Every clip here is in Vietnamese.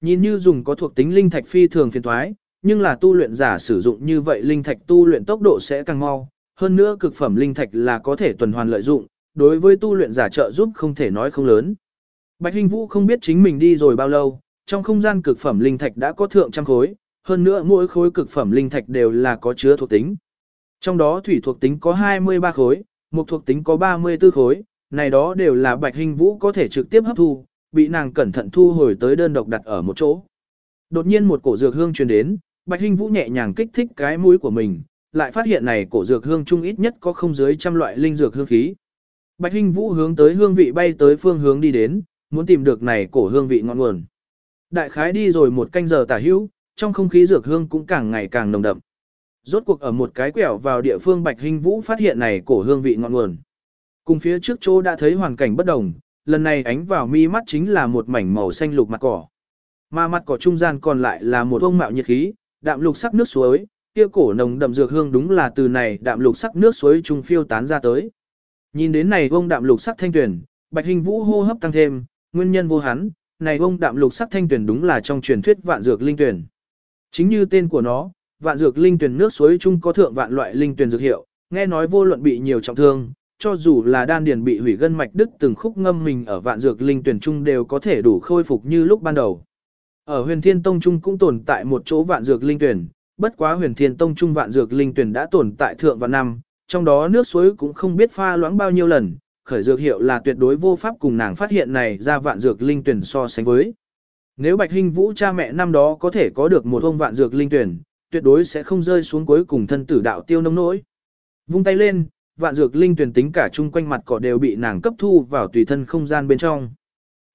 Nhìn như dùng có thuộc tính linh thạch phi thường phiền thoái, nhưng là tu luyện giả sử dụng như vậy linh thạch tu luyện tốc độ sẽ càng mau, hơn nữa cực phẩm linh thạch là có thể tuần hoàn lợi dụng, đối với tu luyện giả trợ giúp không thể nói không lớn. Bạch Hinh Vũ không biết chính mình đi rồi bao lâu, trong không gian cực phẩm linh thạch đã có thượng trăm khối, hơn nữa mỗi khối cực phẩm linh thạch đều là có chứa thuộc tính. Trong đó thủy thuộc tính có 23 khối, mục thuộc tính có 34 khối, này đó đều là Bạch Hinh Vũ có thể trực tiếp hấp thu, bị nàng cẩn thận thu hồi tới đơn độc đặt ở một chỗ. Đột nhiên một cổ dược hương truyền đến, Bạch Hinh Vũ nhẹ nhàng kích thích cái mũi của mình, lại phát hiện này cổ dược hương chung ít nhất có không dưới trăm loại linh dược hương khí. Bạch Hinh Vũ hướng tới hương vị bay tới phương hướng đi đến, muốn tìm được này cổ hương vị ngọn nguồn. Đại khái đi rồi một canh giờ tả hữu, trong không khí dược hương cũng càng ngày càng nồng đậm. Rốt cuộc ở một cái quẹo vào địa phương Bạch Hinh Vũ phát hiện này cổ hương vị ngọn nguồn. Cùng phía trước chỗ đã thấy hoàn cảnh bất đồng, lần này ánh vào mi mắt chính là một mảnh màu xanh lục mặt cỏ. Mà mặt cỏ trung gian còn lại là một ông mạo nhiệt khí, đạm lục sắc nước suối, kia cổ nồng đậm dược hương đúng là từ này đạm lục sắc nước suối trung phiêu tán ra tới. Nhìn đến này ông đạm lục sắc thanh tuyển, Bạch Hình Vũ hô hấp tăng thêm, nguyên nhân vô hắn, này ông đạm lục sắc thanh tuyển đúng là trong truyền thuyết vạn dược linh tuyển. Chính như tên của nó, vạn dược linh tuyển nước suối chung có thượng vạn loại linh tuyển dược hiệu, nghe nói vô luận bị nhiều trọng thương, cho dù là đan điền bị hủy gân mạch đứt từng khúc ngâm mình ở vạn dược linh tuyển trung đều có thể đủ khôi phục như lúc ban đầu. Ở huyền thiên tông trung cũng tồn tại một chỗ vạn dược linh tuyển, bất quá huyền thiên tông trung vạn dược linh tuyển đã tồn tại thượng vạn năm, trong đó nước suối cũng không biết pha loãng bao nhiêu lần, khởi dược hiệu là tuyệt đối vô pháp cùng nàng phát hiện này ra vạn dược linh tuyển so sánh với. Nếu Bạch Hinh Vũ cha mẹ năm đó có thể có được một ông vạn dược linh tuyển, tuyệt đối sẽ không rơi xuống cuối cùng thân tử đạo tiêu nông nỗi. Vung tay lên, vạn dược linh tuyển tính cả chung quanh mặt cỏ đều bị nàng cấp thu vào tùy thân không gian bên trong.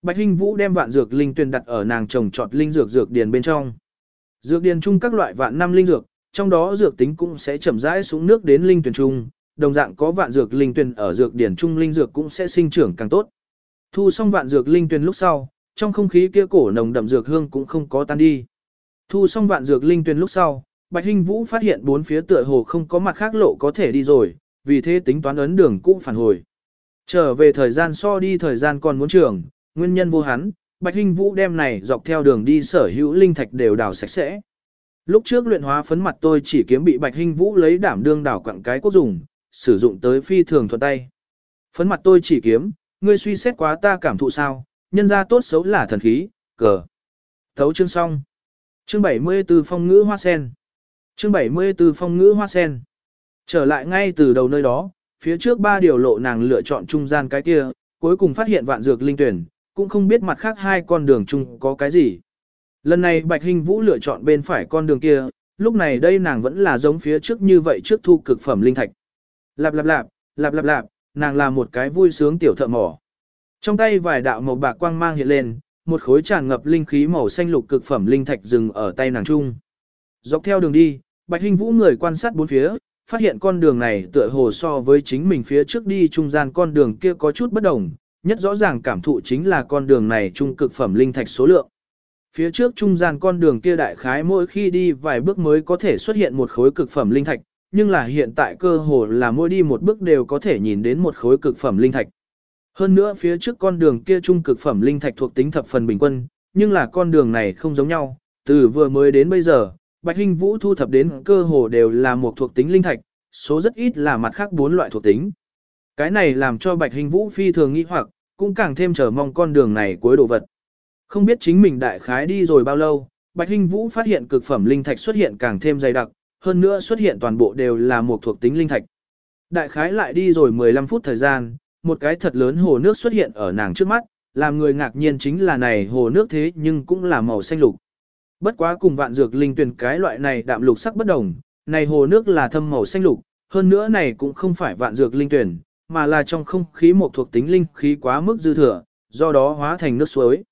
Bạch Hinh Vũ đem vạn dược linh tuyển đặt ở nàng trồng trọt linh dược dược điền bên trong. Dược điền chung các loại vạn năm linh dược, trong đó dược tính cũng sẽ chậm rãi xuống nước đến linh tuyển chung, đồng dạng có vạn dược linh tuyển ở dược điển trung linh dược cũng sẽ sinh trưởng càng tốt. Thu xong vạn dược linh tuyển lúc sau, trong không khí kia cổ nồng đậm dược hương cũng không có tan đi. Thu xong vạn dược linh tuyển lúc sau, Bạch Hinh Vũ phát hiện bốn phía tựa hồ không có mặt khác lộ có thể đi rồi, vì thế tính toán ấn đường cũng phản hồi. Trở về thời gian so đi thời gian còn muốn trưởng, nguyên nhân vô hắn, Bạch Hinh Vũ đem này dọc theo đường đi sở hữu linh thạch đều đào sạch sẽ. Lúc trước luyện hóa phấn mặt tôi chỉ kiếm bị Bạch Hinh Vũ lấy đảm đương đảo quặng cái quốc dùng, sử dụng tới phi thường thuận tay. Phấn mặt tôi chỉ kiếm, ngươi suy xét quá ta cảm thụ sao, nhân ra tốt xấu là thần khí, cờ. Thấu chương xong. Chương 74 phong ngữ hoa sen. Chương 74 phong ngữ hoa sen. Trở lại ngay từ đầu nơi đó, phía trước ba điều lộ nàng lựa chọn trung gian cái kia, cuối cùng phát hiện vạn dược linh tuyển, cũng không biết mặt khác hai con đường chung có cái gì. Lần này Bạch Hình Vũ lựa chọn bên phải con đường kia, lúc này đây nàng vẫn là giống phía trước như vậy trước thu cực phẩm linh thạch. Lạp lạp lạp, lạp lạp lạp, nàng là một cái vui sướng tiểu thợ mỏ. Trong tay vài đạo màu bạc quang mang hiện lên, một khối tràn ngập linh khí màu xanh lục cực phẩm linh thạch dừng ở tay nàng trung. Dọc theo đường đi, Bạch hình Vũ người quan sát bốn phía, phát hiện con đường này tựa hồ so với chính mình phía trước đi trung gian con đường kia có chút bất đồng, nhất rõ ràng cảm thụ chính là con đường này trung cực phẩm linh thạch số lượng. Phía trước trung gian con đường kia đại khái mỗi khi đi vài bước mới có thể xuất hiện một khối cực phẩm linh thạch, nhưng là hiện tại cơ hồ là mỗi đi một bước đều có thể nhìn đến một khối cực phẩm linh thạch. Hơn nữa phía trước con đường kia trung cực phẩm linh thạch thuộc tính thập phần bình quân, nhưng là con đường này không giống nhau, từ vừa mới đến bây giờ, Bạch Hinh Vũ thu thập đến cơ hồ đều là một thuộc tính linh thạch, số rất ít là mặt khác bốn loại thuộc tính. Cái này làm cho Bạch Hinh Vũ phi thường nghi hoặc, cũng càng thêm chờ mong con đường này cuối đồ vật. Không biết chính mình đại khái đi rồi bao lâu, Bạch Hinh Vũ phát hiện cực phẩm linh thạch xuất hiện càng thêm dày đặc, hơn nữa xuất hiện toàn bộ đều là một thuộc tính linh thạch. Đại khái lại đi rồi 15 phút thời gian, một cái thật lớn hồ nước xuất hiện ở nàng trước mắt, làm người ngạc nhiên chính là này hồ nước thế nhưng cũng là màu xanh lục. Bất quá cùng vạn dược linh tuyển cái loại này đạm lục sắc bất đồng, này hồ nước là thâm màu xanh lục, hơn nữa này cũng không phải vạn dược linh tuyển, mà là trong không khí một thuộc tính linh khí quá mức dư thừa, do đó hóa thành nước suối.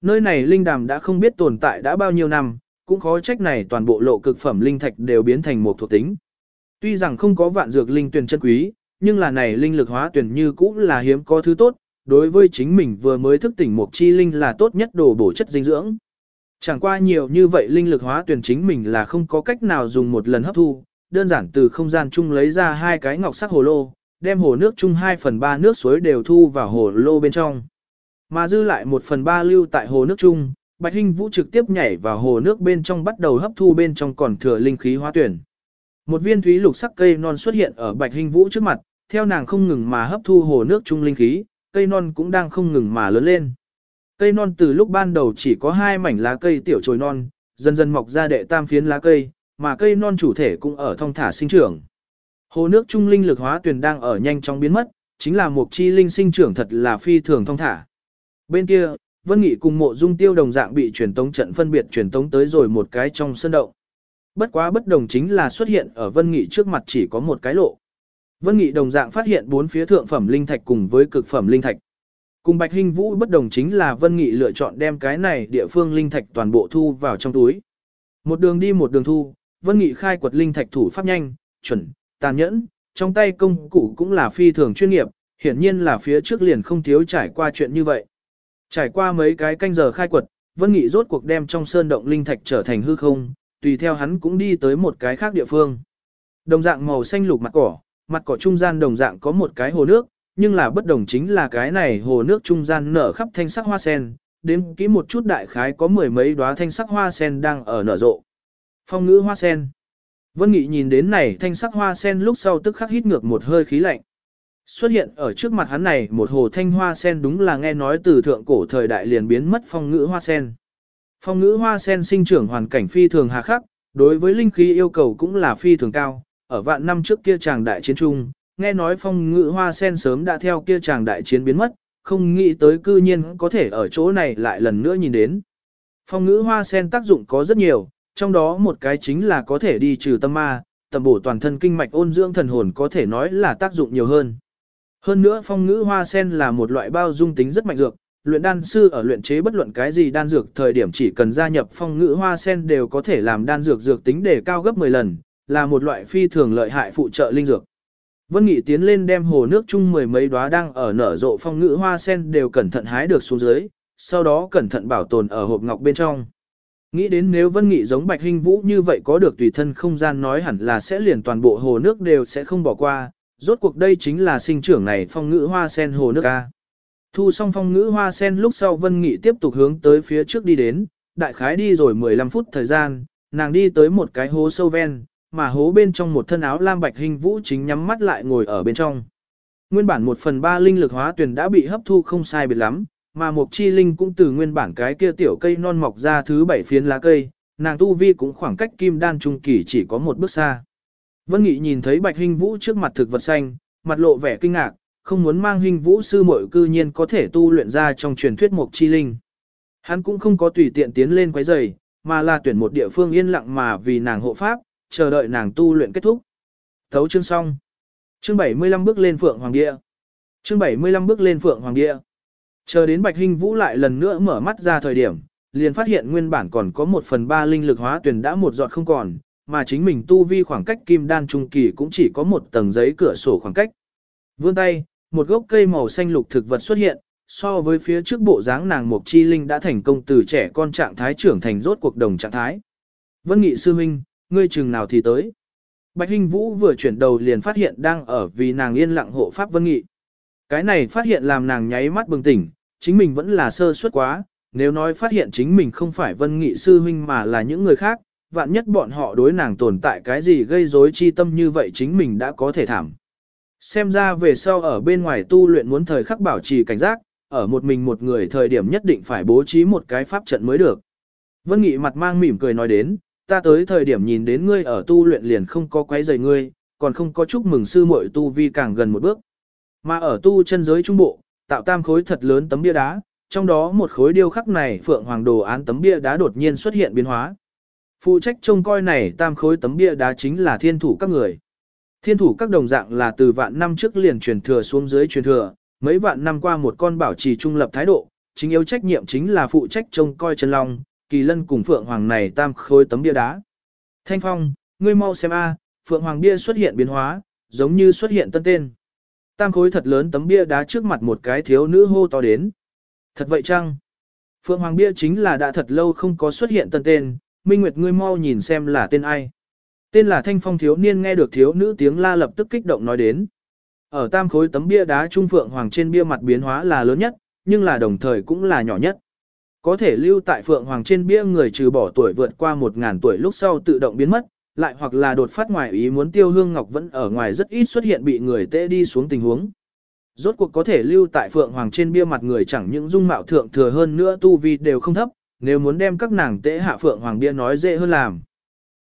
Nơi này linh đàm đã không biết tồn tại đã bao nhiêu năm, cũng khó trách này toàn bộ lộ cực phẩm linh thạch đều biến thành một thuộc tính. Tuy rằng không có vạn dược linh tuyển chân quý, nhưng là này linh lực hóa tuyển như cũng là hiếm có thứ tốt, đối với chính mình vừa mới thức tỉnh một chi linh là tốt nhất đồ bổ chất dinh dưỡng. Chẳng qua nhiều như vậy linh lực hóa tuyển chính mình là không có cách nào dùng một lần hấp thu, đơn giản từ không gian chung lấy ra hai cái ngọc sắc hồ lô, đem hồ nước chung 2 phần 3 nước suối đều thu vào hồ lô bên trong. Mà dư lại 1 phần 3 lưu tại hồ nước chung, Bạch Hinh Vũ trực tiếp nhảy vào hồ nước bên trong bắt đầu hấp thu bên trong còn thừa linh khí hóa tuyển. Một viên thúy lục sắc cây non xuất hiện ở Bạch Hinh Vũ trước mặt, theo nàng không ngừng mà hấp thu hồ nước chung linh khí, cây non cũng đang không ngừng mà lớn lên. Cây non từ lúc ban đầu chỉ có hai mảnh lá cây tiểu trồi non, dần dần mọc ra đệ tam phiến lá cây, mà cây non chủ thể cũng ở thong thả sinh trưởng. Hồ nước trung linh lực hóa tuyển đang ở nhanh chóng biến mất, chính là một chi linh sinh trưởng thật là phi thường thong thả. Bên kia, Vân Nghị cùng mộ dung tiêu đồng dạng bị truyền tống trận phân biệt truyền tống tới rồi một cái trong sân động. Bất quá bất đồng chính là xuất hiện ở Vân Nghị trước mặt chỉ có một cái lộ. Vân Nghị đồng dạng phát hiện bốn phía thượng phẩm linh thạch cùng với cực phẩm linh thạch. Cùng Bạch Hinh Vũ bất đồng chính là Vân Nghị lựa chọn đem cái này địa phương linh thạch toàn bộ thu vào trong túi. Một đường đi một đường thu, Vân Nghị khai quật linh thạch thủ pháp nhanh, chuẩn, tàn nhẫn, trong tay công cụ cũng là phi thường chuyên nghiệp, hiển nhiên là phía trước liền không thiếu trải qua chuyện như vậy. Trải qua mấy cái canh giờ khai quật, Vân Nghị rốt cuộc đem trong sơn động linh thạch trở thành hư không, tùy theo hắn cũng đi tới một cái khác địa phương. Đồng dạng màu xanh lục mặt cỏ, mặt cỏ trung gian đồng dạng có một cái hồ nước, nhưng là bất đồng chính là cái này hồ nước trung gian nở khắp thanh sắc hoa sen, đến kỹ một chút đại khái có mười mấy đóa thanh sắc hoa sen đang ở nở rộ. Phong ngữ hoa sen. Vân Nghị nhìn đến này thanh sắc hoa sen lúc sau tức khắc hít ngược một hơi khí lạnh. Xuất hiện ở trước mặt hắn này một hồ thanh hoa sen đúng là nghe nói từ thượng cổ thời đại liền biến mất phong ngữ hoa sen. Phong ngữ hoa sen sinh trưởng hoàn cảnh phi thường hà khắc, đối với linh khí yêu cầu cũng là phi thường cao. Ở vạn năm trước kia chàng đại chiến trung, nghe nói phong ngự hoa sen sớm đã theo kia chàng đại chiến biến mất, không nghĩ tới cư nhiên có thể ở chỗ này lại lần nữa nhìn đến. Phong ngữ hoa sen tác dụng có rất nhiều, trong đó một cái chính là có thể đi trừ tâm ma, tầm bổ toàn thân kinh mạch ôn dưỡng thần hồn có thể nói là tác dụng nhiều hơn. Hơn nữa phong ngữ hoa sen là một loại bao dung tính rất mạnh dược, luyện đan sư ở luyện chế bất luận cái gì đan dược thời điểm chỉ cần gia nhập phong ngữ hoa sen đều có thể làm đan dược dược tính để cao gấp 10 lần, là một loại phi thường lợi hại phụ trợ linh dược. Vân Nghị tiến lên đem hồ nước chung mười mấy đóa đang ở nở rộ phong ngữ hoa sen đều cẩn thận hái được xuống dưới, sau đó cẩn thận bảo tồn ở hộp ngọc bên trong. Nghĩ đến nếu Vân Nghị giống Bạch Hinh Vũ như vậy có được tùy thân không gian nói hẳn là sẽ liền toàn bộ hồ nước đều sẽ không bỏ qua, rốt cuộc đây chính là sinh trưởng này phong ngữ hoa sen hồ nước A. Thu xong phong ngữ hoa sen lúc sau Vân Nghị tiếp tục hướng tới phía trước đi đến, đại khái đi rồi 15 phút thời gian, nàng đi tới một cái hố sâu ven, mà hố bên trong một thân áo lam bạch hình vũ chính nhắm mắt lại ngồi ở bên trong. Nguyên bản một phần ba linh lực hóa tuyển đã bị hấp thu không sai biệt lắm, mà một chi linh cũng từ nguyên bản cái kia tiểu cây non mọc ra thứ bảy phiến lá cây, nàng tu vi cũng khoảng cách kim đan trung kỳ chỉ có một bước xa. Vân Nghị nhìn thấy Bạch hình Vũ trước mặt thực vật xanh, mặt lộ vẻ kinh ngạc, không muốn mang hình Vũ sư muội cư nhiên có thể tu luyện ra trong truyền thuyết mục chi linh. Hắn cũng không có tùy tiện tiến lên quấy rầy, mà là tuyển một địa phương yên lặng mà vì nàng hộ pháp, chờ đợi nàng tu luyện kết thúc. Thấu chương xong. Chương 75 bước lên Phượng Hoàng Địa. Chương 75 bước lên Phượng Hoàng Địa. Chờ đến Bạch Hinh Vũ lại lần nữa mở mắt ra thời điểm, liền phát hiện nguyên bản còn có một phần ba linh lực hóa tuyển đã một giọt không còn, mà chính mình tu vi khoảng cách kim đan trung kỳ cũng chỉ có một tầng giấy cửa sổ khoảng cách. Vươn tay, một gốc cây màu xanh lục thực vật xuất hiện, so với phía trước bộ dáng nàng Mộc Chi Linh đã thành công từ trẻ con trạng thái trưởng thành rốt cuộc đồng trạng thái. Vân Nghị sư minh ngươi chừng nào thì tới. Bạch Hinh Vũ vừa chuyển đầu liền phát hiện đang ở vì nàng yên lặng hộ pháp Vân Nghị. Cái này phát hiện làm nàng nháy mắt bừng tỉnh, chính mình vẫn là sơ suất quá, nếu nói phát hiện chính mình không phải Vân Nghị sư huynh mà là những người khác, vạn nhất bọn họ đối nàng tồn tại cái gì gây rối chi tâm như vậy chính mình đã có thể thảm. Xem ra về sau ở bên ngoài tu luyện muốn thời khắc bảo trì cảnh giác, ở một mình một người thời điểm nhất định phải bố trí một cái pháp trận mới được. Vân Nghị mặt mang mỉm cười nói đến, ta tới thời điểm nhìn đến ngươi ở tu luyện liền không có quấy rầy ngươi, còn không có chúc mừng sư muội tu vi càng gần một bước. Mà ở tu chân giới trung bộ, tạo tam khối thật lớn tấm bia đá, trong đó một khối điêu khắc này phượng hoàng đồ án tấm bia đá đột nhiên xuất hiện biến hóa. Phụ trách trông coi này tam khối tấm bia đá chính là thiên thủ các người. Thiên thủ các đồng dạng là từ vạn năm trước liền truyền thừa xuống dưới truyền thừa, mấy vạn năm qua một con bảo trì trung lập thái độ, chính yếu trách nhiệm chính là phụ trách trông coi chân long, kỳ lân cùng phượng hoàng này tam khối tấm bia đá. Thanh phong, ngươi mau xem a, phượng hoàng bia xuất hiện biến hóa, giống như xuất hiện tân tên. Tam khối thật lớn tấm bia đá trước mặt một cái thiếu nữ hô to đến. Thật vậy chăng? Phượng hoàng bia chính là đã thật lâu không có xuất hiện tân tên, Minh Nguyệt ngươi mau nhìn xem là tên ai. Tên là Thanh Phong thiếu niên nghe được thiếu nữ tiếng la lập tức kích động nói đến. Ở tam khối tấm bia đá trung phượng hoàng trên bia mặt biến hóa là lớn nhất, nhưng là đồng thời cũng là nhỏ nhất. Có thể lưu tại Phượng Hoàng trên bia người trừ bỏ tuổi vượt qua 1.000 tuổi lúc sau tự động biến mất, lại hoặc là đột phát ngoài ý muốn tiêu hương ngọc vẫn ở ngoài rất ít xuất hiện bị người tê đi xuống tình huống. Rốt cuộc có thể lưu tại Phượng Hoàng trên bia mặt người chẳng những dung mạo thượng thừa hơn nữa tu vi đều không thấp, nếu muốn đem các nàng tễ hạ Phượng Hoàng bia nói dễ hơn làm.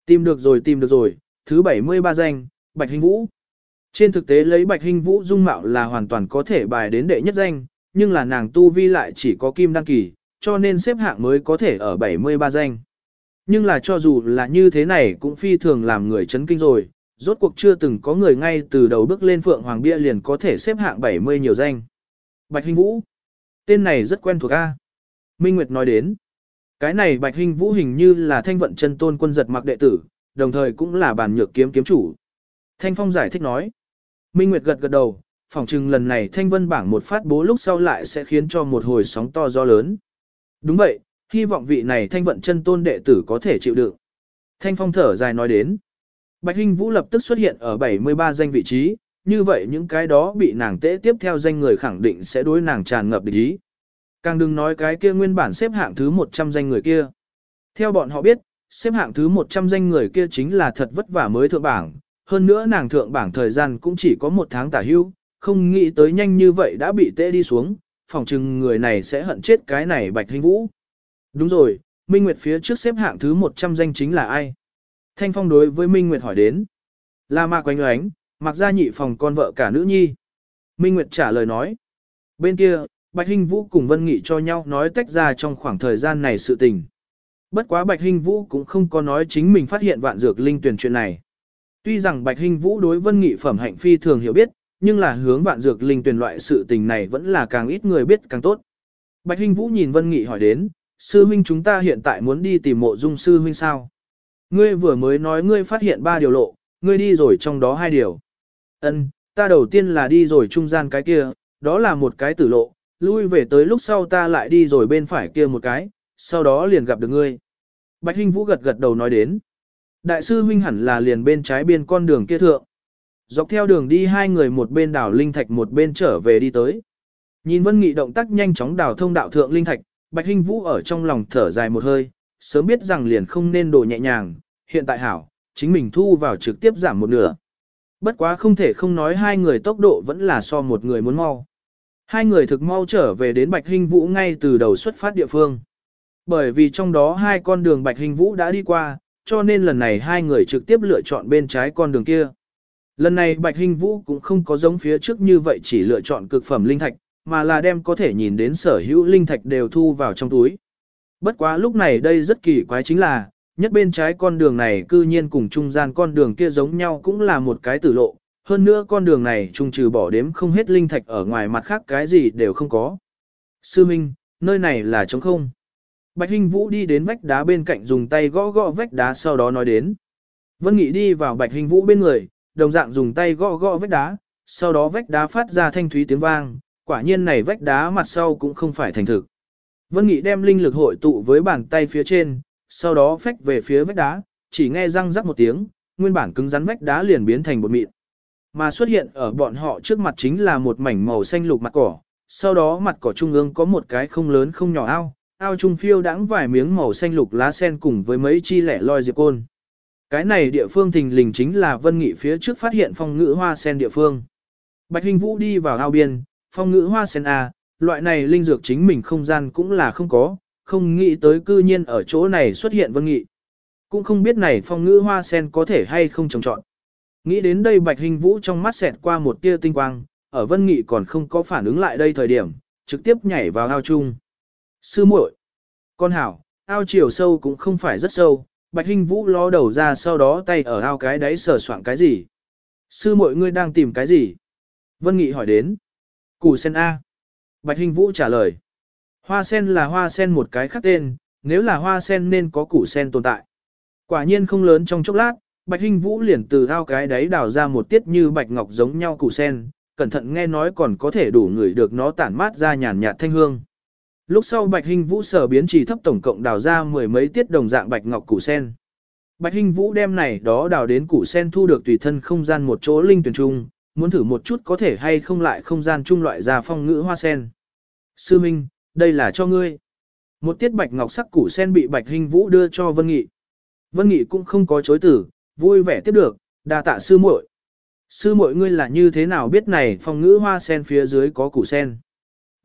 Tìm được rồi tìm được rồi, thứ 73 danh, Bạch Hình Vũ. Trên thực tế lấy Bạch Hình Vũ dung mạo là hoàn toàn có thể bài đến đệ nhất danh, nhưng là nàng tu vi lại chỉ có kim đăng kỳ, cho nên xếp hạng mới có thể ở 73 danh. Nhưng là cho dù là như thế này cũng phi thường làm người chấn kinh rồi, rốt cuộc chưa từng có người ngay từ đầu bước lên Phượng Hoàng Bia liền có thể xếp hạng 70 nhiều danh. Bạch Hình Vũ. Tên này rất quen thuộc A. Minh Nguyệt nói đến. Cái này Bạch Hình Vũ hình như là thanh vận chân tôn quân giật mặc đệ tử, đồng thời cũng là bản nhược kiếm kiếm chủ. Thanh Phong giải thích nói. Minh Nguyệt gật gật đầu, phỏng chừng lần này thanh vân bảng một phát bố lúc sau lại sẽ khiến cho một hồi sóng to gió lớn. Đúng vậy, hy vọng vị này thanh vận chân tôn đệ tử có thể chịu đựng. Thanh phong thở dài nói đến. Bạch Hinh Vũ lập tức xuất hiện ở 73 danh vị trí, như vậy những cái đó bị nàng tế tiếp theo danh người khẳng định sẽ đối nàng tràn ngập địch ý. Càng đừng nói cái kia nguyên bản xếp hạng thứ 100 danh người kia. Theo bọn họ biết, xếp hạng thứ 100 danh người kia chính là thật vất vả mới thượng bảng, hơn nữa nàng thượng bảng thời gian cũng chỉ có một tháng tả hưu, không nghĩ tới nhanh như vậy đã bị tê đi xuống, phỏng chừng người này sẽ hận chết cái này Bạch Hinh Vũ. Đúng rồi, Minh Nguyệt phía trước xếp hạng thứ 100 danh chính là ai? Thanh Phong đối với Minh Nguyệt hỏi đến. Là Mạc Quánh Oánh, Mạc Gia Nhị phòng con vợ cả nữ nhi. Minh Nguyệt trả lời nói. Bên kia, Bạch Hinh Vũ cùng Vân Nghị cho nhau nói tách ra trong khoảng thời gian này sự tình. Bất quá Bạch Hinh Vũ cũng không có nói chính mình phát hiện vạn dược linh tuyển chuyện này. Tuy rằng Bạch Hinh Vũ đối Vân Nghị phẩm hạnh phi thường hiểu biết, nhưng là hướng vạn dược linh tuyển loại sự tình này vẫn là càng ít người biết càng tốt. Bạch Hinh Vũ nhìn Vân Nghị hỏi đến, sư huynh chúng ta hiện tại muốn đi tìm mộ dung sư huynh sao? Ngươi vừa mới nói ngươi phát hiện ba điều lộ, ngươi đi rồi trong đó hai điều. Ân, ta đầu tiên là đi rồi trung gian cái kia, đó là một cái tử lộ, lui về tới lúc sau ta lại đi rồi bên phải kia một cái, sau đó liền gặp được ngươi. Bạch Hinh Vũ gật gật đầu nói đến. Đại sư huynh hẳn là liền bên trái biên con đường kia thượng. Dọc theo đường đi hai người một bên đảo linh thạch một bên trở về đi tới. Nhìn Vân Nghị động tác nhanh chóng đào thông đạo thượng linh thạch, Bạch Hinh Vũ ở trong lòng thở dài một hơi, sớm biết rằng liền không nên đổ nhẹ nhàng, hiện tại hảo, chính mình thu vào trực tiếp giảm một nửa. Bất quá không thể không nói hai người tốc độ vẫn là so một người muốn mau. Hai người thực mau trở về đến Bạch Hinh Vũ ngay từ đầu xuất phát địa phương. Bởi vì trong đó hai con đường Bạch Hinh Vũ đã đi qua, cho nên lần này hai người trực tiếp lựa chọn bên trái con đường kia. Lần này Bạch hình Vũ cũng không có giống phía trước như vậy chỉ lựa chọn cực phẩm linh thạch, mà là đem có thể nhìn đến sở hữu linh thạch đều thu vào trong túi. Bất quá lúc này đây rất kỳ quái chính là, nhất bên trái con đường này cư nhiên cùng trung gian con đường kia giống nhau cũng là một cái tử lộ, hơn nữa con đường này trung trừ bỏ đếm không hết linh thạch ở ngoài mặt khác cái gì đều không có. Sư Minh, nơi này là trống không. Bạch Hinh Vũ đi đến vách đá bên cạnh dùng tay gõ gõ vách đá sau đó nói đến. Vân Nghị đi vào Bạch Hinh Vũ bên người, đồng dạng dùng tay gõ gõ vách đá, sau đó vách đá phát ra thanh thúy tiếng vang, quả nhiên này vách đá mặt sau cũng không phải thành thực. Vân Nghị đem linh lực hội tụ với bàn tay phía trên, sau đó phách về phía vách đá, chỉ nghe răng rắc một tiếng, nguyên bản cứng rắn vách đá liền biến thành bột mịn. Mà xuất hiện ở bọn họ trước mặt chính là một mảnh màu xanh lục mặt cỏ, sau đó mặt cỏ trung ương có một cái không lớn không nhỏ ao, ao trung phiêu đãng vài miếng màu xanh lục lá sen cùng với mấy chi lẻ loi diệp côn. Cái này địa phương thình lình chính là Vân Nghị phía trước phát hiện phong ngữ hoa sen địa phương. Bạch Hình Vũ đi vào ao biên, phong ngữ hoa sen A, loại này linh dược chính mình không gian cũng là không có, không nghĩ tới cư nhiên ở chỗ này xuất hiện Vân Nghị. Cũng không biết này phong ngữ hoa sen có thể hay không trồng trọn. Nghĩ đến đây Bạch Hình Vũ trong mắt xẹt qua một tia tinh quang, ở Vân Nghị còn không có phản ứng lại đây thời điểm, trực tiếp nhảy vào ao chung. Sư muội, con hảo, ao chiều sâu cũng không phải rất sâu, Bạch Hinh Vũ ló đầu ra sau đó tay ở ao cái đáy sờ soạn cái gì. Sư mọi ngươi đang tìm cái gì? Vân Nghị hỏi đến. Củ sen A. Bạch Hinh Vũ trả lời. Hoa sen là hoa sen một cái khác tên, nếu là hoa sen nên có củ sen tồn tại. Quả nhiên không lớn trong chốc lát, Bạch Hinh Vũ liền từ ao cái đáy đào ra một tiết như bạch ngọc giống nhau củ sen, cẩn thận nghe nói còn có thể đủ người được nó tản mát ra nhàn nhạt thanh hương. Lúc sau Bạch hình Vũ sở biến chỉ thấp tổng cộng đào ra mười mấy tiết đồng dạng bạch ngọc củ sen. Bạch hình Vũ đem này đó đào đến củ sen thu được tùy thân không gian một chỗ linh tuyển trung, muốn thử một chút có thể hay không lại không gian trung loại ra phong ngữ hoa sen. Sư Minh, đây là cho ngươi. Một tiết bạch ngọc sắc củ sen bị bạch hình vũ đưa cho Vân Nghị. Vân Nghị cũng không có chối tử, vui vẻ tiếp được, đa tạ sư muội. Sư muội ngươi là như thế nào biết này phong ngữ hoa sen phía dưới có củ sen.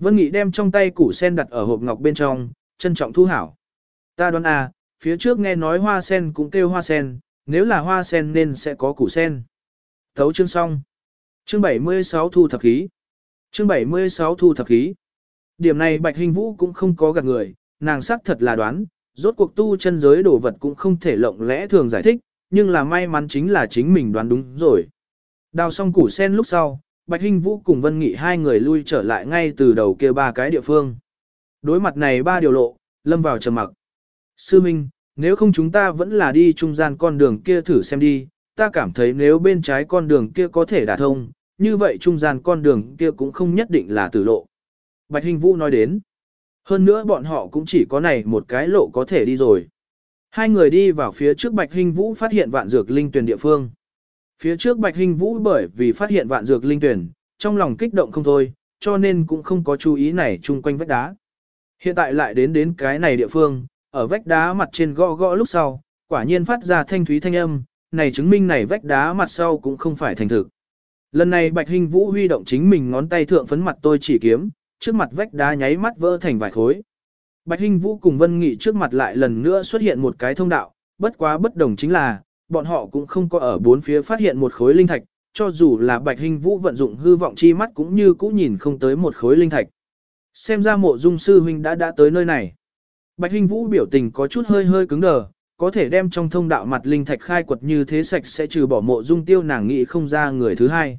Vân Nghị đem trong tay củ sen đặt ở hộp ngọc bên trong, trân trọng thu hảo. Ta đoán à, phía trước nghe nói hoa sen cũng kêu hoa sen, nếu là hoa sen nên sẽ có củ sen. Thấu chương xong. Chương 76 thu thập khí. Chương 76 thu thập khí. Điểm này Bạch Hình Vũ cũng không có gạt người, nàng sắc thật là đoán, rốt cuộc tu chân giới đồ vật cũng không thể lộng lẽ thường giải thích, nhưng là may mắn chính là chính mình đoán đúng rồi. Đào xong củ sen lúc sau, Bạch Hinh Vũ cùng Vân Nghị hai người lui trở lại ngay từ đầu kia ba cái địa phương. Đối mặt này ba điều lộ, lâm vào trầm mặc. Sư Minh, nếu không chúng ta vẫn là đi trung gian con đường kia thử xem đi, ta cảm thấy nếu bên trái con đường kia có thể đả thông, như vậy trung gian con đường kia cũng không nhất định là tử lộ. Bạch Hinh Vũ nói đến. Hơn nữa bọn họ cũng chỉ có này một cái lộ có thể đi rồi. Hai người đi vào phía trước Bạch Hinh Vũ phát hiện vạn dược linh tuyển địa phương. Phía trước Bạch hình Vũ bởi vì phát hiện vạn dược linh tuyển, trong lòng kích động không thôi, cho nên cũng không có chú ý này chung quanh vách đá. Hiện tại lại đến đến cái này địa phương, ở vách đá mặt trên gõ gõ lúc sau, quả nhiên phát ra thanh thúy thanh âm, này chứng minh này vách đá mặt sau cũng không phải thành thực. Lần này Bạch hình Vũ huy động chính mình ngón tay thượng phấn mặt tôi chỉ kiếm, trước mặt vách đá nháy mắt vỡ thành vài khối. Bạch hình Vũ cùng Vân Nghị trước mặt lại lần nữa xuất hiện một cái thông đạo, bất quá bất đồng chính là, bọn họ cũng không có ở bốn phía phát hiện một khối linh thạch, cho dù là Bạch Hinh Vũ vận dụng hư vọng chi mắt cũng như cũ nhìn không tới một khối linh thạch. Xem ra mộ dung sư huynh đã đã tới nơi này. Bạch Hinh Vũ biểu tình có chút hơi hơi cứng đờ, có thể đem trong thông đạo mặt linh thạch khai quật như thế sạch sẽ trừ bỏ mộ dung tiêu nàng nghĩ không ra người thứ hai.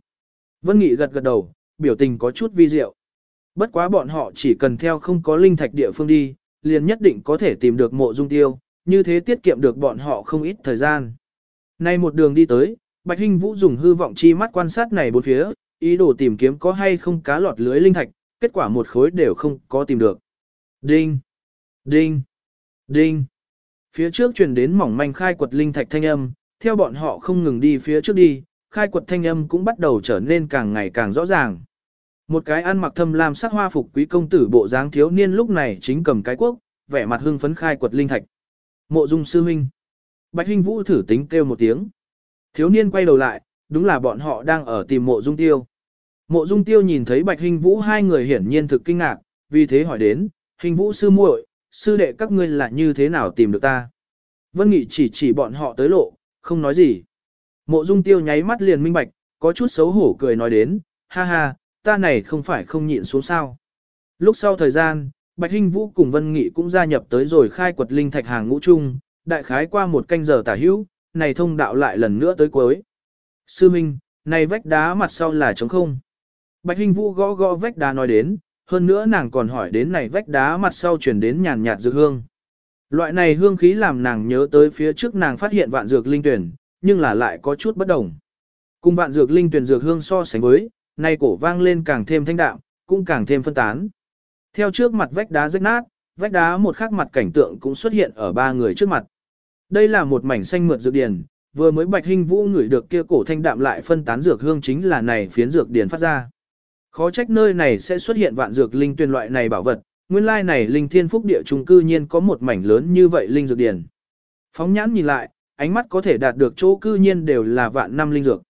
Vân Nghị gật gật đầu, biểu tình có chút vi diệu. Bất quá bọn họ chỉ cần theo không có linh thạch địa phương đi, liền nhất định có thể tìm được mộ dung tiêu, như thế tiết kiệm được bọn họ không ít thời gian. Nay một đường đi tới, Bạch Hinh Vũ dùng hư vọng chi mắt quan sát này bốn phía, ý đồ tìm kiếm có hay không cá lọt lưới linh thạch, kết quả một khối đều không có tìm được. Đinh! Đinh! Đinh! Phía trước truyền đến mỏng manh khai quật linh thạch thanh âm, theo bọn họ không ngừng đi phía trước đi, khai quật thanh âm cũng bắt đầu trở nên càng ngày càng rõ ràng. Một cái ăn mặc thâm lam sắc hoa phục quý công tử bộ dáng thiếu niên lúc này chính cầm cái quốc, vẻ mặt hưng phấn khai quật linh thạch. Mộ Dung sư huynh. Bạch Hinh Vũ thử tính kêu một tiếng. Thiếu niên quay đầu lại, đúng là bọn họ đang ở tìm Mộ Dung Tiêu. Mộ Dung Tiêu nhìn thấy Bạch Hinh Vũ hai người hiển nhiên thực kinh ngạc, vì thế hỏi đến, Hinh Vũ sư muội, sư đệ các ngươi là như thế nào tìm được ta? Vân Nghị chỉ chỉ bọn họ tới lộ, không nói gì. Mộ Dung Tiêu nháy mắt liền minh bạch, có chút xấu hổ cười nói đến, ha ha, ta này không phải không nhịn xuống sao. Lúc sau thời gian, Bạch Hinh Vũ cùng Vân Nghị cũng gia nhập tới rồi khai quật linh thạch hàng ngũ chung, đại khái qua một canh giờ tả hữu, này thông đạo lại lần nữa tới cuối. Sư Minh, này vách đá mặt sau là trống không. Bạch Hinh Vũ gõ gõ vách đá nói đến, hơn nữa nàng còn hỏi đến này vách đá mặt sau chuyển đến nhàn nhạt dược hương. Loại này hương khí làm nàng nhớ tới phía trước nàng phát hiện vạn dược linh tuyển, nhưng là lại có chút bất đồng. Cùng vạn dược linh tuyển dược hương so sánh với, nay cổ vang lên càng thêm thanh đạm, cũng càng thêm phân tán. Theo trước mặt vách đá rách nát, vách đá một khắc mặt cảnh tượng cũng xuất hiện ở ba người trước mặt. Đây là một mảnh xanh mượt dược điển, vừa mới Bạch Hinh Vũ ngửi được kia cổ thanh đạm lại phân tán dược hương chính là này phiến dược điển phát ra. Khó trách nơi này sẽ xuất hiện vạn dược linh tuyên loại này bảo vật, nguyên lai này linh thiên phúc địa trung cư nhiên có một mảnh lớn như vậy linh dược điển. Phóng nhãn nhìn lại, ánh mắt có thể đạt được chỗ cư nhiên đều là vạn năm linh dược.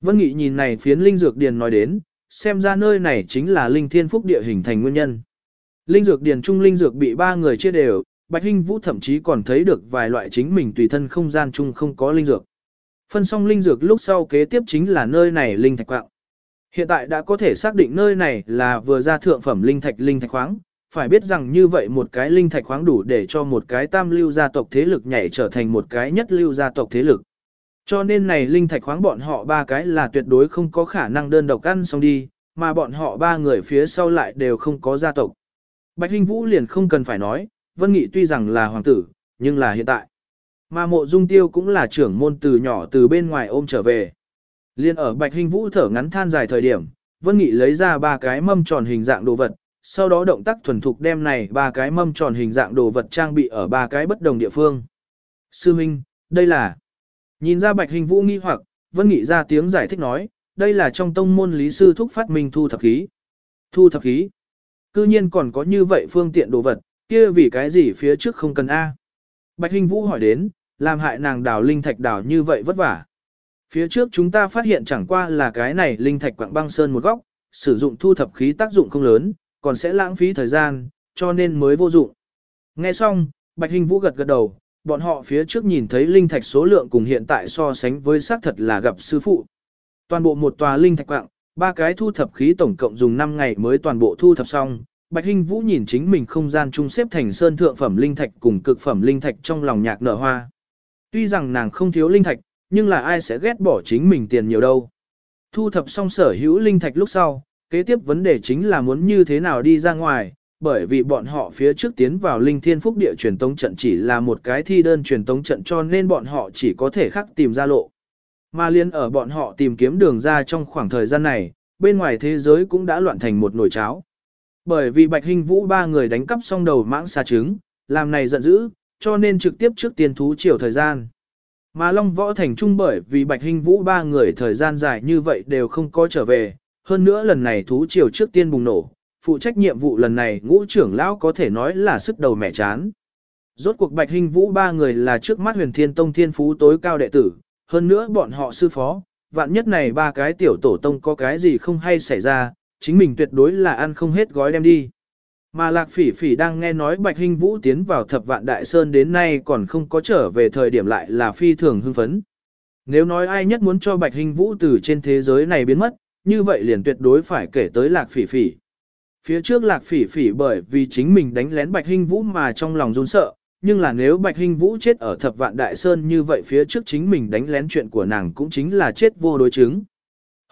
Vân Nghị nhìn này phiến linh dược điền nói đến, xem ra nơi này chính là linh thiên phúc địa hình thành nguyên nhân. Linh dược điền trung linh dược bị ba người chia đều, Bạch Hinh Vũ thậm chí còn thấy được vài loại chính mình tùy thân không gian chung không có linh dược. Phân xong linh dược lúc sau kế tiếp chính là nơi này linh thạch quạng. Hiện tại đã có thể xác định nơi này là vừa ra thượng phẩm linh thạch linh thạch khoáng, phải biết rằng như vậy một cái linh thạch khoáng đủ để cho một cái tam lưu gia tộc thế lực nhảy trở thành một cái nhất lưu gia tộc thế lực. Cho nên này linh thạch khoáng bọn họ ba cái là tuyệt đối không có khả năng đơn độc ăn xong đi, mà bọn họ ba người phía sau lại đều không có gia tộc. Bạch Hinh Vũ liền không cần phải nói, Vân Nghị tuy rằng là hoàng tử, nhưng là hiện tại. Mà mộ dung tiêu cũng là trưởng môn từ nhỏ từ bên ngoài ôm trở về. Liên ở Bạch hình Vũ thở ngắn than dài thời điểm, Vân Nghị lấy ra ba cái mâm tròn hình dạng đồ vật, sau đó động tác thuần thục đem này ba cái mâm tròn hình dạng đồ vật trang bị ở ba cái bất đồng địa phương. Sư Minh, đây là Nhìn ra Bạch Hình Vũ nghi hoặc, Vân Nghị ra tiếng giải thích nói, đây là trong tông môn lý sư thúc phát minh thu thập khí. Thu thập khí. Cư nhiên còn có như vậy phương tiện đồ vật, Kia vì cái gì phía trước không cần A? Bạch Hinh Vũ hỏi đến, làm hại nàng đào linh thạch đào như vậy vất vả. Phía trước chúng ta phát hiện chẳng qua là cái này linh thạch quặng băng sơn một góc, sử dụng thu thập khí tác dụng không lớn, còn sẽ lãng phí thời gian, cho nên mới vô dụng. Nghe xong, Bạch Hình Vũ gật gật đầu, bọn họ phía trước nhìn thấy linh thạch số lượng cùng hiện tại so sánh với xác thật là gặp sư phụ. Toàn bộ một tòa linh thạch quặng, ba cái thu thập khí tổng cộng dùng 5 ngày mới toàn bộ thu thập xong. Bạch Hinh Vũ nhìn chính mình không gian trung xếp thành sơn thượng phẩm linh thạch cùng cực phẩm linh thạch trong lòng nhạc nở hoa. Tuy rằng nàng không thiếu linh thạch, nhưng là ai sẽ ghét bỏ chính mình tiền nhiều đâu. Thu thập xong sở hữu linh thạch lúc sau, kế tiếp vấn đề chính là muốn như thế nào đi ra ngoài, bởi vì bọn họ phía trước tiến vào linh thiên phúc địa truyền tống trận chỉ là một cái thi đơn truyền tống trận cho nên bọn họ chỉ có thể khắc tìm ra lộ. Mà liên ở bọn họ tìm kiếm đường ra trong khoảng thời gian này, bên ngoài thế giới cũng đã loạn thành một nồi cháo. Bởi vì Bạch Hình Vũ ba người đánh cắp xong đầu mãng xà trứng, làm này giận dữ, cho nên trực tiếp trước tiên thú chiều thời gian. Mà Long Võ Thành Trung bởi vì Bạch Hinh Vũ ba người thời gian dài như vậy đều không có trở về, hơn nữa lần này thú triều trước tiên bùng nổ, phụ trách nhiệm vụ lần này ngũ trưởng lão có thể nói là sức đầu mẻ chán. Rốt cuộc Bạch Hinh Vũ ba người là trước mắt huyền thiên tông thiên phú tối cao đệ tử, hơn nữa bọn họ sư phó, vạn nhất này ba cái tiểu tổ tông có cái gì không hay xảy ra, chính mình tuyệt đối là ăn không hết gói đem đi. Mà Lạc Phỉ Phỉ đang nghe nói Bạch Hinh Vũ tiến vào thập vạn đại sơn đến nay còn không có trở về thời điểm lại là phi thường hưng phấn. Nếu nói ai nhất muốn cho Bạch Hinh Vũ từ trên thế giới này biến mất, như vậy liền tuyệt đối phải kể tới Lạc Phỉ Phỉ. Phía trước Lạc Phỉ Phỉ bởi vì chính mình đánh lén Bạch Hinh Vũ mà trong lòng run sợ, nhưng là nếu Bạch Hinh Vũ chết ở thập vạn đại sơn như vậy phía trước chính mình đánh lén chuyện của nàng cũng chính là chết vô đối chứng.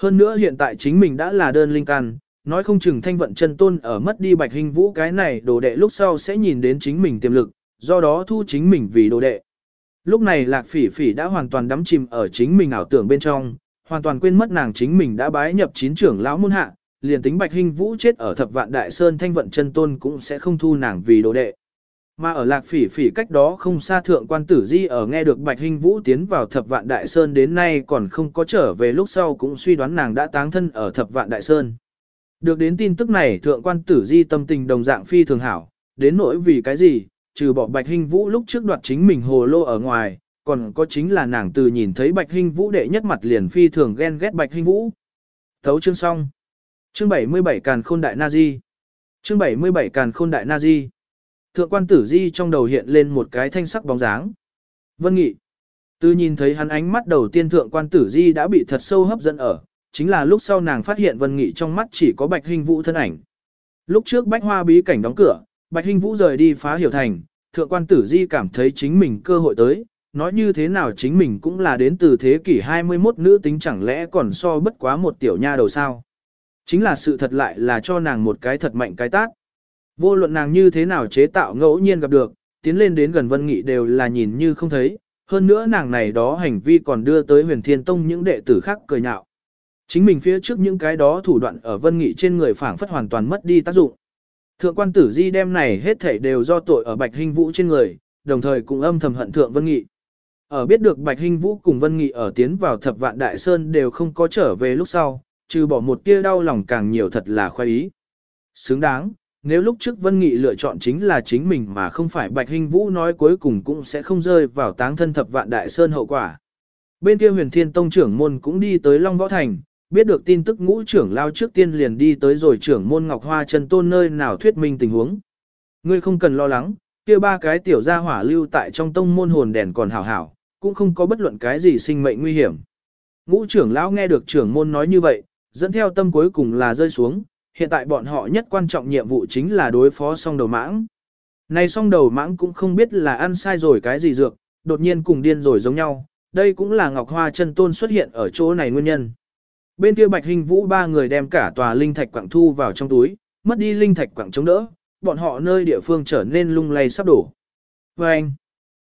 Hơn nữa hiện tại chính mình đã là đơn linh căn, nói không chừng thanh vận chân tôn ở mất đi bạch hình vũ cái này đồ đệ lúc sau sẽ nhìn đến chính mình tiềm lực, do đó thu chính mình vì đồ đệ. Lúc này lạc phỉ phỉ đã hoàn toàn đắm chìm ở chính mình ảo tưởng bên trong, hoàn toàn quên mất nàng chính mình đã bái nhập chín trưởng lão môn hạ, liền tính bạch hình vũ chết ở thập vạn đại sơn thanh vận chân tôn cũng sẽ không thu nàng vì đồ đệ. Mà ở lạc phỉ phỉ cách đó không xa thượng quan tử di ở nghe được bạch hình vũ tiến vào thập vạn đại sơn đến nay còn không có trở về lúc sau cũng suy đoán nàng đã táng thân ở thập vạn đại sơn. Được đến tin tức này thượng quan tử di tâm tình đồng dạng phi thường hảo, đến nỗi vì cái gì, trừ bỏ bạch hình vũ lúc trước đoạt chính mình hồ lô ở ngoài, còn có chính là nàng từ nhìn thấy bạch hình vũ đệ nhất mặt liền phi thường ghen ghét bạch hình vũ. Thấu chương xong. Chương 77 Càn Khôn Đại Na Di. Chương 77 Càn Khôn Đại Na Di. Thượng quan tử di trong đầu hiện lên một cái thanh sắc bóng dáng. Vân Nghị. Từ nhìn thấy hắn ánh mắt đầu tiên thượng quan tử di đã bị thật sâu hấp dẫn ở, chính là lúc sau nàng phát hiện Vân Nghị trong mắt chỉ có Bạch Hinh Vũ thân ảnh. Lúc trước Bách Hoa bí cảnh đóng cửa, Bạch Hinh Vũ rời đi phá hiểu thành, thượng quan tử di cảm thấy chính mình cơ hội tới, nói như thế nào chính mình cũng là đến từ thế kỷ 21 nữ tính chẳng lẽ còn so bất quá một tiểu nha đầu sao. Chính là sự thật lại là cho nàng một cái thật mạnh cái tát. Vô luận nàng như thế nào chế tạo ngẫu nhiên gặp được, tiến lên đến gần Vân Nghị đều là nhìn như không thấy, hơn nữa nàng này đó hành vi còn đưa tới huyền thiên tông những đệ tử khác cười nhạo. Chính mình phía trước những cái đó thủ đoạn ở Vân Nghị trên người phảng phất hoàn toàn mất đi tác dụng. Thượng quan tử di đem này hết thảy đều do tội ở Bạch Hinh Vũ trên người, đồng thời cũng âm thầm hận Thượng Vân Nghị. Ở biết được Bạch Hinh Vũ cùng Vân Nghị ở tiến vào thập vạn đại sơn đều không có trở về lúc sau, trừ bỏ một tia đau lòng càng nhiều thật là khoái ý. Xứng đáng, nếu lúc trước Vân Nghị lựa chọn chính là chính mình mà không phải Bạch Hinh Vũ nói cuối cùng cũng sẽ không rơi vào táng thân thập vạn đại sơn hậu quả. Bên kia huyền thiên tông trưởng môn cũng đi tới Long Võ Thành, biết được tin tức ngũ trưởng lao trước tiên liền đi tới rồi trưởng môn Ngọc Hoa Trần Tôn nơi nào thuyết minh tình huống. Ngươi không cần lo lắng, kia ba cái tiểu gia hỏa lưu tại trong tông môn hồn đèn còn hảo hảo, cũng không có bất luận cái gì sinh mệnh nguy hiểm. Ngũ trưởng lão nghe được trưởng môn nói như vậy, dẫn theo tâm cuối cùng là rơi xuống, hiện tại bọn họ nhất quan trọng nhiệm vụ chính là đối phó song đầu mãng. Này song đầu mãng cũng không biết là ăn sai rồi cái gì dược, đột nhiên cùng điên rồi giống nhau, đây cũng là Ngọc Hoa chân tôn xuất hiện ở chỗ này nguyên nhân. Bên kia Bạch Hình Vũ ba người đem cả tòa linh thạch quặng thu vào trong túi, mất đi linh thạch quặng chống đỡ, bọn họ nơi địa phương trở nên lung lay sắp đổ. Và anh,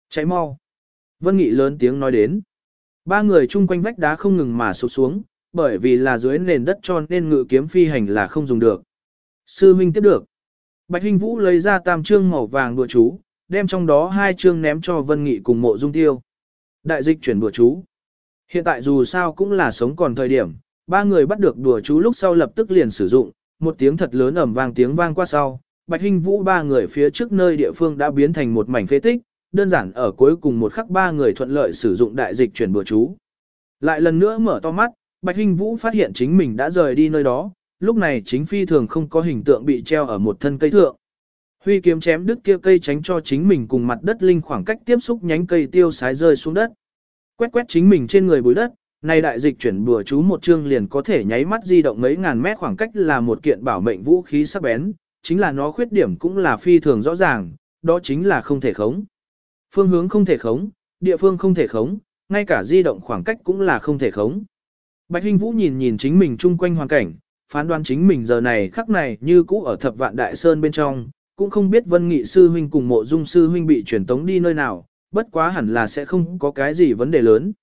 cháy mau. Vân Nghị lớn tiếng nói đến. Ba người chung quanh vách đá không ngừng mà sụp xuống, bởi vì là dưới nền đất cho nên ngự kiếm phi hành là không dùng được. Sư Minh tiếp được. Bạch Hinh Vũ lấy ra tam trương màu vàng đùa chú, đem trong đó hai trương ném cho Vân Nghị cùng mộ dung tiêu. Đại dịch chuyển đùa chú. Hiện tại dù sao cũng là sống còn thời điểm, Ba người bắt được đùa chú lúc sau lập tức liền sử dụng, một tiếng thật lớn ầm vang tiếng vang qua sau, Bạch Hinh Vũ ba người phía trước nơi địa phương đã biến thành một mảnh phế tích, đơn giản ở cuối cùng một khắc ba người thuận lợi sử dụng đại dịch chuyển bừa chú. Lại lần nữa mở to mắt, Bạch Hinh Vũ phát hiện chính mình đã rời đi nơi đó, lúc này chính phi thường không có hình tượng bị treo ở một thân cây thượng. Huy kiếm chém đứt kia cây tránh cho chính mình cùng mặt đất linh khoảng cách tiếp xúc nhánh cây tiêu sái rơi xuống đất. Quét quét chính mình trên người bụi đất, Nay đại dịch chuyển bùa chú một chương liền có thể nháy mắt di động mấy ngàn mét khoảng cách là một kiện bảo mệnh vũ khí sắc bén, chính là nó khuyết điểm cũng là phi thường rõ ràng, đó chính là không thể khống. Phương hướng không thể khống, địa phương không thể khống, ngay cả di động khoảng cách cũng là không thể khống. Bạch Hinh Vũ nhìn nhìn chính mình chung quanh hoàn cảnh, phán đoán chính mình giờ này khắc này như cũ ở thập vạn đại sơn bên trong, cũng không biết vân nghị sư huynh cùng mộ dung sư huynh bị chuyển tống đi nơi nào, bất quá hẳn là sẽ không có cái gì vấn đề lớn.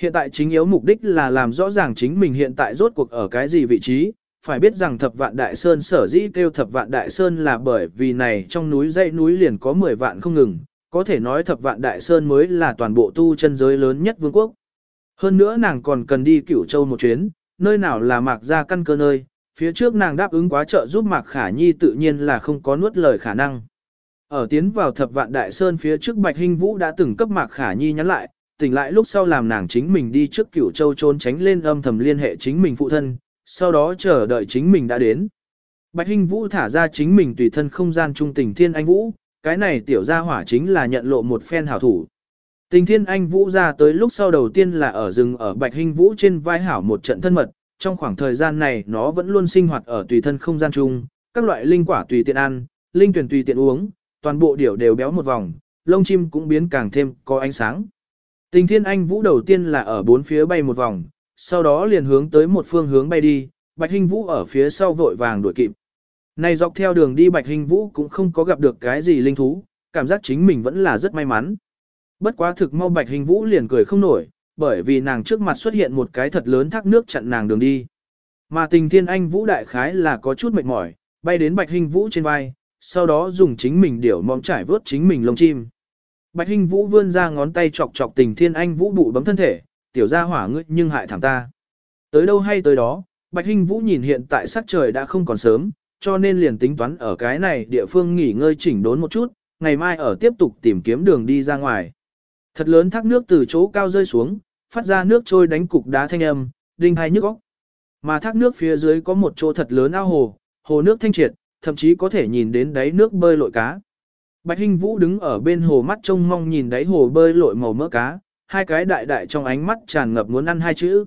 Hiện tại chính yếu mục đích là làm rõ ràng chính mình hiện tại rốt cuộc ở cái gì vị trí, phải biết rằng thập vạn đại sơn sở dĩ kêu thập vạn đại sơn là bởi vì này trong núi dãy núi liền có 10 vạn không ngừng, có thể nói thập vạn đại sơn mới là toàn bộ tu chân giới lớn nhất vương quốc. Hơn nữa nàng còn cần đi cửu châu một chuyến, nơi nào là mạc ra căn cơ nơi, phía trước nàng đáp ứng quá trợ giúp mạc khả nhi tự nhiên là không có nuốt lời khả năng. Ở tiến vào thập vạn đại sơn phía trước Bạch Hinh Vũ đã từng cấp mạc khả nhi nhắn lại, tỉnh lại lúc sau làm nàng chính mình đi trước cửu châu trốn tránh lên âm thầm liên hệ chính mình phụ thân, sau đó chờ đợi chính mình đã đến. Bạch Hinh Vũ thả ra chính mình tùy thân không gian trung tình thiên anh Vũ, cái này tiểu gia hỏa chính là nhận lộ một phen hảo thủ. Tình thiên anh Vũ ra tới lúc sau đầu tiên là ở rừng ở Bạch Hinh Vũ trên vai hảo một trận thân mật, trong khoảng thời gian này nó vẫn luôn sinh hoạt ở tùy thân không gian chung, các loại linh quả tùy tiện ăn, linh tuyển tùy tiện uống, toàn bộ điểu đều béo một vòng, lông chim cũng biến càng thêm có ánh sáng. Tình thiên anh Vũ đầu tiên là ở bốn phía bay một vòng, sau đó liền hướng tới một phương hướng bay đi, Bạch Hinh Vũ ở phía sau vội vàng đuổi kịp. Này dọc theo đường đi Bạch Hinh Vũ cũng không có gặp được cái gì linh thú, cảm giác chính mình vẫn là rất may mắn. Bất quá thực mau Bạch hình Vũ liền cười không nổi, bởi vì nàng trước mặt xuất hiện một cái thật lớn thác nước chặn nàng đường đi. Mà tình thiên anh Vũ đại khái là có chút mệt mỏi, bay đến Bạch hình Vũ trên vai, sau đó dùng chính mình điểu mong trải vớt chính mình lông chim. Bạch hình Vũ vươn ra ngón tay chọc chọc tình thiên anh Vũ bụ bấm thân thể, tiểu gia hỏa ngươi nhưng hại thảm ta. Tới đâu hay tới đó, Bạch hình Vũ nhìn hiện tại sắc trời đã không còn sớm, cho nên liền tính toán ở cái này địa phương nghỉ ngơi chỉnh đốn một chút, ngày mai ở tiếp tục tìm kiếm đường đi ra ngoài. Thật lớn thác nước từ chỗ cao rơi xuống, phát ra nước trôi đánh cục đá thanh âm, đinh hai nhức óc. Mà thác nước phía dưới có một chỗ thật lớn ao hồ, hồ nước thanh triệt, thậm chí có thể nhìn đến đáy nước bơi lội cá. Bạch Hinh Vũ đứng ở bên hồ mắt trông mong nhìn đáy hồ bơi lội màu mỡ cá, hai cái đại đại trong ánh mắt tràn ngập muốn ăn hai chữ.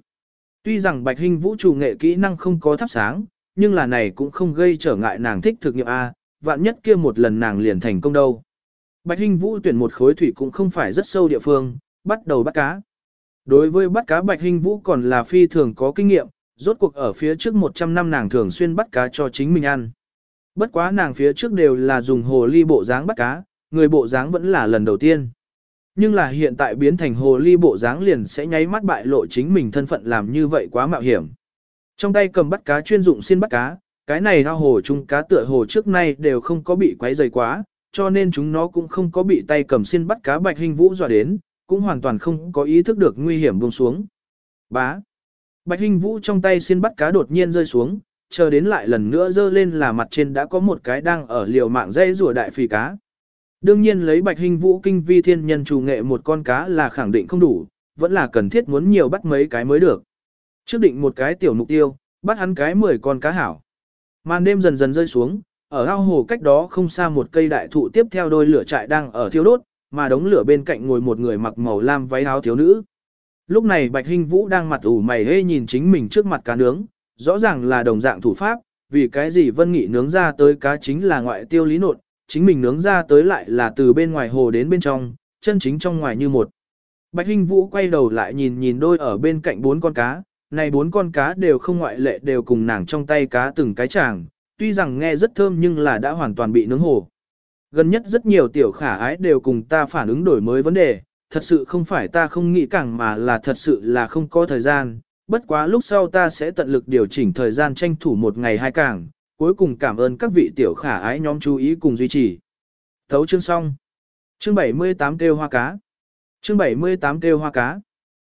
Tuy rằng Bạch Hinh Vũ chủ nghệ kỹ năng không có thắp sáng, nhưng là này cũng không gây trở ngại nàng thích thực nghiệm A, vạn nhất kia một lần nàng liền thành công đâu. Bạch Hinh Vũ tuyển một khối thủy cũng không phải rất sâu địa phương, bắt đầu bắt cá. Đối với bắt cá Bạch Hinh Vũ còn là phi thường có kinh nghiệm, rốt cuộc ở phía trước 100 năm nàng thường xuyên bắt cá cho chính mình ăn. Bất quá nàng phía trước đều là dùng hồ ly bộ dáng bắt cá, người bộ dáng vẫn là lần đầu tiên. Nhưng là hiện tại biến thành hồ ly bộ dáng liền sẽ nháy mắt bại lộ chính mình thân phận làm như vậy quá mạo hiểm. Trong tay cầm bắt cá chuyên dụng xin bắt cá, cái này ao hồ chung cá tựa hồ trước nay đều không có bị quấy dày quá, cho nên chúng nó cũng không có bị tay cầm xin bắt cá bạch hình vũ dọa đến, cũng hoàn toàn không có ý thức được nguy hiểm buông xuống. Bá. Bạch hình vũ trong tay xin bắt cá đột nhiên rơi xuống, chờ đến lại lần nữa dơ lên là mặt trên đã có một cái đang ở liều mạng dây rùa đại phì cá. Đương nhiên lấy bạch hình vũ kinh vi thiên nhân chủ nghệ một con cá là khẳng định không đủ, vẫn là cần thiết muốn nhiều bắt mấy cái mới được. Trước định một cái tiểu mục tiêu, bắt hắn cái 10 con cá hảo. Màn đêm dần dần rơi xuống, ở ao hồ cách đó không xa một cây đại thụ tiếp theo đôi lửa trại đang ở thiêu đốt, mà đống lửa bên cạnh ngồi một người mặc màu lam váy áo thiếu nữ. Lúc này Bạch Hinh Vũ đang mặt ủ mày hê nhìn chính mình trước mặt cá nướng, rõ ràng là đồng dạng thủ pháp, vì cái gì Vân Nghị nướng ra tới cá chính là ngoại tiêu lý nột, chính mình nướng ra tới lại là từ bên ngoài hồ đến bên trong, chân chính trong ngoài như một. Bạch Hinh Vũ quay đầu lại nhìn nhìn đôi ở bên cạnh bốn con cá, này bốn con cá đều không ngoại lệ đều cùng nàng trong tay cá từng cái chàng, tuy rằng nghe rất thơm nhưng là đã hoàn toàn bị nướng hồ. Gần nhất rất nhiều tiểu khả ái đều cùng ta phản ứng đổi mới vấn đề, thật sự không phải ta không nghĩ cảng mà là thật sự là không có thời gian, bất quá lúc sau ta sẽ tận lực điều chỉnh thời gian tranh thủ một ngày hai cảng. cuối cùng cảm ơn các vị tiểu khả ái nhóm chú ý cùng duy trì. Thấu chương xong. Chương 78 kêu hoa cá. Chương 78 kêu hoa cá.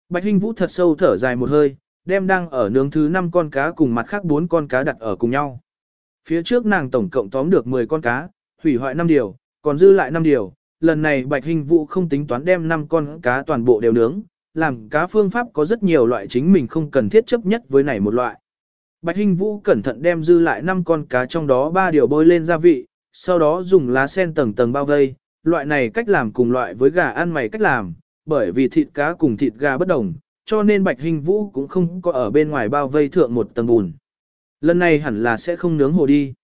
Bạch Hinh Vũ thật sâu thở dài một hơi, đem đang ở nướng thứ 5 con cá cùng mặt khác 4 con cá đặt ở cùng nhau. Phía trước nàng tổng cộng tóm được 10 con cá, hủy hoại 5 điều, còn dư lại 5 điều. Lần này Bạch Hình Vũ không tính toán đem 5 con cá toàn bộ đều nướng, làm cá phương pháp có rất nhiều loại chính mình không cần thiết chấp nhất với này một loại. Bạch Hình Vũ cẩn thận đem dư lại 5 con cá trong đó 3 điều bôi lên gia vị, sau đó dùng lá sen tầng tầng bao vây, loại này cách làm cùng loại với gà ăn mày cách làm, bởi vì thịt cá cùng thịt gà bất đồng, cho nên Bạch Hình Vũ cũng không có ở bên ngoài bao vây thượng một tầng bùn. Lần này hẳn là sẽ không nướng hồ đi.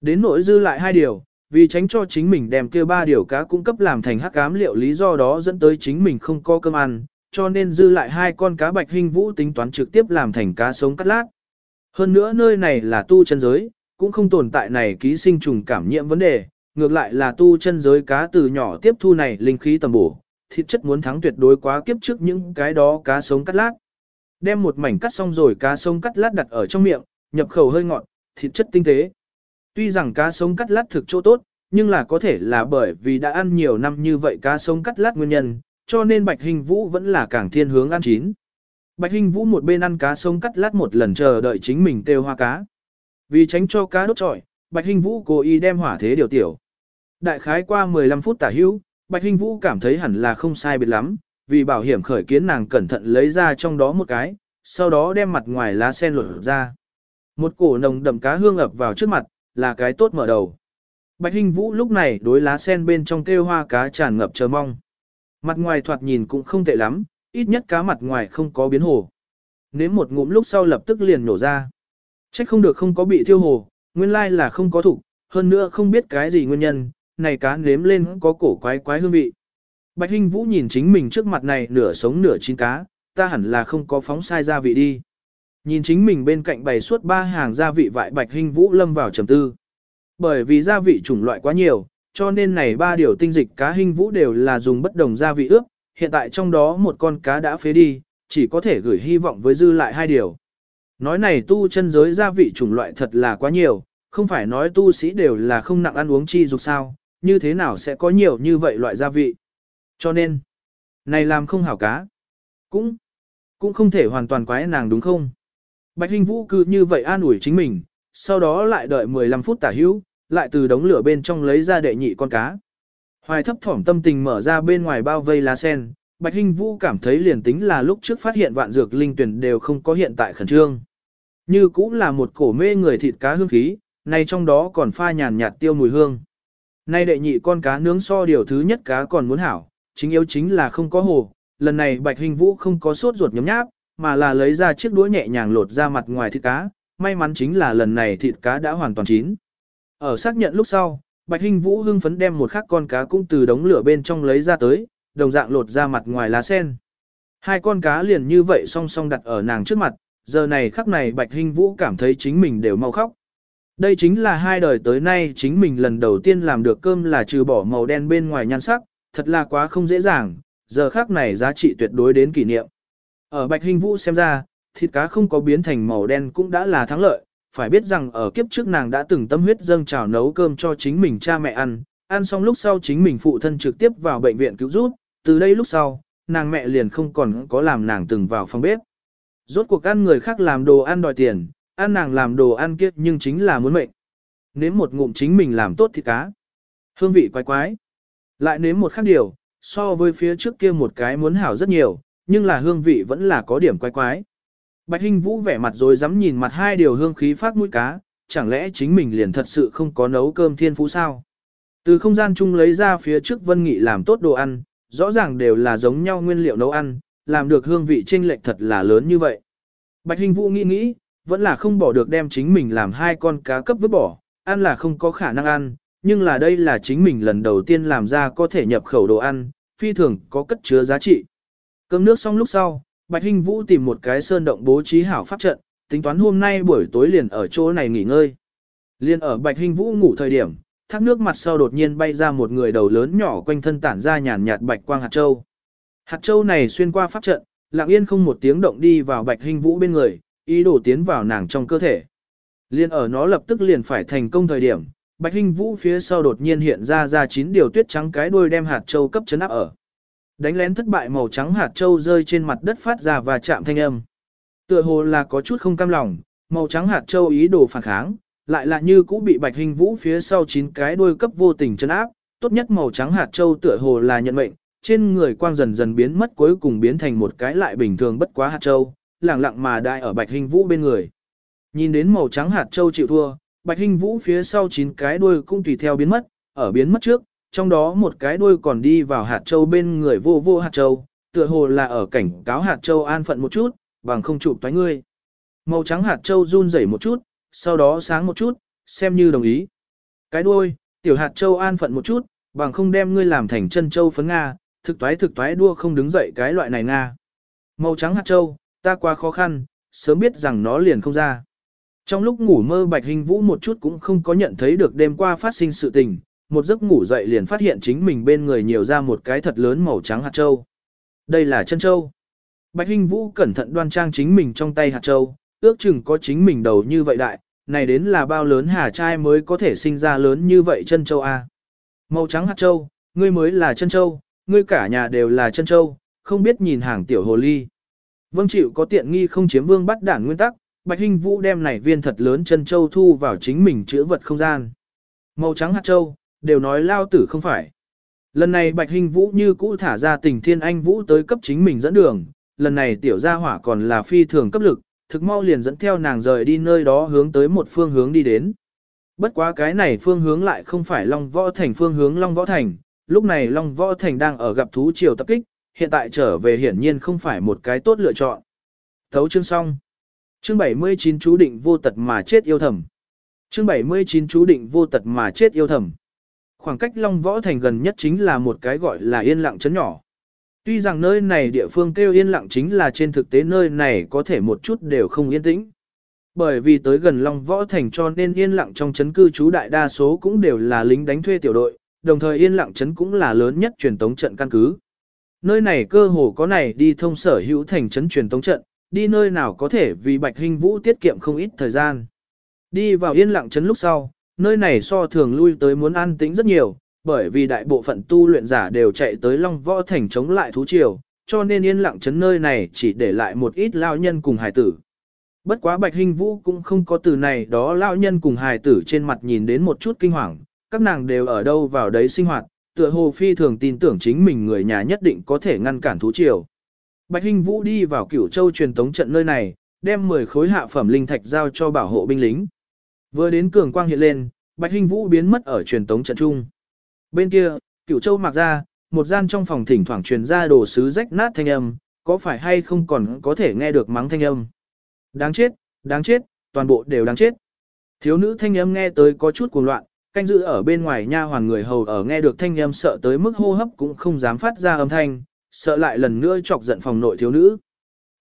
Đến nỗi dư lại hai điều, vì tránh cho chính mình đem kia ba điều cá cung cấp làm thành hắc ám liệu lý do đó dẫn tới chính mình không có cơm ăn, cho nên dư lại hai con cá Bạch Hình Vũ tính toán trực tiếp làm thành cá sống cắt lát. Hơn nữa nơi này là tu chân giới, cũng không tồn tại này ký sinh trùng cảm nhiễm vấn đề, ngược lại là tu chân giới cá từ nhỏ tiếp thu này linh khí tầm bổ, thịt chất muốn thắng tuyệt đối quá kiếp trước những cái đó cá sống cắt lát. Đem một mảnh cắt xong rồi cá sống cắt lát đặt ở trong miệng, nhập khẩu hơi ngọt, thịt chất tinh tế. Tuy rằng cá sống cắt lát thực chỗ tốt, nhưng là có thể là bởi vì đã ăn nhiều năm như vậy cá sống cắt lát nguyên nhân, cho nên Bạch Hình Vũ vẫn là càng thiên hướng ăn chín. Bạch Hình Vũ một bên ăn cá sống cắt lát một lần chờ đợi chính mình tiêu hoa cá. Vì tránh cho cá đốt trọi, Bạch Hình Vũ cố ý đem hỏa thế điều tiểu. Đại khái qua 15 phút tả hữu, Bạch Hình Vũ cảm thấy hẳn là không sai biệt lắm, vì bảo hiểm khởi kiến nàng cẩn thận lấy ra trong đó một cái, sau đó đem mặt ngoài lá sen lột ra. Một cổ nồng đậm cá hương ập vào trước mặt, là cái tốt mở đầu. Bạch Hinh Vũ lúc này đối lá sen bên trong kêu hoa cá tràn ngập chờ mong. Mặt ngoài thoạt nhìn cũng không tệ lắm, ít nhất cá mặt ngoài không có biến hồ. Nếm một ngụm lúc sau lập tức liền nổ ra. Trách không được không có bị thiêu hồ, nguyên lai là không có thủ, hơn nữa không biết cái gì nguyên nhân, này cá nếm lên có cổ quái quái hương vị. Bạch Hinh Vũ nhìn chính mình trước mặt này nửa sống nửa chín cá, ta hẳn là không có phóng sai gia vị đi. Nhìn chính mình bên cạnh bày suốt ba hàng gia vị vại Bạch hình Vũ lâm vào trầm tư. Bởi vì gia vị chủng loại quá nhiều, cho nên này ba điều tinh dịch cá hình Vũ đều là dùng bất đồng gia vị ướp, hiện tại trong đó một con cá đã phế đi, chỉ có thể gửi hy vọng với dư lại hai điều. Nói này tu chân giới gia vị chủng loại thật là quá nhiều, không phải nói tu sĩ đều là không nặng ăn uống chi dục sao, như thế nào sẽ có nhiều như vậy loại gia vị. Cho nên, này làm không hảo cá. Cũng, cũng không thể hoàn toàn quái nàng đúng không? Bạch Hình Vũ cứ như vậy an ủi chính mình, sau đó lại đợi 15 phút tả hữu, lại từ đống lửa bên trong lấy ra đệ nhị con cá. Hoài thấp thỏm tâm tình mở ra bên ngoài bao vây lá sen, Bạch Hinh Vũ cảm thấy liền tính là lúc trước phát hiện vạn dược linh tuyển đều không có hiện tại khẩn trương. Như cũng là một cổ mê người thịt cá hương khí, nay trong đó còn pha nhàn nhạt tiêu mùi hương. Nay đệ nhị con cá nướng so điều thứ nhất cá còn muốn hảo, chính yếu chính là không có hồ, lần này Bạch Hình Vũ không có sốt ruột nhấm nháp, mà là lấy ra chiếc đũa nhẹ nhàng lột ra mặt ngoài thịt cá, may mắn chính là lần này thịt cá đã hoàn toàn chín. Ở xác nhận lúc sau, Bạch hinh Vũ hưng phấn đem một khắc con cá cũng từ đống lửa bên trong lấy ra tới, đồng dạng lột ra mặt ngoài lá sen. Hai con cá liền như vậy song song đặt ở nàng trước mặt, giờ này khắc này Bạch hinh Vũ cảm thấy chính mình đều mau khóc. Đây chính là hai đời tới nay chính mình lần đầu tiên làm được cơm là trừ bỏ màu đen bên ngoài nhan sắc, thật là quá không dễ dàng, giờ khắc này giá trị tuyệt đối đến kỷ niệm. Ở Bạch Hình Vũ xem ra, thịt cá không có biến thành màu đen cũng đã là thắng lợi, phải biết rằng ở kiếp trước nàng đã từng tâm huyết dâng trào nấu cơm cho chính mình cha mẹ ăn, ăn xong lúc sau chính mình phụ thân trực tiếp vào bệnh viện cứu giúp, từ đây lúc sau, nàng mẹ liền không còn có làm nàng từng vào phòng bếp. Rốt cuộc ăn người khác làm đồ ăn đòi tiền, ăn nàng làm đồ ăn kiếp nhưng chính là muốn mệnh. Nếm một ngụm chính mình làm tốt thịt cá. Hương vị quái quái. Lại nếm một khác điều, so với phía trước kia một cái muốn hảo rất nhiều, nhưng là hương vị vẫn là có điểm quái quái. Bạch Hinh Vũ vẻ mặt rồi dám nhìn mặt hai điều hương khí phát mũi cá, chẳng lẽ chính mình liền thật sự không có nấu cơm thiên phú sao? Từ không gian chung lấy ra phía trước Vân Nghị làm tốt đồ ăn, rõ ràng đều là giống nhau nguyên liệu nấu ăn, làm được hương vị chênh lệch thật là lớn như vậy. Bạch Hinh Vũ nghĩ nghĩ, vẫn là không bỏ được đem chính mình làm hai con cá cấp vứt bỏ, ăn là không có khả năng ăn, nhưng là đây là chính mình lần đầu tiên làm ra có thể nhập khẩu đồ ăn, phi thường có cất chứa giá trị. Cơm nước xong lúc sau, Bạch Hinh Vũ tìm một cái sơn động bố trí hảo pháp trận, tính toán hôm nay buổi tối liền ở chỗ này nghỉ ngơi. Liên ở Bạch Hinh Vũ ngủ thời điểm, thác nước mặt sau đột nhiên bay ra một người đầu lớn nhỏ quanh thân tản ra nhàn nhạt bạch quang hạt châu. Hạt châu này xuyên qua pháp trận, lặng yên không một tiếng động đi vào Bạch Hinh Vũ bên người, ý đồ tiến vào nàng trong cơ thể. Liên ở nó lập tức liền phải thành công thời điểm, Bạch Hinh Vũ phía sau đột nhiên hiện ra ra chín điều tuyết trắng cái đuôi đem hạt châu cấp chấn áp ở. Đánh lén thất bại màu trắng hạt châu rơi trên mặt đất phát ra và chạm thanh âm. Tựa hồ là có chút không cam lòng, màu trắng hạt châu ý đồ phản kháng, lại là như cũ bị Bạch Hình Vũ phía sau chín cái đuôi cấp vô tình chân áp, tốt nhất màu trắng hạt châu tựa hồ là nhận mệnh, trên người quang dần dần biến mất cuối cùng biến thành một cái lại bình thường bất quá hạt châu, lẳng lặng mà đại ở Bạch Hình Vũ bên người. Nhìn đến màu trắng hạt châu chịu thua, Bạch Hình Vũ phía sau chín cái đuôi cũng tùy theo biến mất, ở biến mất trước, trong đó một cái đuôi còn đi vào hạt châu bên người vô vô hạt châu, tựa hồ là ở cảnh cáo hạt châu an phận một chút, bằng không chụp toái ngươi. Màu trắng hạt châu run rẩy một chút, sau đó sáng một chút, xem như đồng ý. Cái đuôi, tiểu hạt châu an phận một chút, bằng không đem ngươi làm thành chân châu phấn Nga, thực toái thực toái đua không đứng dậy cái loại này Nga. Màu trắng hạt châu, ta quá khó khăn, sớm biết rằng nó liền không ra. Trong lúc ngủ mơ Bạch Hình Vũ một chút cũng không có nhận thấy được đêm qua phát sinh sự tình, một giấc ngủ dậy liền phát hiện chính mình bên người nhiều ra một cái thật lớn màu trắng hạt châu. Đây là chân châu. Bạch hinh Vũ cẩn thận đoan trang chính mình trong tay hạt châu, ước chừng có chính mình đầu như vậy đại, này đến là bao lớn hà trai mới có thể sinh ra lớn như vậy chân châu A. Màu trắng hạt châu, ngươi mới là chân châu, ngươi cả nhà đều là chân châu, không biết nhìn hàng tiểu hồ ly. Vâng chịu có tiện nghi không chiếm vương bắt đản nguyên tắc, Bạch Hinh Vũ đem này viên thật lớn chân châu thu vào chính mình chữa vật không gian. Màu trắng hạt châu, đều nói lao tử không phải. Lần này Bạch hình Vũ như cũ thả ra tình thiên anh Vũ tới cấp chính mình dẫn đường, lần này tiểu gia hỏa còn là phi thường cấp lực, thực mau liền dẫn theo nàng rời đi nơi đó hướng tới một phương hướng đi đến. Bất quá cái này phương hướng lại không phải Long Võ Thành phương hướng Long Võ Thành, lúc này Long Võ Thành đang ở gặp thú triều tập kích, hiện tại trở về hiển nhiên không phải một cái tốt lựa chọn. Thấu chương xong. Chương 79 chú định vô tật mà chết yêu thầm. Chương 79 chú định vô tật mà chết yêu thầm. Khoảng cách Long Võ Thành gần nhất chính là một cái gọi là yên lặng chấn nhỏ. Tuy rằng nơi này địa phương kêu yên lặng chính là trên thực tế nơi này có thể một chút đều không yên tĩnh. Bởi vì tới gần Long Võ Thành cho nên yên lặng trong chấn cư trú đại đa số cũng đều là lính đánh thuê tiểu đội, đồng thời yên lặng chấn cũng là lớn nhất truyền tống trận căn cứ. Nơi này cơ hồ có này đi thông sở hữu thành chấn truyền tống trận, đi nơi nào có thể vì Bạch Hình Vũ tiết kiệm không ít thời gian. Đi vào yên lặng chấn lúc sau, nơi này so thường lui tới muốn an tĩnh rất nhiều, bởi vì đại bộ phận tu luyện giả đều chạy tới Long Võ Thành chống lại thú triều, cho nên yên lặng chấn nơi này chỉ để lại một ít lao nhân cùng hài tử. Bất quá Bạch Hình Vũ cũng không có từ này đó lao nhân cùng hài tử trên mặt nhìn đến một chút kinh hoàng, các nàng đều ở đâu vào đấy sinh hoạt, tựa hồ phi thường tin tưởng chính mình người nhà nhất định có thể ngăn cản thú triều. Bạch Hinh Vũ đi vào cửu châu truyền tống trận nơi này, đem 10 khối hạ phẩm linh thạch giao cho bảo hộ binh lính. Vừa đến cường quang hiện lên, Bạch Hinh Vũ biến mất ở truyền tống trận trung. Bên kia, cửu châu mặc ra, một gian trong phòng thỉnh thoảng truyền ra đồ sứ rách nát thanh âm, có phải hay không còn có thể nghe được mắng thanh âm. Đáng chết, đáng chết, toàn bộ đều đáng chết. Thiếu nữ thanh âm nghe tới có chút cuồng loạn, canh giữ ở bên ngoài nha hoàn người hầu ở nghe được thanh âm sợ tới mức hô hấp cũng không dám phát ra âm thanh, sợ lại lần nữa chọc giận phòng nội thiếu nữ.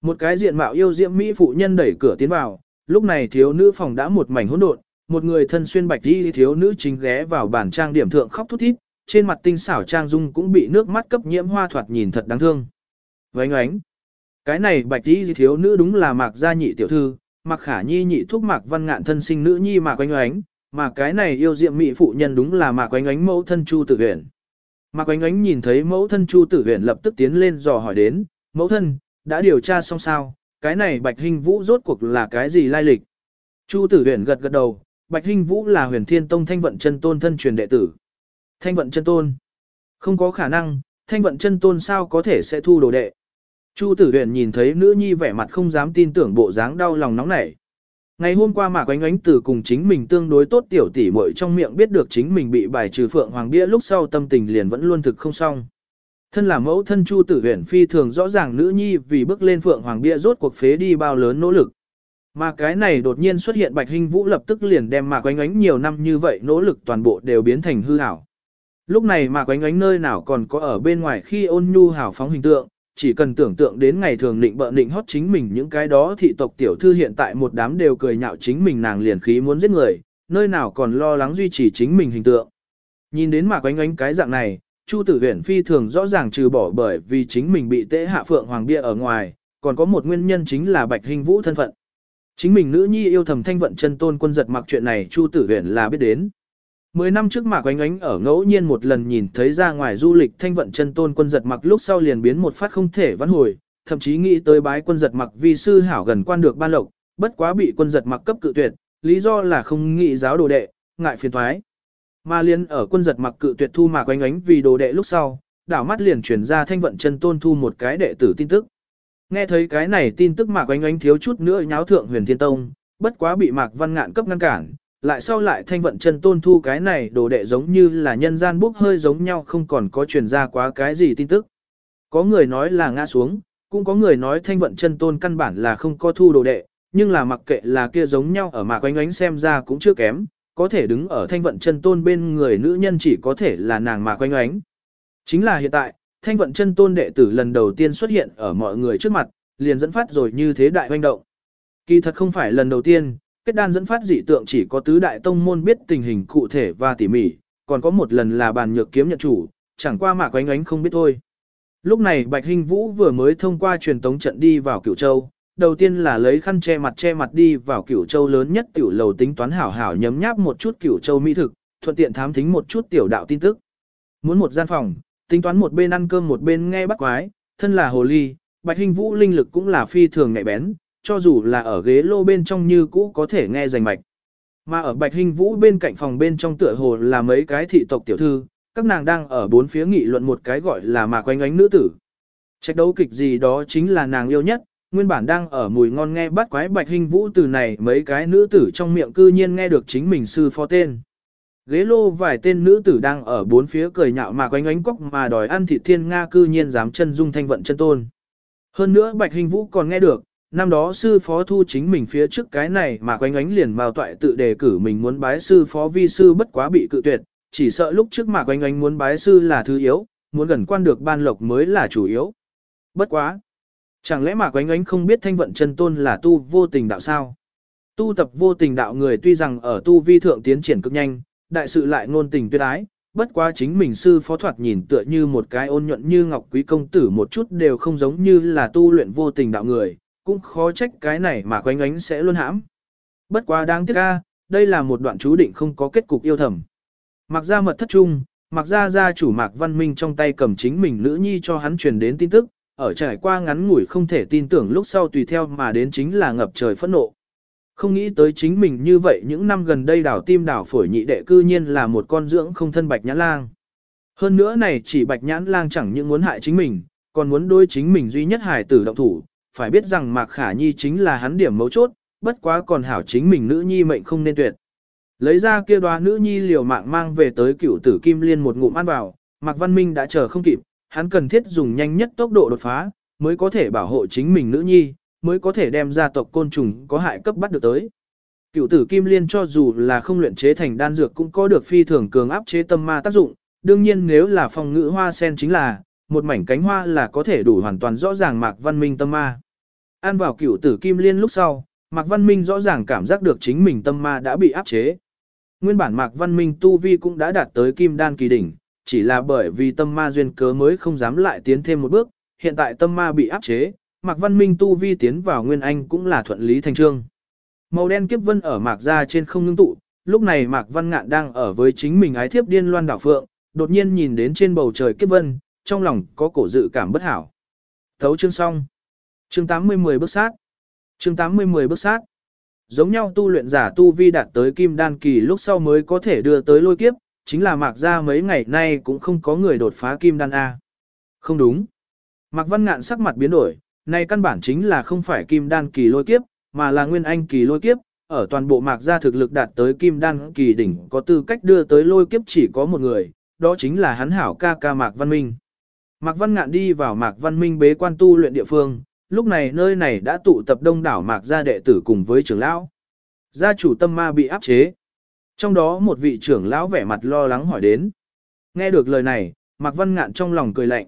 Một cái diện mạo yêu diễm mỹ phụ nhân đẩy cửa tiến vào, lúc này thiếu nữ phòng đã một mảnh hỗn độn, một người thân xuyên bạch y thiếu nữ chính ghé vào bàn trang điểm thượng khóc thút thít, trên mặt tinh xảo trang dung cũng bị nước mắt cấp nhiễm hoa thoạt nhìn thật đáng thương. Vánh ánh, cái này bạch y thiếu nữ đúng là mạc gia nhị tiểu thư, mạc khả nhi nhị thúc mạc văn ngạn thân sinh nữ nhi mạc oánh oánh, mà cái này yêu diệm mỹ phụ nhân đúng là mạc oánh oánh mẫu thân chu tử huyền. Mạc Oánh Oánh nhìn thấy mẫu thân Chu Tử Huyền lập tức tiến lên dò hỏi đến, mẫu thân, đã điều tra xong sao, cái này Bạch Hinh Vũ rốt cuộc là cái gì lai lịch? Chu Tử Huyền gật gật đầu, Bạch Hinh Vũ là huyền thiên tông thanh vận chân tôn thân truyền đệ tử. Thanh vận chân tôn? Không có khả năng, thanh vận chân tôn sao có thể sẽ thu đồ đệ? Chu Tử Huyền nhìn thấy nữ nhi vẻ mặt không dám tin tưởng bộ dáng đau lòng nóng nảy. Ngày hôm qua Mạc Oánh Oánh từ cùng chính mình tương đối tốt tiểu tỷ muội trong miệng biết được chính mình bị bài trừ Phượng Hoàng Bia lúc sau tâm tình liền vẫn luôn thực không xong. Thân là mẫu thân Chu Tử Huyền phi thường rõ ràng nữ nhi vì bước lên Phượng Hoàng Bia rốt cuộc phế đi bao lớn nỗ lực. Mà cái này đột nhiên xuất hiện Bạch Hinh Vũ lập tức liền đem Mạc Oánh Oánh nhiều năm như vậy nỗ lực toàn bộ đều biến thành hư ảo. Lúc này Mạc Oánh Oánh nơi nào còn có ở bên ngoài khi ôn nhu hảo phóng hình tượng, chỉ cần tưởng tượng đến ngày thường định bợ định hót chính mình những cái đó thị tộc tiểu thư hiện tại một đám đều cười nhạo chính mình nàng liền khí muốn giết người, nơi nào còn lo lắng duy trì chính mình hình tượng. Nhìn đến mạc oánh oánh cái dạng này, Chu tử Huyền phi thường rõ ràng trừ bỏ bởi vì chính mình bị tế hạ phượng hoàng bia ở ngoài, còn có một nguyên nhân chính là bạch hình vũ thân phận. Chính mình nữ nhi yêu thầm thanh vận chân tôn quân giật mặc chuyện này Chu tử Huyền là biết đến. Mười năm trước Mạc Oánh Oánh ở ngẫu nhiên một lần nhìn thấy ra ngoài du lịch thanh vận chân tôn quân giật mặc lúc sau liền biến một phát không thể vãn hồi, thậm chí nghĩ tới bái quân giật mặc vì sư hảo gần quan được ban lộc, bất quá bị quân giật mặc cấp cự tuyệt, lý do là không nghĩ giáo đồ đệ, ngại phiền thoái. Mà liên ở quân giật mặc cự tuyệt thu mà quanh ánh vì đồ đệ lúc sau, đảo mắt liền chuyển ra thanh vận chân tôn thu một cái đệ tử tin tức. Nghe thấy cái này tin tức mà quanh ánh thiếu chút nữa nháo thượng huyền thiên tông, bất quá bị mạc văn ngạn cấp ngăn cản, lại sau lại thanh vận chân tôn thu cái này đồ đệ giống như là nhân gian bốc hơi giống nhau không còn có truyền ra quá cái gì tin tức. Có người nói là ngã xuống, cũng có người nói thanh vận chân tôn căn bản là không có thu đồ đệ, nhưng là mặc kệ là kia giống nhau ở mạc quanh oánh xem ra cũng chưa kém, có thể đứng ở thanh vận chân tôn bên người nữ nhân chỉ có thể là nàng mà quanh oánh. Chính là hiện tại, thanh vận chân tôn đệ tử lần đầu tiên xuất hiện ở mọi người trước mặt, liền dẫn phát rồi như thế đại hoành động. Kỳ thật không phải lần đầu tiên, kết đan dẫn phát dị tượng chỉ có tứ đại tông môn biết tình hình cụ thể và tỉ mỉ, còn có một lần là bàn nhược kiếm nhận chủ, chẳng qua mà quanh oánh không biết thôi. Lúc này Bạch Hinh Vũ vừa mới thông qua truyền tống trận đi vào Cửu Châu, đầu tiên là lấy khăn che mặt che mặt đi vào Cửu Châu lớn nhất tiểu lầu tính toán hảo hảo nhấm nháp một chút Cửu Châu mỹ thực, thuận tiện thám thính một chút tiểu đạo tin tức. Muốn một gian phòng, tính toán một bên ăn cơm một bên nghe bắt quái, thân là hồ ly, Bạch hình Vũ linh lực cũng là phi thường nhạy bén, cho dù là ở ghế lô bên trong như cũ có thể nghe rành mạch. Mà ở Bạch hình Vũ bên cạnh phòng bên trong tựa hồ là mấy cái thị tộc tiểu thư, các nàng đang ở bốn phía nghị luận một cái gọi là mà quanh ánh nữ tử. Trách đấu kịch gì đó chính là nàng yêu nhất, nguyên bản đang ở mùi ngon nghe bắt quái Bạch hình Vũ từ này mấy cái nữ tử trong miệng cư nhiên nghe được chính mình sư phó tên. Ghế lô vài tên nữ tử đang ở bốn phía cười nhạo mà quanh ánh cốc mà đòi ăn thịt thiên Nga cư nhiên dám chân dung thanh vận chân tôn. Hơn nữa Bạch Hình Vũ còn nghe được, năm đó sư phó thu chính mình phía trước cái này mà quanh ánh liền mào toại tự đề cử mình muốn bái sư phó vi sư bất quá bị cự tuyệt, chỉ sợ lúc trước mà quanh ánh muốn bái sư là thứ yếu, muốn gần quan được ban lộc mới là chủ yếu. Bất quá. Chẳng lẽ mà quanh ánh không biết thanh vận chân tôn là tu vô tình đạo sao? Tu tập vô tình đạo người tuy rằng ở tu vi thượng tiến triển cực nhanh, đại sự lại ngôn tình tuyệt ái, bất quá chính mình sư phó thoạt nhìn tựa như một cái ôn nhuận như ngọc quý công tử một chút đều không giống như là tu luyện vô tình đạo người, cũng khó trách cái này mà quánh ánh sẽ luôn hãm. Bất quá đáng tiếc a, đây là một đoạn chú định không có kết cục yêu thầm. Mặc ra mật thất trung, mặc ra gia chủ Mạc Văn Minh trong tay cầm chính mình nữ nhi cho hắn truyền đến tin tức, ở trải qua ngắn ngủi không thể tin tưởng lúc sau tùy theo mà đến chính là ngập trời phẫn nộ. Không nghĩ tới chính mình như vậy những năm gần đây đảo tim đảo phổi nhị đệ cư nhiên là một con dưỡng không thân bạch nhãn lang. Hơn nữa này chỉ bạch nhãn lang chẳng những muốn hại chính mình, còn muốn đối chính mình duy nhất hài tử động thủ, phải biết rằng Mạc Khả Nhi chính là hắn điểm mấu chốt, bất quá còn hảo chính mình nữ nhi mệnh không nên tuyệt. Lấy ra kia đoá nữ nhi liều mạng mang về tới cựu tử kim liên một ngụm ăn vào, Mạc Văn Minh đã chờ không kịp, hắn cần thiết dùng nhanh nhất tốc độ đột phá, mới có thể bảo hộ chính mình nữ nhi, mới có thể đem gia tộc côn trùng có hại cấp bắt được tới. Cựu tử kim liên cho dù là không luyện chế thành đan dược cũng có được phi thường cường áp chế tâm ma tác dụng, đương nhiên nếu là phòng ngữ hoa sen chính là, một mảnh cánh hoa là có thể đủ hoàn toàn rõ ràng Mạc Văn Minh tâm ma. Ăn vào cựu tử kim liên lúc sau, Mạc Văn Minh rõ ràng cảm giác được chính mình tâm ma đã bị áp chế. Nguyên bản Mạc Văn Minh tu vi cũng đã đạt tới kim đan kỳ đỉnh, chỉ là bởi vì tâm ma duyên cớ mới không dám lại tiến thêm một bước, hiện tại tâm ma bị áp chế, Mạc Văn Minh tu vi tiến vào Nguyên Anh cũng là thuận lý thành trương. Màu đen kiếp vân ở Mạc gia trên không ngưng tụ, lúc này Mạc Văn Ngạn đang ở với chính mình ái thiếp điên loan đảo phượng, đột nhiên nhìn đến trên bầu trời kiếp vân, trong lòng có cổ dự cảm bất hảo. Thấu chương xong. Chương 80-10 bước sát. Chương 80-10 bước sát. Giống nhau tu luyện giả tu vi đạt tới kim đan kỳ lúc sau mới có thể đưa tới lôi kiếp, chính là Mạc gia mấy ngày nay cũng không có người đột phá kim đan A. Không đúng. Mạc Văn Ngạn sắc mặt biến đổi, này căn bản chính là không phải kim đan kỳ lôi kiếp, mà là nguyên anh kỳ lôi kiếp, ở toàn bộ mạc gia thực lực đạt tới kim đan kỳ đỉnh có tư cách đưa tới lôi kiếp chỉ có một người, đó chính là hắn hảo ca ca Mạc Văn Minh. Mạc Văn Ngạn đi vào Mạc Văn Minh bế quan tu luyện địa phương, lúc này nơi này đã tụ tập đông đảo Mạc gia đệ tử cùng với trưởng lão. Gia chủ tâm ma bị áp chế. Trong đó một vị trưởng lão vẻ mặt lo lắng hỏi đến. Nghe được lời này, Mạc Văn Ngạn trong lòng cười lạnh.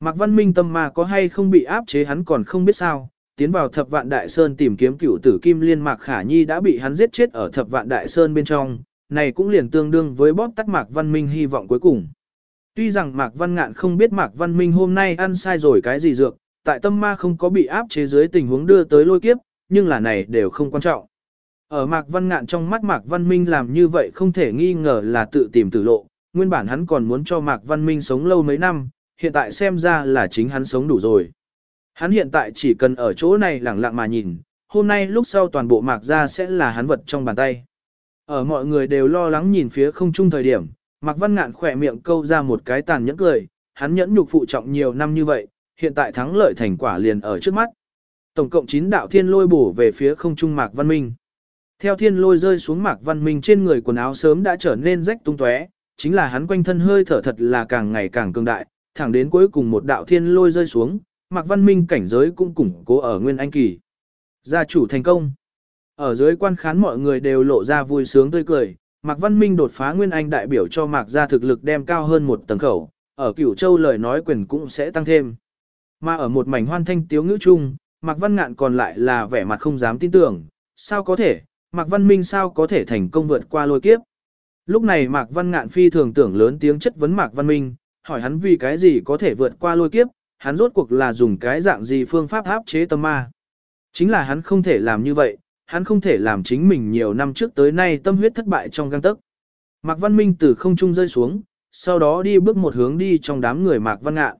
Mạc Văn Minh tâm ma có hay không bị áp chế hắn còn không biết sao, tiến vào thập vạn đại sơn tìm kiếm cựu tử kim liên Mạc Khả Nhi đã bị hắn giết chết ở thập vạn đại sơn bên trong, này cũng liền tương đương với bóp tắt Mạc Văn Minh hy vọng cuối cùng. Tuy rằng Mạc Văn Ngạn không biết Mạc Văn Minh hôm nay ăn sai rồi cái gì dược, tại tâm ma không có bị áp chế dưới tình huống đưa tới lôi kiếp, nhưng là này đều không quan trọng. Ở Mạc Văn Ngạn trong mắt Mạc Văn Minh làm như vậy không thể nghi ngờ là tự tìm tử lộ, nguyên bản hắn còn muốn cho Mạc Văn Minh sống lâu mấy năm, hiện tại xem ra là chính hắn sống đủ rồi. Hắn hiện tại chỉ cần ở chỗ này lẳng lặng mà nhìn, hôm nay lúc sau toàn bộ mạc gia sẽ là hắn vật trong bàn tay. Ở mọi người đều lo lắng nhìn phía không trung thời điểm, Mạc Văn Ngạn khỏe miệng câu ra một cái tàn nhẫn cười, hắn nhẫn nhục phụ trọng nhiều năm như vậy, hiện tại thắng lợi thành quả liền ở trước mắt. Tổng cộng 9 đạo thiên lôi bổ về phía không trung Mạc Văn Minh. Theo thiên lôi rơi xuống Mạc Văn Minh trên người quần áo sớm đã trở nên rách tung tóe, chính là hắn quanh thân hơi thở thật là càng ngày càng cường đại, thẳng đến cuối cùng một đạo thiên lôi rơi xuống, Mạc Văn Minh cảnh giới cũng củng cố ở Nguyên Anh kỳ. Gia chủ thành công. Ở dưới quan khán mọi người đều lộ ra vui sướng tươi cười, Mạc Văn Minh đột phá Nguyên Anh đại biểu cho Mạc gia thực lực đem cao hơn một tầng khẩu, ở Cửu Châu lời nói quyền cũng sẽ tăng thêm. Mà ở một mảnh hoan thanh tiếu ngữ chung, Mạc Văn Ngạn còn lại là vẻ mặt không dám tin tưởng, sao có thể, Mạc Văn Minh sao có thể thành công vượt qua lôi kiếp. Lúc này Mạc Văn Ngạn phi thường tưởng lớn tiếng chất vấn Mạc Văn Minh, hỏi hắn vì cái gì có thể vượt qua lôi kiếp, hắn rốt cuộc là dùng cái dạng gì phương pháp áp chế tâm ma. Chính là hắn không thể làm như vậy, hắn không thể làm chính mình nhiều năm trước tới nay tâm huyết thất bại trong găng tấc. Mạc Văn Minh từ không trung rơi xuống, sau đó đi bước một hướng đi trong đám người Mạc Văn Ngạn.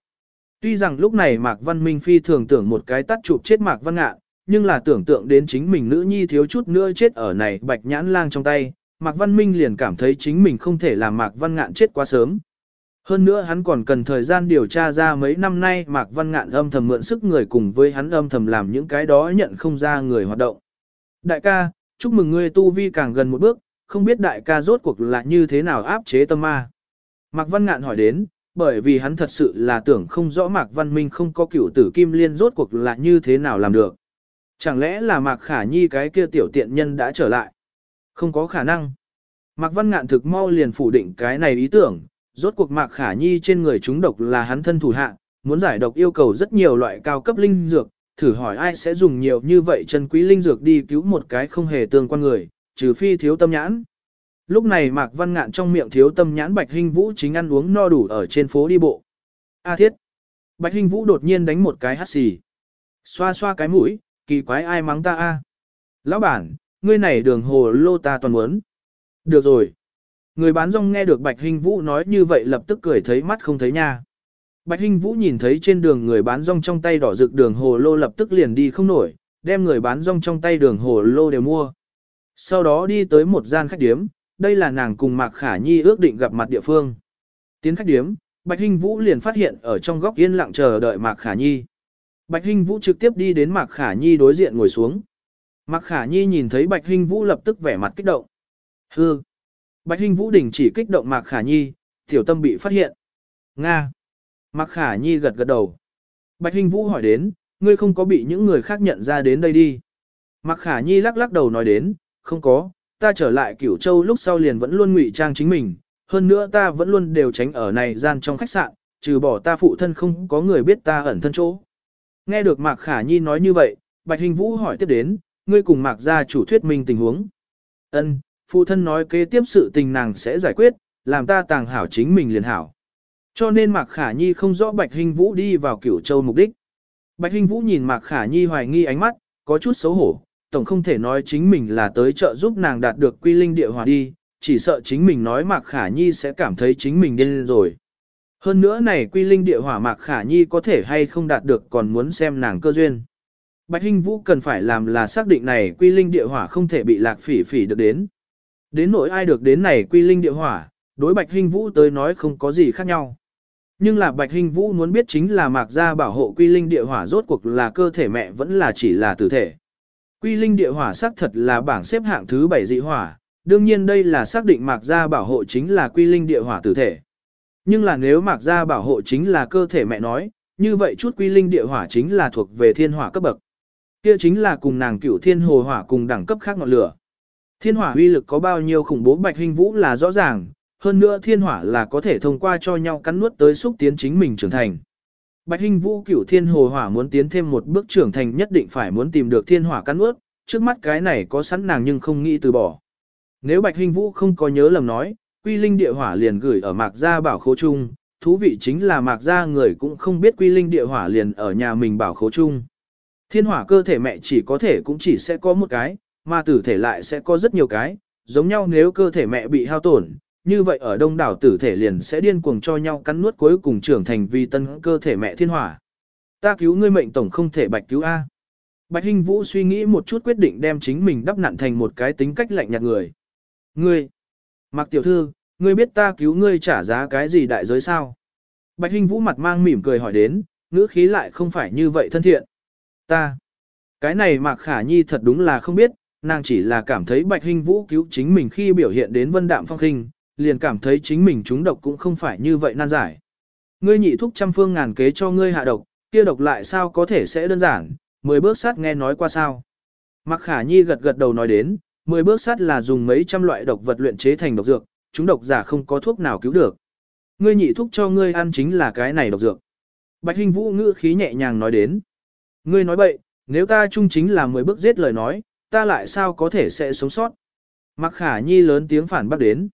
Tuy rằng lúc này Mạc Văn Minh phi thường tưởng một cái tắt chụp chết Mạc Văn Ngạn, nhưng là tưởng tượng đến chính mình nữ nhi thiếu chút nữa chết ở này bạch nhãn lang trong tay, Mạc Văn Minh liền cảm thấy chính mình không thể làm Mạc Văn Ngạn chết quá sớm. Hơn nữa hắn còn cần thời gian điều tra ra mấy năm nay Mạc Văn Ngạn âm thầm mượn sức người cùng với hắn âm thầm làm những cái đó nhận không ra người hoạt động. Đại ca, chúc mừng ngươi tu vi càng gần một bước, không biết đại ca rốt cuộc là như thế nào áp chế tâm ma. Mạc Văn Ngạn hỏi đến, bởi vì hắn thật sự là tưởng không rõ Mạc Văn Minh không có cựu tử kim liên rốt cuộc là như thế nào làm được. Chẳng lẽ là Mạc Khả Nhi cái kia tiểu tiện nhân đã trở lại? Không có khả năng. Mạc Văn Ngạn thực mau liền phủ định cái này ý tưởng, rốt cuộc Mạc Khả Nhi trên người chúng độc là hắn thân thủ hạ, muốn giải độc yêu cầu rất nhiều loại cao cấp linh dược, thử hỏi ai sẽ dùng nhiều như vậy chân quý linh dược đi cứu một cái không hề tương quan người, trừ phi thiếu tâm nhãn. Lúc này Mạc Văn Ngạn trong miệng thiếu tâm nhãn Bạch Hinh Vũ chính ăn uống no đủ ở trên phố đi bộ. A thiết. Bạch Hinh Vũ đột nhiên đánh một cái hắt xì. Xoa xoa cái mũi, kỳ quái ai mắng ta a? Lão bản, ngươi này đường hồ lô ta toàn muốn. Được rồi. Người bán rong nghe được Bạch Hinh Vũ nói như vậy lập tức cười thấy mắt không thấy nha. Bạch Hinh Vũ nhìn thấy trên đường người bán rong trong tay đỏ rực đường hồ lô lập tức liền đi không nổi, đem người bán rong trong tay đường hồ lô đều mua. Sau đó đi tới một gian khách điếm, đây là nàng cùng Mạc Khả Nhi ước định gặp mặt địa phương. Tiến khách điếm, Bạch Hinh Vũ liền phát hiện ở trong góc yên lặng chờ đợi Mạc Khả Nhi. Bạch Hinh Vũ trực tiếp đi đến Mạc Khả Nhi đối diện ngồi xuống. Mạc Khả Nhi nhìn thấy Bạch Hinh Vũ lập tức vẻ mặt kích động. Hư! Bạch Hinh Vũ đình chỉ kích động Mạc Khả Nhi, tiểu tâm bị phát hiện. Nga! Mạc Khả Nhi gật gật đầu. Bạch Hinh Vũ hỏi đến, ngươi không có bị những người khác nhận ra đến đây đi. Mạc Khả Nhi lắc lắc đầu nói đến, không có, ta trở lại Cửu Châu lúc sau liền vẫn luôn ngụy trang chính mình, hơn nữa ta vẫn luôn đều tránh ở này gian trong khách sạn, trừ bỏ ta phụ thân không có người biết ta ẩn thân chỗ. Nghe được Mạc Khả Nhi nói như vậy, Bạch Hình Vũ hỏi tiếp đến, ngươi cùng Mạc gia chủ thuyết minh tình huống. Ân, phụ thân nói kế tiếp sự tình nàng sẽ giải quyết, làm ta tàng hảo chính mình liền hảo. Cho nên Mạc Khả Nhi không rõ Bạch Hình Vũ đi vào Cửu Châu mục đích. Bạch Hình Vũ nhìn Mạc Khả Nhi hoài nghi ánh mắt, có chút xấu hổ, tổng không thể nói chính mình là tới trợ giúp nàng đạt được quy linh địa hòa đi, chỉ sợ chính mình nói Mạc Khả Nhi sẽ cảm thấy chính mình điên rồi. Hơn nữa này quy linh địa hỏa Mạc Khả Nhi có thể hay không đạt được còn muốn xem nàng cơ duyên. Bạch Hinh Vũ cần phải làm là xác định này quy linh địa hỏa không thể bị lạc phỉ phỉ được đến. Đến nỗi ai được đến này quy linh địa hỏa, đối Bạch Hinh Vũ tới nói không có gì khác nhau. Nhưng là Bạch Hinh Vũ muốn biết chính là Mạc gia bảo hộ quy linh địa hỏa rốt cuộc là cơ thể mẹ vẫn là chỉ là tử thể. Quy linh địa hỏa xác thật là bảng xếp hạng thứ 7 dị hỏa, đương nhiên đây là xác định Mạc gia bảo hộ chính là quy linh địa hỏa tử thể. Nhưng là nếu Mạc gia bảo hộ chính là cơ thể mẹ nói, như vậy chút quy linh địa hỏa chính là thuộc về thiên hỏa cấp bậc. Kia chính là cùng nàng cửu thiên hồ hỏa cùng đẳng cấp khác ngọn lửa. Thiên hỏa uy lực có bao nhiêu khủng bố Bạch Hình Vũ là rõ ràng, hơn nữa thiên hỏa là có thể thông qua cho nhau cắn nuốt tới xúc tiến chính mình trưởng thành. Bạch Hinh Vũ cửu thiên hồ hỏa muốn tiến thêm một bước trưởng thành nhất định phải muốn tìm được thiên hỏa cắn nuốt trước mắt cái này có sẵn nàng nhưng không nghĩ từ bỏ. Nếu Bạch Hinh Vũ không có nhớ lầm nói, quy linh địa hỏa liền gửi ở mạc gia bảo khố chung, thú vị chính là mạc gia người cũng không biết quy linh địa hỏa liền ở nhà mình bảo khố chung. Thiên hỏa cơ thể mẹ chỉ có thể cũng chỉ sẽ có một cái, mà tử thể lại sẽ có rất nhiều cái, giống nhau nếu cơ thể mẹ bị hao tổn, như vậy ở đông đảo tử thể liền sẽ điên cuồng cho nhau cắn nuốt cuối cùng trưởng thành vì tân cơ thể mẹ thiên hỏa. Ta cứu ngươi mệnh tổng không thể bạch cứu A. Bạch Hinh Vũ suy nghĩ một chút quyết định đem chính mình đắp nặn thành một cái tính cách lạnh nhạt người. Ngươi, Mạc Tiểu Thư, ngươi biết ta cứu ngươi trả giá cái gì đại giới sao? Bạch Hinh Vũ mặt mang mỉm cười hỏi đến, ngữ khí lại không phải như vậy thân thiện. Ta, cái này Mạc Khả Nhi thật đúng là không biết, nàng chỉ là cảm thấy Bạch Hinh Vũ cứu chính mình khi biểu hiện đến vân đạm phong khinh, liền cảm thấy chính mình trúng độc cũng không phải như vậy nan giải. Ngươi nhị thúc trăm phương ngàn kế cho ngươi hạ độc, kia độc lại sao có thể sẽ đơn giản, mười bước sát nghe nói qua sao. Mạc Khả Nhi gật gật đầu nói đến, mười bước sát là dùng mấy trăm loại độc vật luyện chế thành độc dược, chúng độc giả không có thuốc nào cứu được. Ngươi nhị thuốc cho ngươi ăn chính là cái này độc dược. Bạch Hinh Vũ ngữ khí nhẹ nhàng nói đến. Ngươi nói bậy, nếu ta chung chính là mười bước giết lời nói, ta lại sao có thể sẽ sống sót. mặc Khả Nhi lớn tiếng phản bác đến.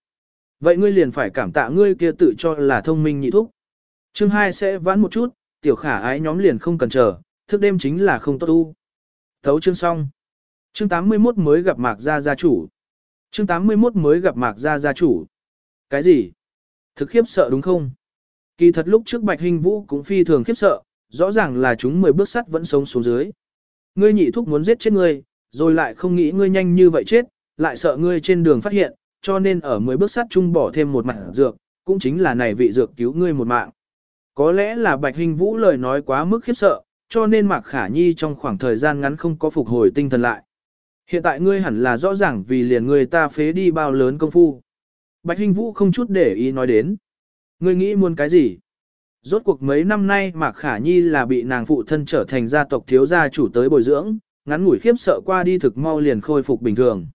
Vậy ngươi liền phải cảm tạ ngươi kia tự cho là thông minh nhị thúc. Chương 2 sẽ vãn một chút, tiểu khả ái nhóm liền không cần chờ, thức đêm chính là không tốt u. Thấu chương xong. Chương 81 mới gặp Mạc Gia Gia chủ. Chương 81 mới gặp Mạc Gia Gia chủ. Cái gì? Thực khiếp sợ đúng không? Kỳ thật lúc trước Bạch Hình Vũ cũng phi thường khiếp sợ, rõ ràng là chúng 10 bước sắt vẫn sống xuống dưới. Ngươi nhị thúc muốn giết chết ngươi, rồi lại không nghĩ ngươi nhanh như vậy chết, lại sợ ngươi trên đường phát hiện, cho nên ở 10 bước sắt chung bỏ thêm một mặt dược, cũng chính là này vị dược cứu ngươi một mạng. Có lẽ là Bạch Hình Vũ lời nói quá mức khiếp sợ, cho nên Mạc Khả Nhi trong khoảng thời gian ngắn không có phục hồi tinh thần lại. Hiện tại ngươi hẳn là rõ ràng vì liền người ta phế đi bao lớn công phu. Bạch hinh Vũ không chút để ý nói đến. Ngươi nghĩ muốn cái gì? Rốt cuộc mấy năm nay Mạc Khả Nhi là bị nàng phụ thân trở thành gia tộc thiếu gia chủ tới bồi dưỡng, ngắn ngủi khiếp sợ qua đi thực mau liền khôi phục bình thường.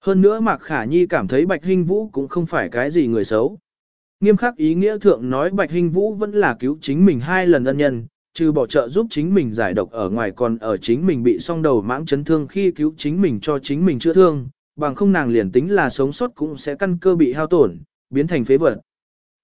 Hơn nữa Mạc Khả Nhi cảm thấy Bạch Hinh Vũ cũng không phải cái gì người xấu. Nghiêm khắc ý nghĩa thượng nói Bạch Hinh Vũ vẫn là cứu chính mình hai lần ân nhân, trừ bỏ trợ giúp chính mình giải độc ở ngoài còn ở chính mình bị song đầu mãng chấn thương khi cứu chính mình cho chính mình chữa thương, bằng không nàng liền tính là sống sót cũng sẽ căn cơ bị hao tổn, biến thành phế vật.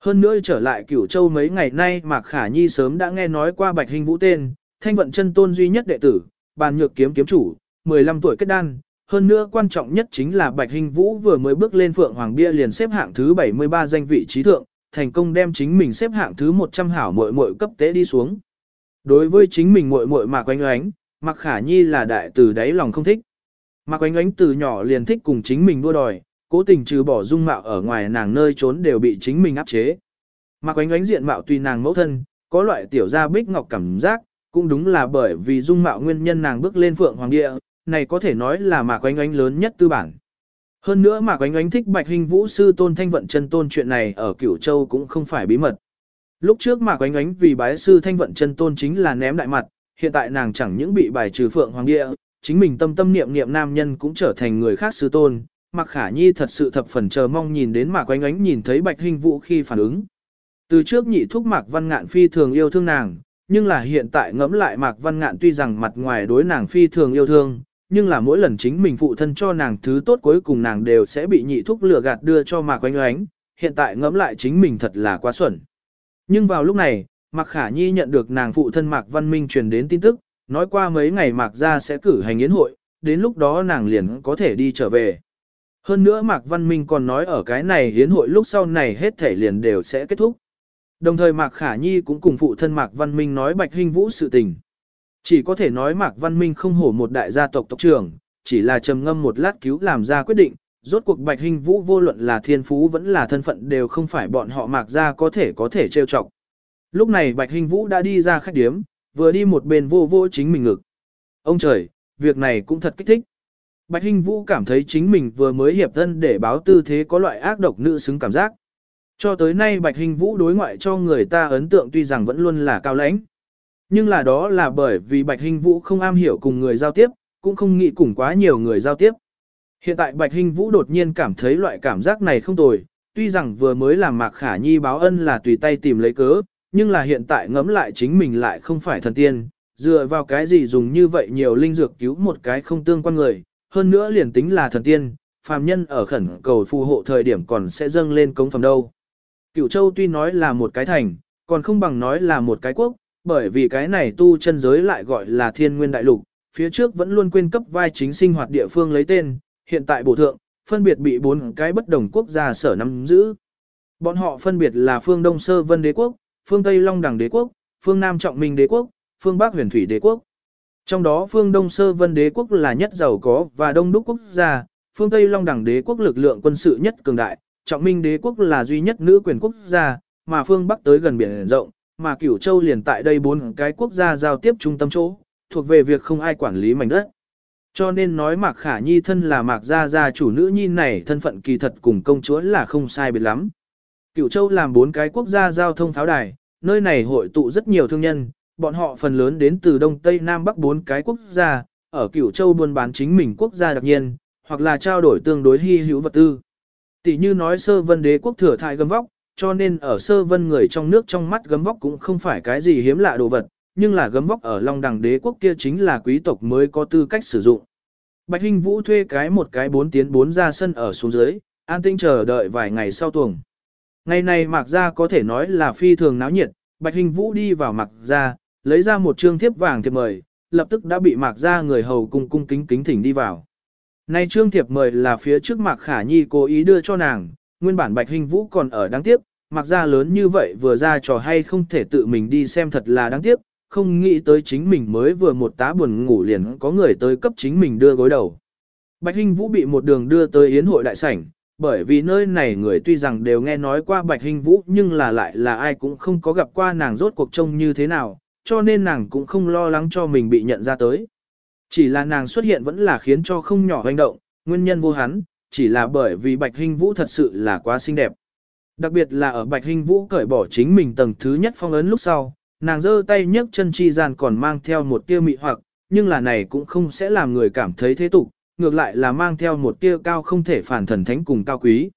Hơn nữa trở lại cửu châu mấy ngày nay Mạc Khả Nhi sớm đã nghe nói qua Bạch hình Vũ tên, thanh vận chân tôn duy nhất đệ tử, bàn nhược kiếm kiếm chủ, 15 tuổi kết đan. Hơn nữa quan trọng nhất chính là Bạch hình Vũ vừa mới bước lên Phượng Hoàng Bia liền xếp hạng thứ 73 danh vị trí thượng, thành công đem chính mình xếp hạng thứ 100 hảo muội muội cấp tế đi xuống. Đối với chính mình muội muội Mạc Oánh Oánh, Mạc Khả Nhi là đại từ đáy lòng không thích. Mạc Oánh Oánh từ nhỏ liền thích cùng chính mình đua đòi, cố tình trừ bỏ dung mạo ở ngoài nàng nơi trốn đều bị chính mình áp chế. Mạc Oánh Oánh diện mạo tùy nàng mẫu thân, có loại tiểu gia bích ngọc cảm giác, cũng đúng là bởi vì dung mạo nguyên nhân nàng bước lên phượng hoàng địa, này có thể nói là Mạc Oánh Oánh lớn nhất tư bản. Hơn nữa Mạc Oánh Oánh thích Bạch Hình Vũ sư tôn thanh vận chân tôn chuyện này ở Cửu Châu cũng không phải bí mật. Lúc trước mà quánh ánh vì bái sư thanh vận chân tôn chính là ném đại mặt, hiện tại nàng chẳng những bị bài trừ phượng hoàng địa, chính mình tâm tâm niệm niệm nam nhân cũng trở thành người khác sư tôn. Mạc Khả Nhi thật sự thập phần chờ mong nhìn đến Mạc Quánh Ánh nhìn thấy Bạch Hình Vũ khi phản ứng. Từ trước nhị thúc Mạc Văn Ngạn phi thường yêu thương nàng, nhưng là hiện tại ngẫm lại Mạc Văn Ngạn tuy rằng mặt ngoài đối nàng phi thường yêu thương, nhưng là mỗi lần chính mình phụ thân cho nàng thứ tốt cuối cùng nàng đều sẽ bị nhị thúc lừa gạt đưa cho Mạc Oánh Oánh, hiện tại ngẫm lại chính mình thật là quá xuẩn. Nhưng vào lúc này, Mạc Khả Nhi nhận được nàng phụ thân Mạc Văn Minh truyền đến tin tức, nói qua mấy ngày Mạc gia sẽ cử hành yến hội, đến lúc đó nàng liền có thể đi trở về. Hơn nữa Mạc Văn Minh còn nói ở cái này yến hội lúc sau này hết thể liền đều sẽ kết thúc. Đồng thời Mạc Khả Nhi cũng cùng phụ thân Mạc Văn Minh nói Bạch Hinh Vũ sự tình. Chỉ có thể nói Mạc Văn Minh không hổ một đại gia tộc tộc trưởng, chỉ là trầm ngâm một lát cứu làm ra quyết định, rốt cuộc Bạch Hinh Vũ vô luận là thiên phú vẫn là thân phận đều không phải bọn họ Mạc ra có thể có thể trêu chọc. Lúc này Bạch Hinh Vũ đã đi ra khách điếm, vừa đi một bên vô vô chính mình ngực. Ông trời, việc này cũng thật kích thích. Bạch Hinh Vũ cảm thấy chính mình vừa mới hiệp thân để báo tư thế có loại ác độc nữ xứng cảm giác. Cho tới nay Bạch Hình Vũ đối ngoại cho người ta ấn tượng tuy rằng vẫn luôn là cao lãnh. Nhưng là đó là bởi vì Bạch Hình Vũ không am hiểu cùng người giao tiếp, cũng không nghĩ cùng quá nhiều người giao tiếp. Hiện tại Bạch Hình Vũ đột nhiên cảm thấy loại cảm giác này không tồi, tuy rằng vừa mới làm Mạc Khả Nhi báo ân là tùy tay tìm lấy cớ, nhưng là hiện tại ngẫm lại chính mình lại không phải thần tiên, dựa vào cái gì dùng như vậy nhiều linh dược cứu một cái không tương quan người, hơn nữa liền tính là thần tiên, phàm nhân ở khẩn cầu phù hộ thời điểm còn sẽ dâng lên cống phẩm đâu. Cửu Châu tuy nói là một cái thành, còn không bằng nói là một cái quốc, bởi vì cái này tu chân giới lại gọi là thiên nguyên đại lục, phía trước vẫn luôn quên cấp vai chính sinh hoạt địa phương lấy tên, hiện tại bổ thượng, phân biệt bị bốn cái bất đồng quốc gia sở nắm giữ. Bọn họ phân biệt là phương Đông Sơ Vân Đế Quốc, phương Tây Long Đẳng Đế Quốc, phương Nam Trọng Minh Đế Quốc, phương Bắc Huyền Thủy Đế Quốc. Trong đó phương Đông Sơ Vân đế quốc là nhất giàu có và đông đúc quốc gia, phương Tây Long đẳng đế quốc lực lượng quân sự nhất cường đại, trọng minh đế quốc là duy nhất nữ quyền quốc gia, mà phương Bắc tới gần biển rộng, mà cửu châu liền tại đây bốn cái quốc gia giao tiếp trung tâm chỗ, thuộc về việc không ai quản lý mảnh đất. Cho nên nói Mạc Khả Nhi thân là Mạc Gia Gia chủ nữ nhi này thân phận kỳ thật cùng công chúa là không sai biệt lắm. Cửu Châu làm bốn cái quốc gia giao thông pháo đài, nơi này hội tụ rất nhiều thương nhân, bọn họ phần lớn đến từ Đông Tây Nam Bắc bốn cái quốc gia, ở Cửu Châu buôn bán chính mình quốc gia đặc nhiên, hoặc là trao đổi tương đối hy hữu vật tư. Tỷ như nói sơ vân đế quốc thừa thại gấm vóc, cho nên ở sơ vân người trong nước trong mắt gấm vóc cũng không phải cái gì hiếm lạ đồ vật, nhưng là gấm vóc ở Long Đằng đế quốc kia chính là quý tộc mới có tư cách sử dụng. Bạch Hinh Vũ thuê cái một cái bốn tiến bốn ra sân ở xuống dưới, an tinh chờ đợi vài ngày sau tuồng. Ngày này Mạc Gia có thể nói là phi thường náo nhiệt, Bạch Hinh Vũ đi vào Mạc Gia, lấy ra một trương thiếp vàng thiệp mời, lập tức đã bị Mạc Gia người hầu cung cung kính kính thỉnh đi vào. Nay trương thiệp mời là phía trước Mạc Khả Nhi cố ý đưa cho nàng, nguyên bản Bạch Hinh Vũ còn ở đáng tiếc, Mạc Gia lớn như vậy vừa ra trò hay không thể tự mình đi xem thật là đáng tiếc, không nghĩ tới chính mình mới vừa một tá buồn ngủ liền có người tới cấp chính mình đưa gối đầu. Bạch Hinh Vũ bị một đường đưa tới yến hội đại sảnh, bởi vì nơi này người tuy rằng đều nghe nói qua Bạch Hinh Vũ nhưng là lại là ai cũng không có gặp qua nàng rốt cuộc trông như thế nào, cho nên nàng cũng không lo lắng cho mình bị nhận ra tới. Chỉ là nàng xuất hiện vẫn là khiến cho không nhỏ hành động, nguyên nhân vô hắn, chỉ là bởi vì Bạch Hinh Vũ thật sự là quá xinh đẹp. Đặc biệt là ở Bạch Hinh Vũ cởi bỏ chính mình tầng thứ nhất phong ấn lúc sau, nàng giơ tay nhấc chân chi gian còn mang theo một tia mị hoặc, nhưng là này cũng không sẽ làm người cảm thấy thế tục, ngược lại là mang theo một tia cao không thể phản thần thánh cùng cao quý.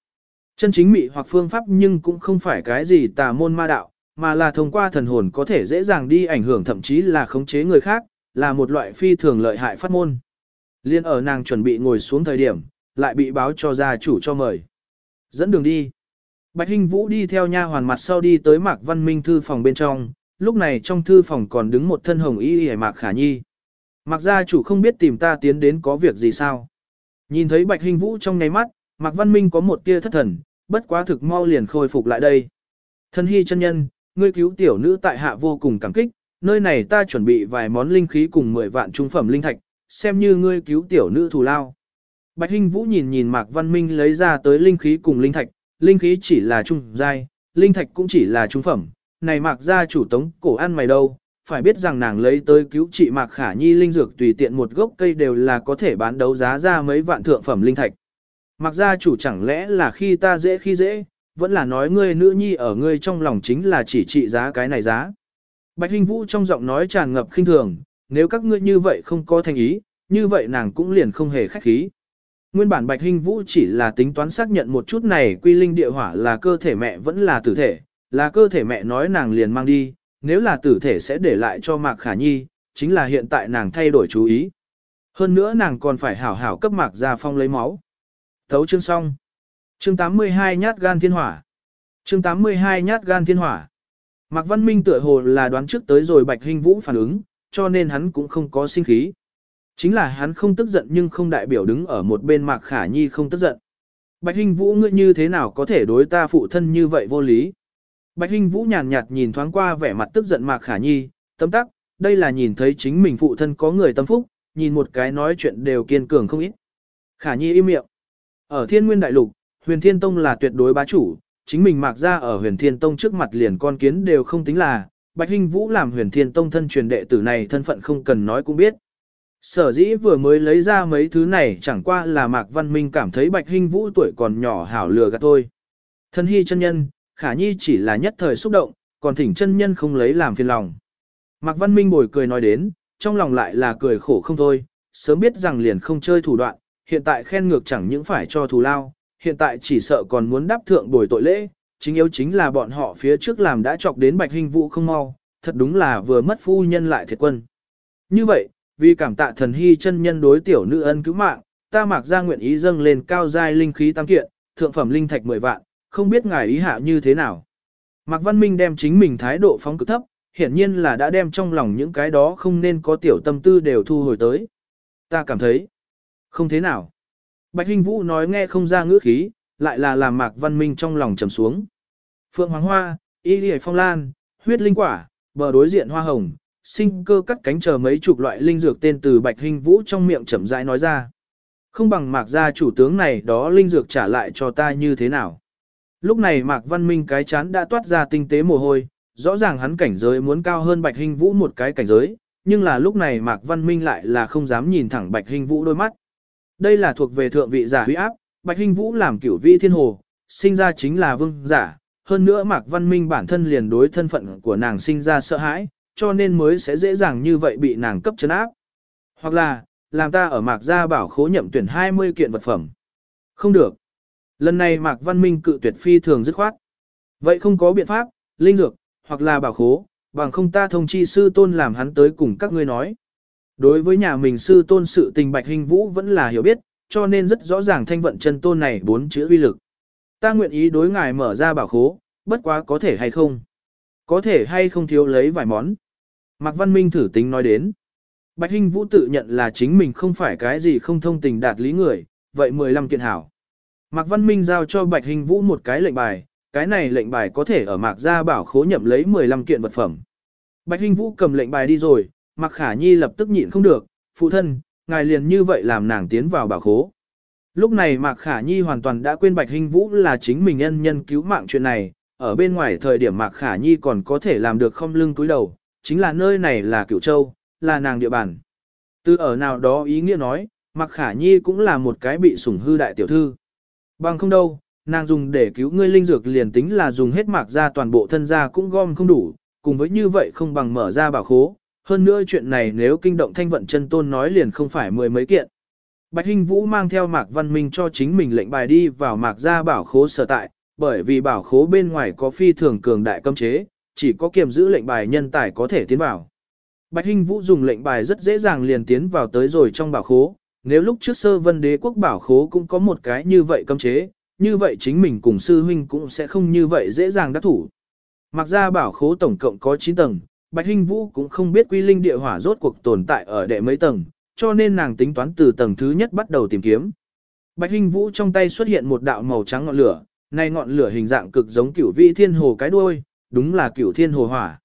Chân chính mị hoặc phương pháp nhưng cũng không phải cái gì tà môn ma đạo, mà là thông qua thần hồn có thể dễ dàng đi ảnh hưởng thậm chí là khống chế người khác, là một loại phi thường lợi hại phát môn. Liên ở nàng chuẩn bị ngồi xuống thời điểm, lại bị báo cho gia chủ cho mời. Dẫn đường đi. Bạch Hinh Vũ đi theo nha hoàn mặt sau đi tới Mạc Văn Minh thư phòng bên trong, lúc này trong thư phòng còn đứng một thân hồng y y Mạc Khả Nhi. Mạc gia chủ không biết tìm ta tiến đến có việc gì sao. Nhìn thấy Bạch Hinh Vũ trong ngáy mắt, Mạc Văn Minh có một tia thất thần, bất quá thực mau liền khôi phục lại đây. Thân hy chân nhân, ngươi cứu tiểu nữ tại hạ vô cùng cảm kích, nơi này ta chuẩn bị vài món linh khí cùng 10 vạn trung phẩm linh thạch, xem như ngươi cứu tiểu nữ thù lao. Bạch Hinh Vũ nhìn nhìn Mạc Văn Minh lấy ra tới linh khí cùng linh thạch, linh khí chỉ là trung giai, linh thạch cũng chỉ là trung phẩm, này Mạc gia chủ tống cổ ăn mày đâu, phải biết rằng nàng lấy tới cứu trị Mạc Khả Nhi linh dược tùy tiện một gốc cây đều là có thể bán đấu giá ra mấy vạn thượng phẩm linh thạch. Mạc gia chủ chẳng lẽ là khi ta dễ khi dễ, vẫn là nói ngươi nữ nhi ở ngươi trong lòng chính là chỉ trị giá cái này giá. Bạch Hinh Vũ trong giọng nói tràn ngập khinh thường, nếu các ngươi như vậy không có thành ý, như vậy nàng cũng liền không hề khách khí. Nguyên bản Bạch Hinh Vũ chỉ là tính toán xác nhận một chút này quy linh địa hỏa là cơ thể mẹ vẫn là tử thể, là cơ thể mẹ nói nàng liền mang đi, nếu là tử thể sẽ để lại cho Mạc Khả Nhi, chính là hiện tại nàng thay đổi chú ý. Hơn nữa nàng còn phải hảo hảo cấp Mạc Gia Phong lấy máu. Thấu chương xong. Chương 82 nhát gan thiên hỏa. Chương 82 nhát gan thiên hỏa. Mạc Văn Minh tựa hồ là đoán trước tới rồi Bạch Hinh Vũ phản ứng, cho nên hắn cũng không có sinh khí. Chính là hắn không tức giận nhưng không đại biểu đứng ở một bên Mạc Khả Nhi không tức giận. Bạch Hinh Vũ ngươi như thế nào có thể đối ta phụ thân như vậy vô lý? Bạch Hinh Vũ nhàn nhạt nhìn thoáng qua vẻ mặt tức giận Mạc Khả Nhi, tấm tắc, đây là nhìn thấy chính mình phụ thân có người tâm phúc, nhìn một cái nói chuyện đều kiên cường không ít. Khả Nhi im miệng. Ở Thiên Nguyên Đại Lục, Huyền Thiên Tông là tuyệt đối bá chủ, chính mình Mạc ra ở Huyền Thiên Tông trước mặt liền con kiến đều không tính là, Bạch Hinh Vũ làm Huyền Thiên Tông thân truyền đệ tử này thân phận không cần nói cũng biết. Sở dĩ vừa mới lấy ra mấy thứ này chẳng qua là Mạc Văn Minh cảm thấy Bạch Hinh Vũ tuổi còn nhỏ hảo lừa gạt thôi. Thân hy chân nhân, khả nhi chỉ là nhất thời xúc động, còn thỉnh chân nhân không lấy làm phiền lòng. Mạc Văn Minh bồi cười nói đến, trong lòng lại là cười khổ không thôi, sớm biết rằng liền không chơi thủ đoạn, hiện tại khen ngược chẳng những phải cho thù lao, hiện tại chỉ sợ còn muốn đáp thượng bồi tội lễ, chính yếu chính là bọn họ phía trước làm đã chọc đến bạch hình vụ không mau, thật đúng là vừa mất phu nhân lại thiệt quân. Như vậy, vì cảm tạ thần hy chân nhân đối tiểu nữ ân cứu mạng, ta mặc ra nguyện ý dâng lên cao giai linh khí tam kiện, thượng phẩm linh thạch 10 vạn, không biết ngài ý hạ như thế nào. Mạc Văn Minh đem chính mình thái độ phóng cực thấp, hiển nhiên là đã đem trong lòng những cái đó không nên có tiểu tâm tư đều thu hồi tới. Ta cảm thấy, không thế nào. Bạch Hinh Vũ nói nghe không ra ngữ khí, lại là làm Mạc Văn Minh trong lòng trầm xuống. Phượng Hoàng Hoa, Y Lì Phong Lan, huyết linh quả, bờ đối diện hoa hồng, sinh cơ cắt cánh chờ mấy chục loại linh dược tên từ Bạch Hình Vũ trong miệng chậm rãi nói ra. Không bằng mạc gia chủ tướng này đó linh dược trả lại cho ta như thế nào. Lúc này mạc văn minh cái chán đã toát ra tinh tế mồ hôi, rõ ràng hắn cảnh giới muốn cao hơn Bạch Hình Vũ một cái cảnh giới, nhưng là lúc này mạc văn minh lại là không dám nhìn thẳng Bạch Hình Vũ đôi mắt. Đây là thuộc về thượng vị giả huy áp, Bạch Hình Vũ làm cửu vị thiên hồ, sinh ra chính là vương giả, hơn nữa Mạc Văn Minh bản thân liền đối thân phận của nàng sinh ra sợ hãi, cho nên mới sẽ dễ dàng như vậy bị nàng cấp chấn áp. Hoặc là, làm ta ở Mạc Gia bảo khố nhậm tuyển 20 kiện vật phẩm. Không được. Lần này Mạc Văn Minh cự tuyệt phi thường dứt khoát. Vậy không có biện pháp, linh dược, hoặc là bảo khố, bằng không ta thông chi sư tôn làm hắn tới cùng các ngươi nói. Đối với nhà mình sư tôn sự tình Bạch Hình Vũ vẫn là hiểu biết, cho nên rất rõ ràng thanh vận chân tôn này bốn chữ uy lực. Ta nguyện ý đối ngài mở ra bảo khố, bất quá có thể hay không? Có thể hay không thiếu lấy vài món? Mạc Văn Minh thử tính nói đến. Bạch Hinh Vũ tự nhận là chính mình không phải cái gì không thông tình đạt lý người, vậy 15 kiện hảo. Mạc Văn Minh giao cho Bạch Hinh Vũ một cái lệnh bài, cái này lệnh bài có thể ở Mạc Gia bảo khố nhậm lấy 15 kiện vật phẩm. Bạch Hinh Vũ cầm lệnh bài đi rồi, Mạc Khả Nhi lập tức nhịn không được, phụ thân, ngài liền như vậy làm nàng tiến vào bảo khố. Lúc này Mạc Khả Nhi hoàn toàn đã quên Bạch Hinh Vũ là chính mình nhân nhân cứu mạng chuyện này, ở bên ngoài thời điểm Mạc Khả Nhi còn có thể làm được không lưng túi đầu, chính là nơi này là Cửu Châu, là nàng địa bàn. Từ ở nào đó ý nghĩa nói, Mạc Khả Nhi cũng là một cái bị sủng hư đại tiểu thư. Bằng không đâu, nàng dùng để cứu ngươi linh dược liền tính là dùng hết mạc ra toàn bộ thân gia cũng gom không đủ, cùng với như vậy không bằng mở ra bảo khố. Hơn nữa chuyện này nếu kinh động thanh vận chân tôn nói liền không phải mười mấy kiện. Bạch Hinh Vũ mang theo Mạc Văn Minh cho chính mình lệnh bài đi vào Mạc gia bảo khố sở tại, bởi vì bảo khố bên ngoài có phi thường cường đại cấm chế, chỉ có kiềm giữ lệnh bài nhân tài có thể tiến vào. Bạch Hinh Vũ dùng lệnh bài rất dễ dàng liền tiến vào tới rồi trong bảo khố, nếu lúc trước sơ vân đế quốc bảo khố cũng có một cái như vậy cấm chế, như vậy chính mình cùng sư huynh cũng sẽ không như vậy dễ dàng đắc thủ. Mặc ra bảo khố tổng cộng có 9 tầng, Bạch Hinh Vũ cũng không biết quy linh địa hỏa rốt cuộc tồn tại ở đệ mấy tầng, cho nên nàng tính toán từ tầng thứ nhất bắt đầu tìm kiếm. Bạch Hinh Vũ trong tay xuất hiện một đạo màu trắng ngọn lửa, này ngọn lửa hình dạng cực giống cửu vĩ thiên hồ cái đuôi, đúng là cửu thiên hồ hỏa.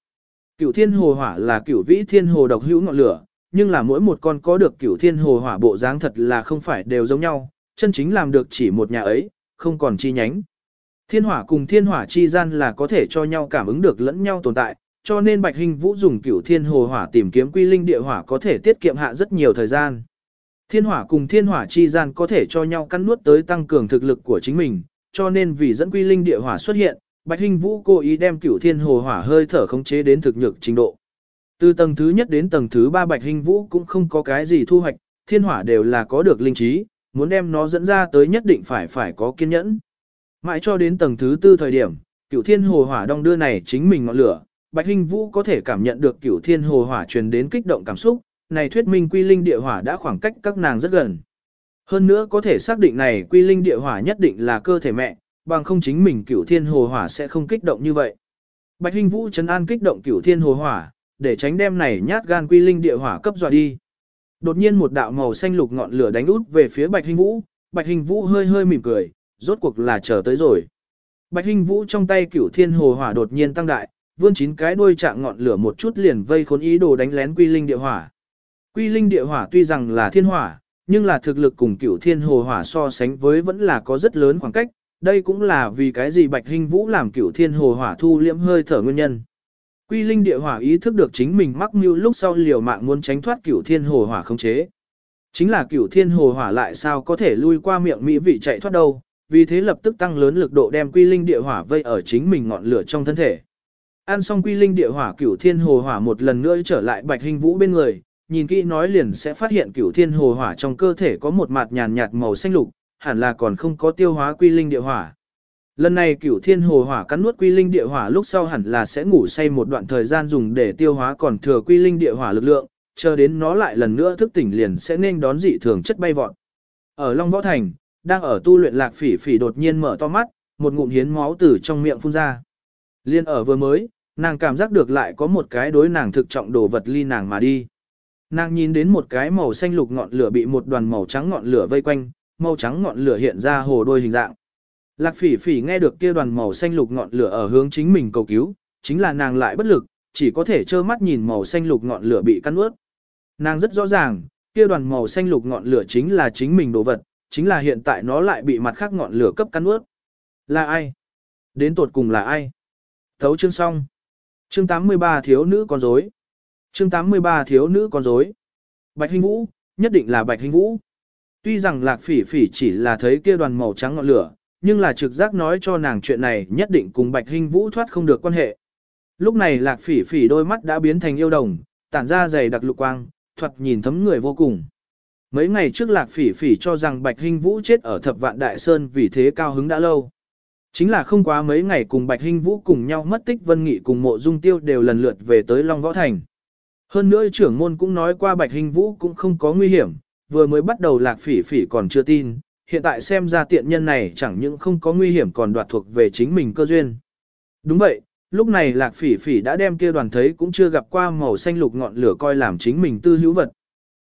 Cửu thiên hồ hỏa là cửu vĩ thiên hồ độc hữu ngọn lửa, nhưng là mỗi một con có được cửu thiên hồ hỏa bộ dáng thật là không phải đều giống nhau, chân chính làm được chỉ một nhà ấy, không còn chi nhánh. Thiên hỏa cùng thiên hỏa chi gian là có thể cho nhau cảm ứng được lẫn nhau tồn tại, cho nên Bạch Hình Vũ dùng cửu thiên hồ hỏa tìm kiếm quy linh địa hỏa có thể tiết kiệm hạ rất nhiều thời gian. Thiên hỏa cùng thiên hỏa chi gian có thể cho nhau cắn nuốt tới tăng cường thực lực của chính mình, cho nên vì dẫn quy linh địa hỏa xuất hiện, Bạch Hình Vũ cố ý đem cửu thiên hồ hỏa hơi thở khống chế đến thực nhược trình độ. Từ tầng thứ nhất đến tầng thứ ba Bạch Hình Vũ cũng không có cái gì thu hoạch, thiên hỏa đều là có được linh trí, muốn đem nó dẫn ra tới nhất định phải phải có kiên nhẫn. Mãi cho đến tầng thứ tư thời điểm, cửu thiên hồ hỏa đong đưa này chính mình ngọn lửa, Bạch Hình Vũ có thể cảm nhận được cửu thiên hồ hỏa truyền đến kích động cảm xúc, này thuyết minh quy linh địa hỏa đã khoảng cách các nàng rất gần. Hơn nữa có thể xác định này quy linh địa hỏa nhất định là cơ thể mẹ, bằng không chính mình cửu thiên hồ hỏa sẽ không kích động như vậy. Bạch Hình Vũ trấn an kích động cửu thiên hồ hỏa, để tránh đem này nhát gan quy linh địa hỏa cấp dọa đi. Đột nhiên một đạo màu xanh lục ngọn lửa đánh út về phía Bạch Hình Vũ, Bạch Hình Vũ hơi hơi mỉm cười, rốt cuộc là chờ tới rồi. Bạch Hình Vũ trong tay cửu thiên hồ hỏa đột nhiên tăng đại, vươn chín cái đuôi trạng ngọn lửa một chút liền vây khốn ý đồ đánh lén quy linh địa hỏa. Quy linh địa hỏa tuy rằng là thiên hỏa, nhưng là thực lực cùng cửu thiên hồ hỏa so sánh với vẫn là có rất lớn khoảng cách, đây cũng là vì cái gì Bạch hình Vũ làm cửu thiên hồ hỏa thu liễm hơi thở nguyên nhân. Quy linh địa hỏa ý thức được chính mình mắc mưu lúc sau liều mạng muốn tránh thoát cửu thiên hồ hỏa khống chế. Chính là cửu thiên hồ hỏa lại sao có thể lui qua miệng mỹ vị chạy thoát đâu, vì thế lập tức tăng lớn lực độ đem quy linh địa hỏa vây ở chính mình ngọn lửa trong thân thể. Ăn xong quy linh địa hỏa cửu thiên hồ hỏa một lần nữa trở lại bạch hình vũ bên người, nhìn kỹ nói liền sẽ phát hiện cửu thiên hồ hỏa trong cơ thể có một mặt nhàn nhạt màu xanh lục, hẳn là còn không có tiêu hóa quy linh địa hỏa. Lần này cửu thiên hồ hỏa cắn nuốt quy linh địa hỏa lúc sau hẳn là sẽ ngủ say một đoạn thời gian dùng để tiêu hóa còn thừa quy linh địa hỏa lực lượng, chờ đến nó lại lần nữa thức tỉnh liền sẽ nên đón dị thường chất bay vọt. Ở Long Võ Thành, đang ở tu luyện lạc phỉ phỉ đột nhiên mở to mắt, một ngụm hiến máu từ trong miệng phun ra. Liên ở vừa mới, nàng cảm giác được lại có một cái đối nàng thực trọng đồ vật ly nàng mà đi. Nàng nhìn đến một cái màu xanh lục ngọn lửa bị một đoàn màu trắng ngọn lửa vây quanh, màu trắng ngọn lửa hiện ra hồ đôi hình dạng. Lạc phỉ phỉ nghe được kia đoàn màu xanh lục ngọn lửa ở hướng chính mình cầu cứu, chính là nàng lại bất lực, chỉ có thể trơ mắt nhìn màu xanh lục ngọn lửa bị cắn ướt. Nàng rất rõ ràng, kia đoàn màu xanh lục ngọn lửa chính là chính mình đồ vật, chính là hiện tại nó lại bị mặt khác ngọn lửa cấp cắn ướt. Là ai? Đến tột cùng là ai? Thấu chương xong. Chương 83 thiếu nữ con rối. Chương 83 thiếu nữ con rối. Bạch Hinh Vũ, nhất định là Bạch Hinh Vũ. Tuy rằng Lạc Phỉ Phỉ chỉ là thấy kia đoàn màu trắng ngọn lửa, nhưng là trực giác nói cho nàng chuyện này nhất định cùng Bạch Hinh Vũ thoát không được quan hệ. Lúc này Lạc Phỉ Phỉ đôi mắt đã biến thành yêu đồng, tản ra dày đặc lục quang, thoạt nhìn thấm người vô cùng. Mấy ngày trước Lạc Phỉ Phỉ cho rằng Bạch Hinh Vũ chết ở Thập Vạn Đại Sơn vì thế cao hứng đã lâu. Chính là không quá mấy ngày cùng Bạch Hinh Vũ cùng nhau mất tích Vân Nghị cùng Mộ Dung Tiêu đều lần lượt về tới Long Võ Thành. Hơn nữa trưởng môn cũng nói qua Bạch Hinh Vũ cũng không có nguy hiểm, vừa mới bắt đầu Lạc Phỉ Phỉ còn chưa tin, hiện tại xem ra tiện nhân này chẳng những không có nguy hiểm còn đoạt thuộc về chính mình cơ duyên. Đúng vậy, lúc này Lạc Phỉ Phỉ đã đem kia đoàn thấy cũng chưa gặp qua màu xanh lục ngọn lửa coi làm chính mình tư hữu vật.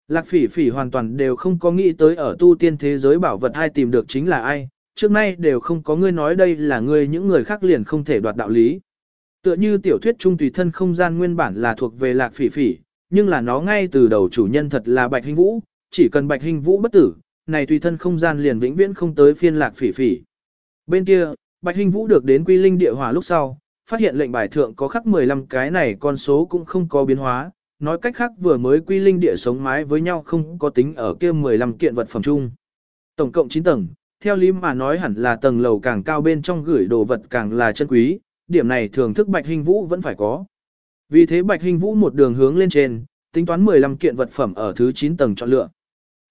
Lạc Phỉ Phỉ hoàn toàn đều không có nghĩ tới ở tu tiên thế giới bảo vật hay tìm được chính là ai, trước nay đều không có ngươi nói đây là ngươi những người khác liền không thể đoạt đạo lý. Tựa như tiểu thuyết trung tùy thân không gian nguyên bản là thuộc về Lạc Phỉ Phỉ, nhưng là nó ngay từ đầu chủ nhân thật là Bạch hình Vũ, chỉ cần Bạch hình Vũ bất tử, này tùy thân không gian liền vĩnh viễn không tới phiên Lạc Phỉ Phỉ. Bên kia, Bạch Hinh Vũ được đến Quy Linh địa hỏa lúc sau, phát hiện lệnh bài thượng có khắc 15 cái này con số cũng không có biến hóa, nói cách khác vừa mới Quy Linh địa sống mái với nhau không có tính ở kia 15 kiện vật phẩm chung. Tổng cộng 9 tầng, theo lý mà nói hẳn là tầng lầu càng cao bên trong gửi đồ vật càng là chân quý, điểm này thường thức Bạch Hinh Vũ vẫn phải có. Vì thế Bạch Hinh Vũ một đường hướng lên trên, tính toán 15 kiện vật phẩm ở thứ 9 tầng chọn lựa.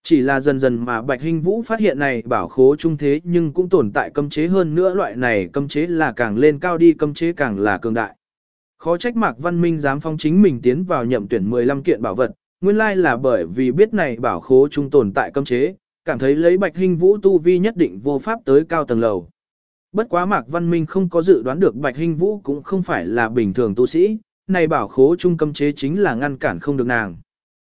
Chỉ là dần dần mà Bạch Hinh Vũ phát hiện này bảo khố trung thế nhưng cũng tồn tại cấm chế hơn nữa loại này cấm chế là càng lên cao đi cấm chế càng là cường đại. Khó trách Mạc Văn Minh dám phong chính mình tiến vào nhậm tuyển 15 kiện bảo vật, nguyên lai là bởi vì biết này bảo khố trung tồn tại cấm chế, cảm thấy lấy Bạch Hinh Vũ tu vi nhất định vô pháp tới cao tầng lầu. Bất quá Mạc Văn Minh không có dự đoán được Bạch Hinh Vũ cũng không phải là bình thường tu sĩ, này bảo khố trung cấm chế chính là ngăn cản không được nàng.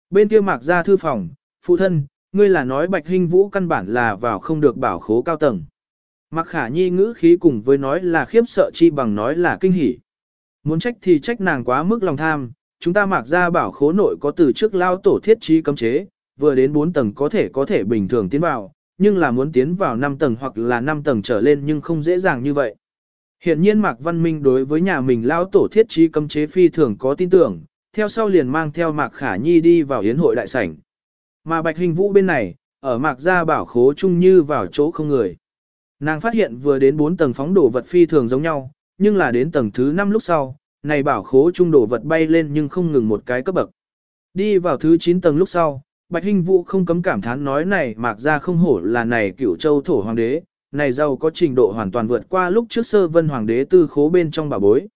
Bên kia Mạc ra thư phòng, phụ thân, ngươi là nói Bạch Hinh Vũ căn bản là vào không được bảo khố cao tầng. Mặc Khả Nhi ngữ khí cùng với nói là khiếp sợ chi bằng nói là kinh hỉ. Muốn trách thì trách nàng quá mức lòng tham, chúng ta mặc ra bảo khố nội có từ trước lao tổ thiết trí cấm chế, vừa đến 4 tầng có thể có thể bình thường tiến vào, nhưng là muốn tiến vào 5 tầng hoặc là 5 tầng trở lên nhưng không dễ dàng như vậy. Hiện nhiên Mạc Văn Minh đối với nhà mình lao tổ thiết trí cấm chế phi thường có tin tưởng, theo sau liền mang theo Mạc Khả Nhi đi vào yến hội đại sảnh. Mà Bạch Hình Vũ bên này, ở Mạc Gia bảo khố chung như vào chỗ không người. Nàng phát hiện vừa đến 4 tầng phóng đồ vật phi thường giống nhau, nhưng là đến tầng thứ 5 lúc sau, này bảo khố chung đồ vật bay lên nhưng không ngừng một cái cấp bậc. Đi vào thứ 9 tầng lúc sau, Bạch hình Vũ không cấm cảm thán nói này mạc gia không hổ là này cựu châu thổ hoàng đế, này giàu có trình độ hoàn toàn vượt qua lúc trước sơ vân hoàng đế tư khố bên trong bảo bối.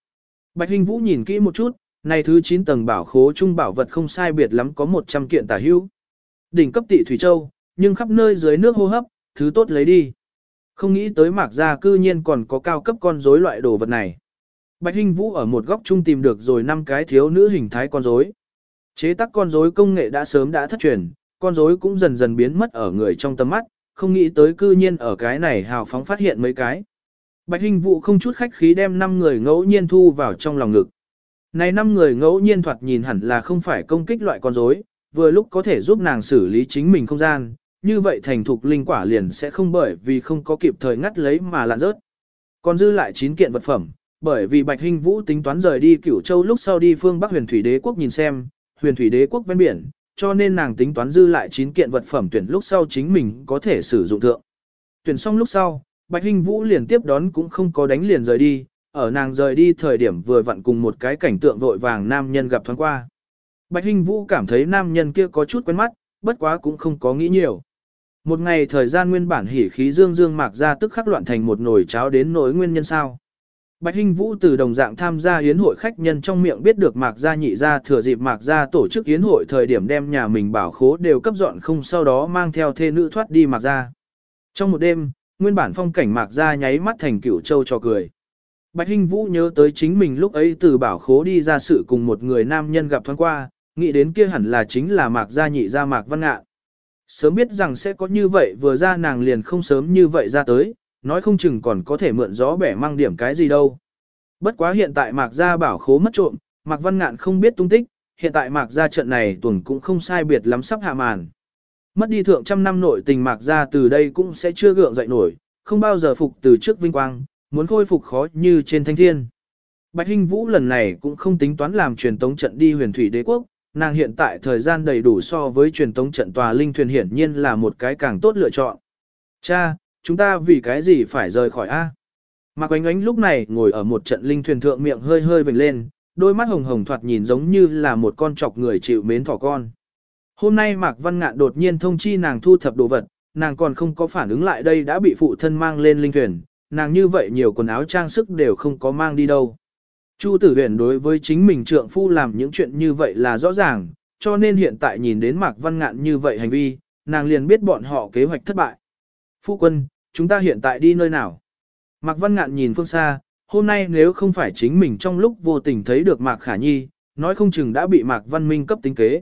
Bạch hình Vũ nhìn kỹ một chút, này thứ 9 tầng bảo khố trung bảo vật không sai biệt lắm có 100 kiện tả hữu. Đỉnh cấp tị Thủy Châu, nhưng khắp nơi dưới nước hô hấp, thứ tốt lấy đi. Không nghĩ tới mạc gia cư nhiên còn có cao cấp con rối loại đồ vật này. Bạch Hinh Vũ ở một góc trung tìm được rồi năm cái thiếu nữ hình thái con rối. Chế tác con rối công nghệ đã sớm đã thất truyền, con rối cũng dần dần biến mất ở người trong tầm mắt, không nghĩ tới cư nhiên ở cái này hào phóng phát hiện mấy cái. Bạch Hinh Vũ không chút khách khí đem năm người ngẫu nhiên thu vào trong lòng ngực. Này năm người ngẫu nhiên thoạt nhìn hẳn là không phải công kích loại con rối, vừa lúc có thể giúp nàng xử lý chính mình không gian, như vậy thành thục linh quả liền sẽ không bởi vì không có kịp thời ngắt lấy mà lạn rớt. Còn dư lại 9 kiện vật phẩm, bởi vì Bạch Hinh Vũ tính toán rời đi Cửu Châu lúc sau đi phương Bắc Huyền Thủy Đế quốc nhìn xem, Huyền Thủy Đế quốc ven biển, cho nên nàng tính toán dư lại 9 kiện vật phẩm tuyển lúc sau chính mình có thể sử dụng thượng. Tuyển xong lúc sau, Bạch Hinh Vũ liền tiếp đón cũng không có đánh liền rời đi, ở nàng rời đi thời điểm vừa vặn cùng một cái cảnh tượng vội vàng nam nhân gặp thoáng qua. Bạch Hinh Vũ cảm thấy nam nhân kia có chút quen mắt, bất quá cũng không có nghĩ nhiều. Một ngày thời gian nguyên bản hỉ khí dương dương mạc ra tức khắc loạn thành một nồi cháo đến nỗi nguyên nhân sao. Bạch Hinh Vũ từ đồng dạng tham gia yến hội khách nhân trong miệng biết được Mạc Gia nhị gia thừa dịp Mạc Gia tổ chức yến hội thời điểm đem nhà mình bảo khố đều cấp dọn không sau đó mang theo thê nữ thoát đi Mạc Gia. Trong một đêm, nguyên bản phong cảnh Mạc Gia nháy mắt thành cửu châu cho cười. Bạch Hinh Vũ nhớ tới chính mình lúc ấy từ bảo khố đi ra sự cùng một người nam nhân gặp thoáng qua, nghĩ đến kia hẳn là chính là Mạc Gia nhị gia Mạc Văn Ngạn. Sớm biết rằng sẽ có như vậy vừa ra nàng liền không sớm như vậy ra tới, nói không chừng còn có thể mượn gió bẻ mang điểm cái gì đâu. Bất quá hiện tại Mạc Gia bảo khố mất trộm, Mạc Văn Ngạn không biết tung tích, hiện tại Mạc gia trận này tuần cũng không sai biệt lắm sắp hạ màn. Mất đi thượng trăm năm nội tình Mạc gia từ đây cũng sẽ chưa gượng dậy nổi, không bao giờ phục từ trước vinh quang, muốn khôi phục khó như trên thanh thiên. Bạch Hinh Vũ lần này cũng không tính toán làm truyền tống trận đi huyền thủy đế quốc, nàng hiện tại thời gian đầy đủ so với truyền tống trận tòa linh thuyền hiển nhiên là một cái càng tốt lựa chọn. Cha, chúng ta vì cái gì phải rời khỏi A? Mạc Oánh Oánh lúc này ngồi ở một trận linh thuyền thượng miệng hơi hơi vểnh lên, đôi mắt hồng hồng thoạt nhìn giống như là một con chọc người chịu mến thỏ con. Hôm nay Mạc Văn Ngạn đột nhiên thông chi nàng thu thập đồ vật, nàng còn không có phản ứng lại đây đã bị phụ thân mang lên linh thuyền, nàng như vậy nhiều quần áo trang sức đều không có mang đi đâu. Chu tử huyền đối với chính mình trượng phu làm những chuyện như vậy là rõ ràng, cho nên hiện tại nhìn đến Mạc Văn Ngạn như vậy hành vi, nàng liền biết bọn họ kế hoạch thất bại. Phu quân, chúng ta hiện tại đi nơi nào? Mạc Văn Ngạn nhìn phương xa, hôm nay nếu không phải chính mình trong lúc vô tình thấy được Mạc Khả Nhi, nói không chừng đã bị Mạc Văn Minh cấp tính kế.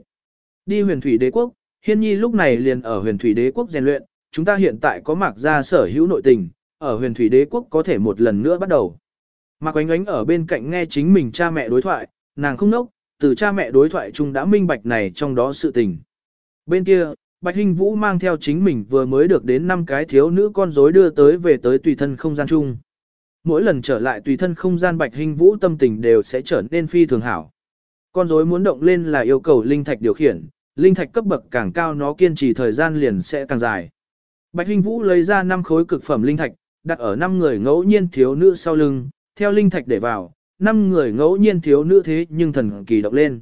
Đi huyền thủy đế quốc, Hiên Nhi lúc này liền ở huyền thủy đế quốc rèn luyện, chúng ta hiện tại có Mạc gia sở hữu nội tình, ở huyền thủy đế quốc có thể một lần nữa bắt đầu. Mạc Quánh Oánh ở bên cạnh nghe chính mình cha mẹ đối thoại, nàng không nốc, từ cha mẹ đối thoại chung đã minh bạch này trong đó sự tình. Bên kia, Bạch Hinh Vũ mang theo chính mình vừa mới được đến 5 cái thiếu nữ con rối đưa tới về tới tùy thân không gian chung. Mỗi lần trở lại tùy thân không gian Bạch Hinh Vũ tâm tình đều sẽ trở nên phi thường hảo. Con rối muốn động lên là yêu cầu linh thạch điều khiển, linh thạch cấp bậc càng cao nó kiên trì thời gian liền sẽ càng dài. Bạch Hinh Vũ lấy ra 5 khối cực phẩm linh thạch, đặt ở 5 người ngẫu nhiên thiếu nữ sau lưng, theo linh thạch để vào, 5 người ngẫu nhiên thiếu nữ thế nhưng thần kỳ động lên.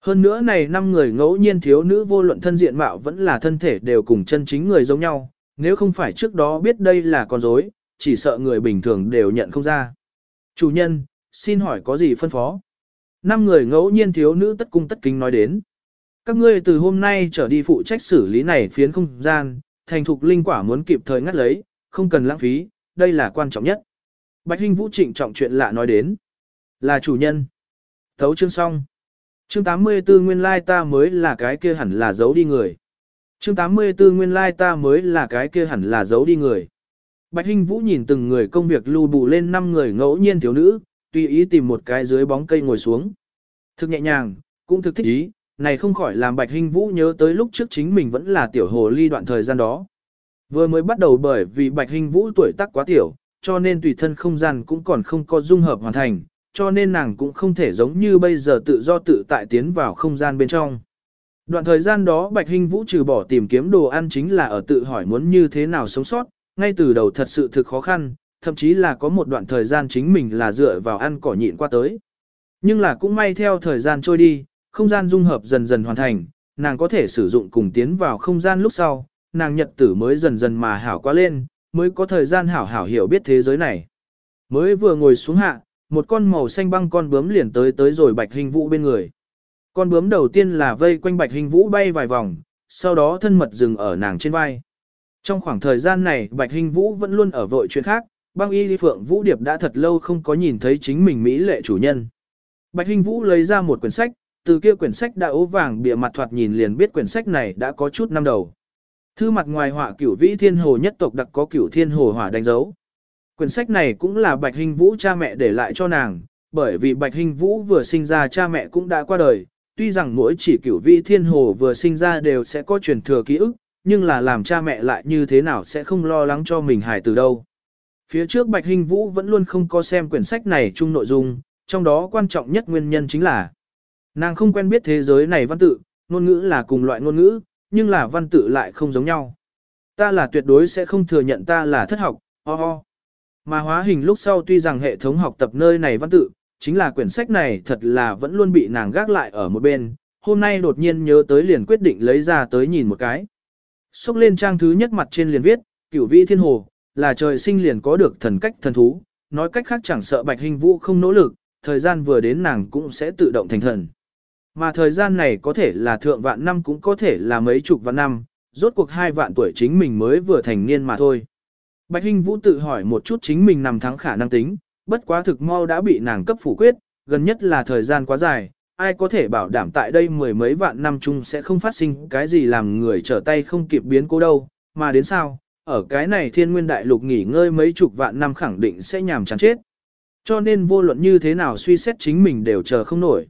Hơn nữa này 5 người ngẫu nhiên thiếu nữ vô luận thân diện mạo vẫn là thân thể đều cùng chân chính người giống nhau, nếu không phải trước đó biết đây là con rối, chỉ sợ người bình thường đều nhận không ra. Chủ nhân, xin hỏi có gì phân phó? Năm người ngẫu nhiên thiếu nữ tất cung tất kính nói đến. Các ngươi từ hôm nay trở đi phụ trách xử lý này phiến không gian, thành thục linh quả muốn kịp thời ngắt lấy, không cần lãng phí, đây là quan trọng nhất. Bạch Hinh Vũ trịnh trọng chuyện lạ nói đến. Là chủ nhân. Thấu chương xong. Chương 84 nguyên lai ta mới là cái kia hẳn là giấu đi người. Chương 84 nguyên lai ta mới là cái kia hẳn là giấu đi người. Bạch Hinh Vũ nhìn từng người công việc lưu bù lên năm người ngẫu nhiên thiếu nữ, tùy ý tìm một cái dưới bóng cây ngồi xuống. Thực nhẹ nhàng, cũng thực thích ý, này không khỏi làm Bạch Hinh Vũ nhớ tới lúc trước chính mình vẫn là tiểu hồ ly đoạn thời gian đó. Vừa mới bắt đầu bởi vì Bạch Hinh Vũ tuổi tác quá tiểu, cho nên tùy thân không gian cũng còn không có dung hợp hoàn thành, cho nên nàng cũng không thể giống như bây giờ tự do tự tại tiến vào không gian bên trong. Đoạn thời gian đó Bạch Hinh Vũ trừ bỏ tìm kiếm đồ ăn chính là ở tự hỏi muốn như thế nào sống sót, ngay từ đầu thật sự thực khó khăn, thậm chí là có một đoạn thời gian chính mình là dựa vào ăn cỏ nhịn qua tới. Nhưng là cũng may theo thời gian trôi đi, không gian dung hợp dần dần hoàn thành, nàng có thể sử dụng cùng tiến vào không gian lúc sau, nàng nhật tử mới dần dần mà hảo quá lên, mới có thời gian hảo hảo hiểu biết thế giới này. Mới vừa ngồi xuống hạ, một con màu xanh băng con bướm liền tới tới rồi bạch hình vũ bên người. Con bướm đầu tiên là vây quanh bạch hình vũ bay vài vòng, sau đó thân mật dừng ở nàng trên vai. Trong khoảng thời gian này bạch hình vũ vẫn luôn ở vội chuyện khác, băng y phượng vũ điệp đã thật lâu không có nhìn thấy chính mình Mỹ lệ chủ nhân. Bạch hình vũ lấy ra một quyển sách, từ kia quyển sách đã ố vàng bìa mặt thoạt nhìn liền biết quyển sách này đã có chút năm đầu. Thư mặt ngoài họa cửu vĩ thiên hồ nhất tộc đặc có cửu thiên hồ hỏa đánh dấu. Quyển sách này cũng là Bạch Hình Vũ cha mẹ để lại cho nàng, bởi vì Bạch Hình Vũ vừa sinh ra cha mẹ cũng đã qua đời, tuy rằng mỗi chỉ cửu vĩ thiên hồ vừa sinh ra đều sẽ có truyền thừa ký ức, nhưng là làm cha mẹ lại như thế nào sẽ không lo lắng cho mình hài từ đâu. Phía trước Bạch Hình Vũ vẫn luôn không có xem quyển sách này chung nội dung, trong đó quan trọng nhất nguyên nhân chính là nàng không quen biết thế giới này văn tự, ngôn ngữ là cùng loại ngôn ngữ, nhưng là văn tự lại không giống nhau. Ta là tuyệt đối sẽ không thừa nhận ta là thất học, ho ho. Mà hóa hình lúc sau tuy rằng hệ thống học tập nơi này văn tự, chính là quyển sách này thật là vẫn luôn bị nàng gác lại ở một bên, hôm nay đột nhiên nhớ tới liền quyết định lấy ra tới nhìn một cái. Xúc lên trang thứ nhất mặt trên liền viết, cửu vĩ thiên hồ, là trời sinh liền có được thần cách thần thú, nói cách khác chẳng sợ bạch hình vũ không nỗ lực, thời gian vừa đến nàng cũng sẽ tự động thành thần. Mà thời gian này có thể là thượng vạn năm cũng có thể là mấy chục vạn năm, rốt cuộc hai vạn tuổi chính mình mới vừa thành niên mà thôi. Bạch Hinh Vũ tự hỏi một chút chính mình nằm thắng khả năng tính, bất quá thực mau đã bị nàng cấp phủ quyết, gần nhất là thời gian quá dài, ai có thể bảo đảm tại đây mười mấy vạn năm chung sẽ không phát sinh cái gì làm người trở tay không kịp biến cố đâu, mà đến sao, ở cái này thiên nguyên đại lục nghỉ ngơi mấy chục vạn năm khẳng định sẽ nhàm chán chết. Cho nên vô luận như thế nào suy xét chính mình đều chờ không nổi.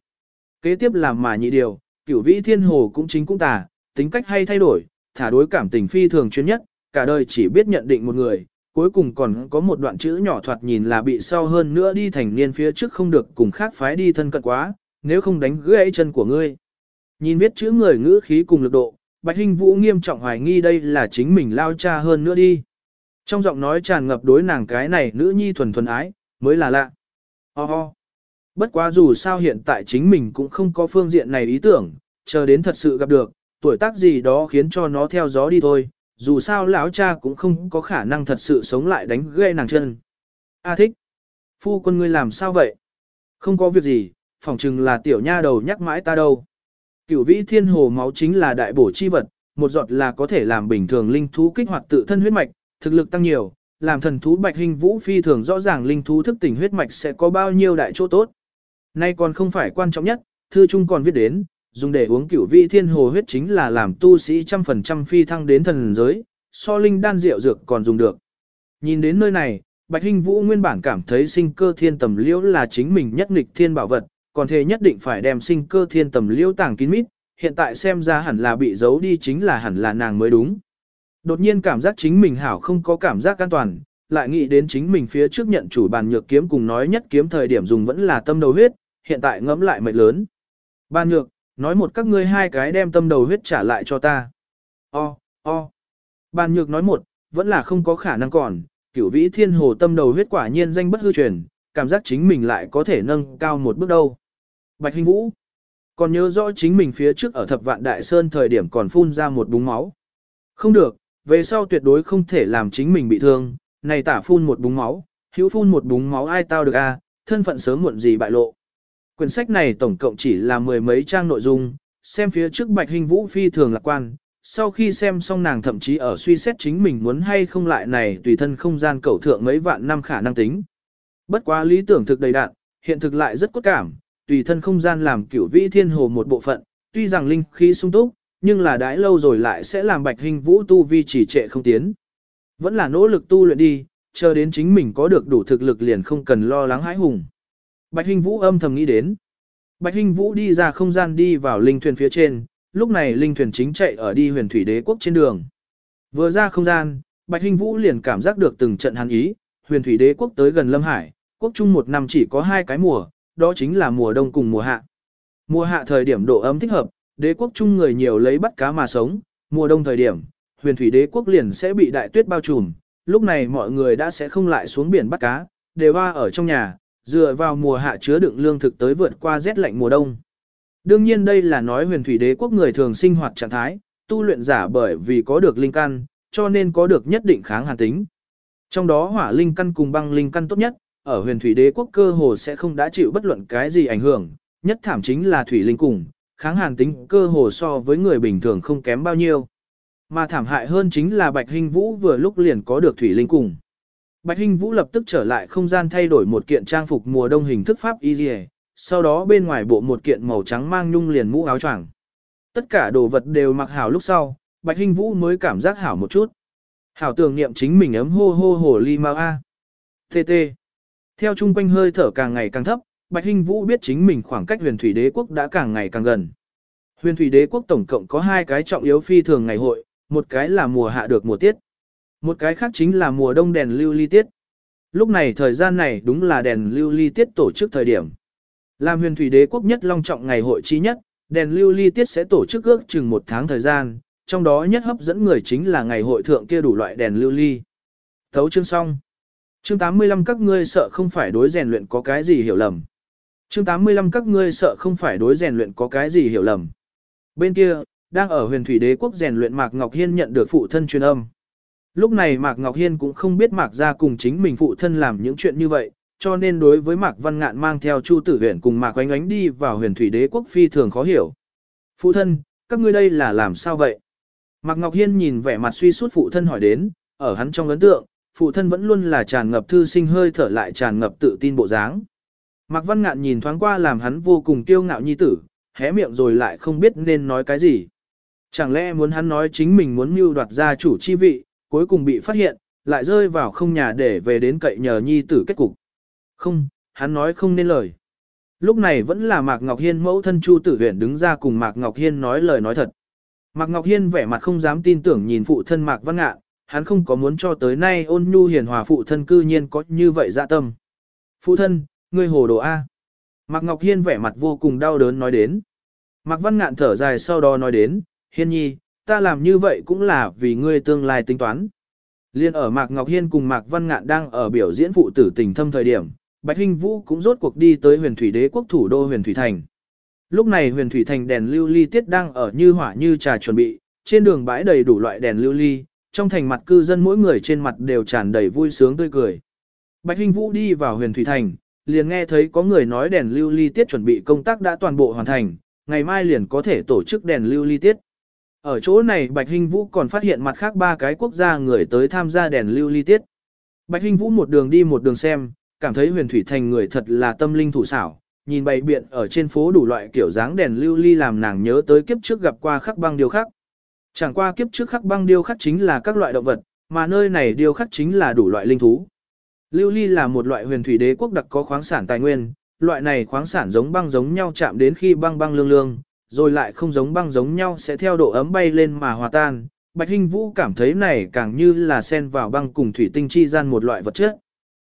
Kế tiếp làm mà nhị điều, cửu vĩ thiên hồ cũng chính cũng tà, tính cách hay thay đổi, thả đối cảm tình phi thường chuyên nhất, cả đời chỉ biết nhận định một người, cuối cùng còn có một đoạn chữ nhỏ thoạt nhìn là bị sau hơn nữa đi thành niên phía trước không được cùng khác phái đi thân cận quá, nếu không đánh gãy chân của ngươi. Nhìn viết chữ người ngữ khí cùng lực độ, Bạch Hinh Vũ nghiêm trọng hoài nghi đây là chính mình lao cha hơn nữa đi. Trong giọng nói tràn ngập đối nàng cái này nữ nhi thuần thuần ái, mới là lạ. Oh oh. Bất quá dù sao hiện tại chính mình cũng không có phương diện này ý tưởng, chờ đến thật sự gặp được, tuổi tác gì đó khiến cho nó theo gió đi thôi, dù sao lão cha cũng không có khả năng thật sự sống lại đánh gây nàng chân. A thích. Phu quân ngươi làm sao vậy? Không có việc gì, phỏng chừng là tiểu nha đầu nhắc mãi ta đâu. Cửu vĩ thiên hồ máu chính là đại bổ chi vật, một giọt là có thể làm bình thường linh thú kích hoạt tự thân huyết mạch, thực lực tăng nhiều, làm thần thú bạch hình vũ phi thường rõ ràng linh thú thức tỉnh huyết mạch sẽ có bao nhiêu đại chỗ tốt. Nay còn không phải quan trọng nhất, thư trung còn viết đến, dùng để uống cửu vị thiên hồ huyết chính là làm tu sĩ trăm phần trăm phi thăng đến thần giới, so linh đan rượu dược còn dùng được. Nhìn đến nơi này, Bạch Hinh Vũ nguyên bản cảm thấy sinh cơ thiên tầm liễu là chính mình nhất nghịch thiên bảo vật, còn thế nhất định phải đem sinh cơ thiên tầm liễu tàng kín mít, hiện tại xem ra hẳn là bị giấu đi chính là hẳn là nàng mới đúng. Đột nhiên cảm giác chính mình hảo không có cảm giác an toàn, lại nghĩ đến chính mình phía trước nhận chủ bàn nhược kiếm cùng nói nhất kiếm thời điểm dùng vẫn là tâm đầu huyết, hiện tại ngẫm lại mệt lớn. ban nhược, nói một các ngươi hai cái đem tâm đầu huyết trả lại cho ta. O, o. ban nhược nói một, vẫn là không có khả năng còn, cửu vĩ thiên hồ tâm đầu huyết quả nhiên danh bất hư truyền, cảm giác chính mình lại có thể nâng cao một bước đâu. Bạch Hình Vũ, còn nhớ rõ chính mình phía trước ở thập vạn đại sơn thời điểm còn phun ra một búng máu. Không được, về sau tuyệt đối không thể làm chính mình bị thương, này tả phun một búng máu, hữu phun một búng máu ai tao được a, thân phận sớm muộn gì bại lộ. Quyển sách này tổng cộng chỉ là mười mấy trang nội dung, xem phía trước Bạch Hình Vũ phi thường lạc quan, sau khi xem xong nàng thậm chí ở suy xét chính mình muốn hay không lại này tùy thân không gian cầu thượng mấy vạn năm khả năng tính. Bất quá lý tưởng thực đầy đạn, hiện thực lại rất cốt cảm, tùy thân không gian làm cửu vĩ thiên hồ một bộ phận, tuy rằng linh khí sung túc, nhưng là đãi lâu rồi lại sẽ làm Bạch Hình Vũ tu vi chỉ trệ không tiến. Vẫn là nỗ lực tu luyện đi, chờ đến chính mình có được đủ thực lực liền không cần lo lắng hãi hùng. Bạch Hinh Vũ âm thầm nghĩ đến. Bạch Hinh Vũ đi ra không gian đi vào linh thuyền phía trên, lúc này linh thuyền chính chạy ở đi huyền thủy đế quốc trên đường. Vừa ra không gian, Bạch Hinh Vũ liền cảm giác được từng trận hàn ý, huyền thủy đế quốc tới gần Lâm Hải, quốc trung một năm chỉ có hai cái mùa, đó chính là mùa đông cùng mùa hạ. Mùa hạ thời điểm độ ấm thích hợp, đế quốc trung người nhiều lấy bắt cá mà sống, mùa đông thời điểm, huyền thủy đế quốc liền sẽ bị đại tuyết bao trùm, lúc này mọi người đã sẽ không lại xuống biển bắt cá, đều hoa ở trong nhà, dựa vào mùa hạ chứa đựng lương thực tới vượt qua rét lạnh mùa đông. Đương nhiên đây là nói huyền thủy đế quốc người thường sinh hoạt trạng thái, tu luyện giả bởi vì có được linh căn, cho nên có được nhất định kháng hàn tính. Trong đó hỏa linh căn cùng băng linh căn tốt nhất, ở huyền thủy đế quốc cơ hồ sẽ không đã chịu bất luận cái gì ảnh hưởng, nhất thảm chính là thủy linh cùng, kháng hàn tính cơ hồ so với người bình thường không kém bao nhiêu. Mà thảm hại hơn chính là Bạch Hinh Vũ vừa lúc liền có được thủy linh cùng. Bạch Hinh Vũ lập tức trở lại không gian thay đổi một kiện trang phục mùa đông hình thức pháp y sau đó bên ngoài bộ một kiện màu trắng mang nhung liền mũ áo choàng. Tất cả đồ vật đều mặc hảo lúc sau, Bạch Hinh Vũ mới cảm giác hảo một chút. Hảo tưởng niệm chính mình ấm hô hô hồ ly mau a. Tê tê. Theo chung quanh hơi thở càng ngày càng thấp, Bạch Hinh Vũ biết chính mình khoảng cách huyền thủy đế quốc đã càng ngày càng gần. Huyền thủy đế quốc tổng cộng có hai cái trọng yếu phi thường ngày hội, một cái là mùa hạ được mùa tiết. Một cái khác chính là mùa đông đèn lưu ly tiết. Lúc này thời gian này đúng là đèn lưu ly tiết tổ chức thời điểm. Làm huyền thủy đế quốc nhất long trọng ngày hội chi nhất, đèn lưu ly tiết sẽ tổ chức ước chừng một tháng thời gian, trong đó nhất hấp dẫn người chính là ngày hội thượng kia đủ loại đèn lưu ly. Thấu chương xong. Chương 85 các ngươi sợ không phải đối rèn luyện có cái gì hiểu lầm. Chương 85 các ngươi sợ không phải đối rèn luyện có cái gì hiểu lầm. Bên kia, đang ở huyền thủy đế quốc rèn luyện Mạc Ngọc Hiên nhận được phụ thân truyền âm. Lúc này Mạc Ngọc Hiên cũng không biết Mạc gia cùng chính mình phụ thân làm những chuyện như vậy, cho nên đối với Mạc Văn Ngạn mang theo Chu Tử Huyền cùng Mạc Oánh Oánh đi vào huyền thủy đế quốc phi thường khó hiểu. Phụ thân, các ngươi đây là làm sao vậy? Mạc Ngọc Hiên nhìn vẻ mặt suy suốt phụ thân hỏi đến, ở hắn trong ấn tượng, phụ thân vẫn luôn là tràn ngập thư sinh hơi thở lại tràn ngập tự tin bộ dáng. Mạc Văn Ngạn nhìn thoáng qua làm hắn vô cùng kiêu ngạo nhi tử, hé miệng rồi lại không biết nên nói cái gì. Chẳng lẽ muốn hắn nói chính mình muốn mưu đoạt gia chủ chi vị, cuối cùng bị phát hiện, lại rơi vào không nhà để về đến cậy nhờ nhi tử kết cục. Không, hắn nói không nên lời. Lúc này vẫn là Mạc Ngọc Hiên mẫu thân Chu Tử Huyền đứng ra cùng Mạc Ngọc Hiên nói lời nói thật. Mạc Ngọc Hiên vẻ mặt không dám tin tưởng nhìn phụ thân Mạc Văn Ngạn, hắn không có muốn cho tới nay ôn nhu hiền hòa phụ thân cư nhiên có như vậy dạ tâm. Phụ thân, ngươi hồ đồ A. Mạc Ngọc Hiên vẻ mặt vô cùng đau đớn nói đến. Mạc Văn Ngạn thở dài sau đó nói đến, Hiên nhi, ta làm như vậy cũng là vì ngươi tương lai tính toán. Liên ở Mạc Ngọc Hiên cùng Mạc Văn Ngạn đang ở biểu diễn phụ tử tình thâm thời điểm, Bạch Hinh Vũ cũng rốt cuộc đi tới huyền thủy đế quốc thủ đô huyền thủy thành. Lúc này huyền thủy thành đèn lưu ly tiết đang ở như hỏa như trà chuẩn bị, trên đường bãi đầy đủ loại đèn lưu ly, trong thành mặt cư dân mỗi người trên mặt đều tràn đầy vui sướng tươi cười. Bạch Hinh Vũ đi vào huyền thủy thành, liền nghe thấy có người nói đèn lưu ly tiết chuẩn bị công tác đã toàn bộ hoàn thành, ngày mai liền có thể tổ chức đèn lưu ly tiết. Ở chỗ này Bạch Hinh Vũ còn phát hiện mặt khác ba cái quốc gia người tới tham gia đèn lưu ly tiết. Bạch Hinh Vũ một đường đi một đường xem, cảm thấy huyền thủy thành người thật là tâm linh thủ xảo, nhìn bày biện ở trên phố đủ loại kiểu dáng đèn lưu ly làm nàng nhớ tới kiếp trước gặp qua khắc băng điêu khắc. Chẳng qua kiếp trước khắc băng điêu khắc chính là các loại động vật, mà nơi này điêu khắc chính là đủ loại linh thú. Lưu ly là một loại huyền thủy đế quốc đặc có khoáng sản tài nguyên, loại này khoáng sản giống băng giống nhau chạm đến khi băng băng lương lương, rồi lại không giống băng giống nhau sẽ theo độ ấm bay lên mà hòa tan. Bạch Hinh Vũ cảm thấy này càng như là xen vào băng cùng thủy tinh chi gian một loại vật chất.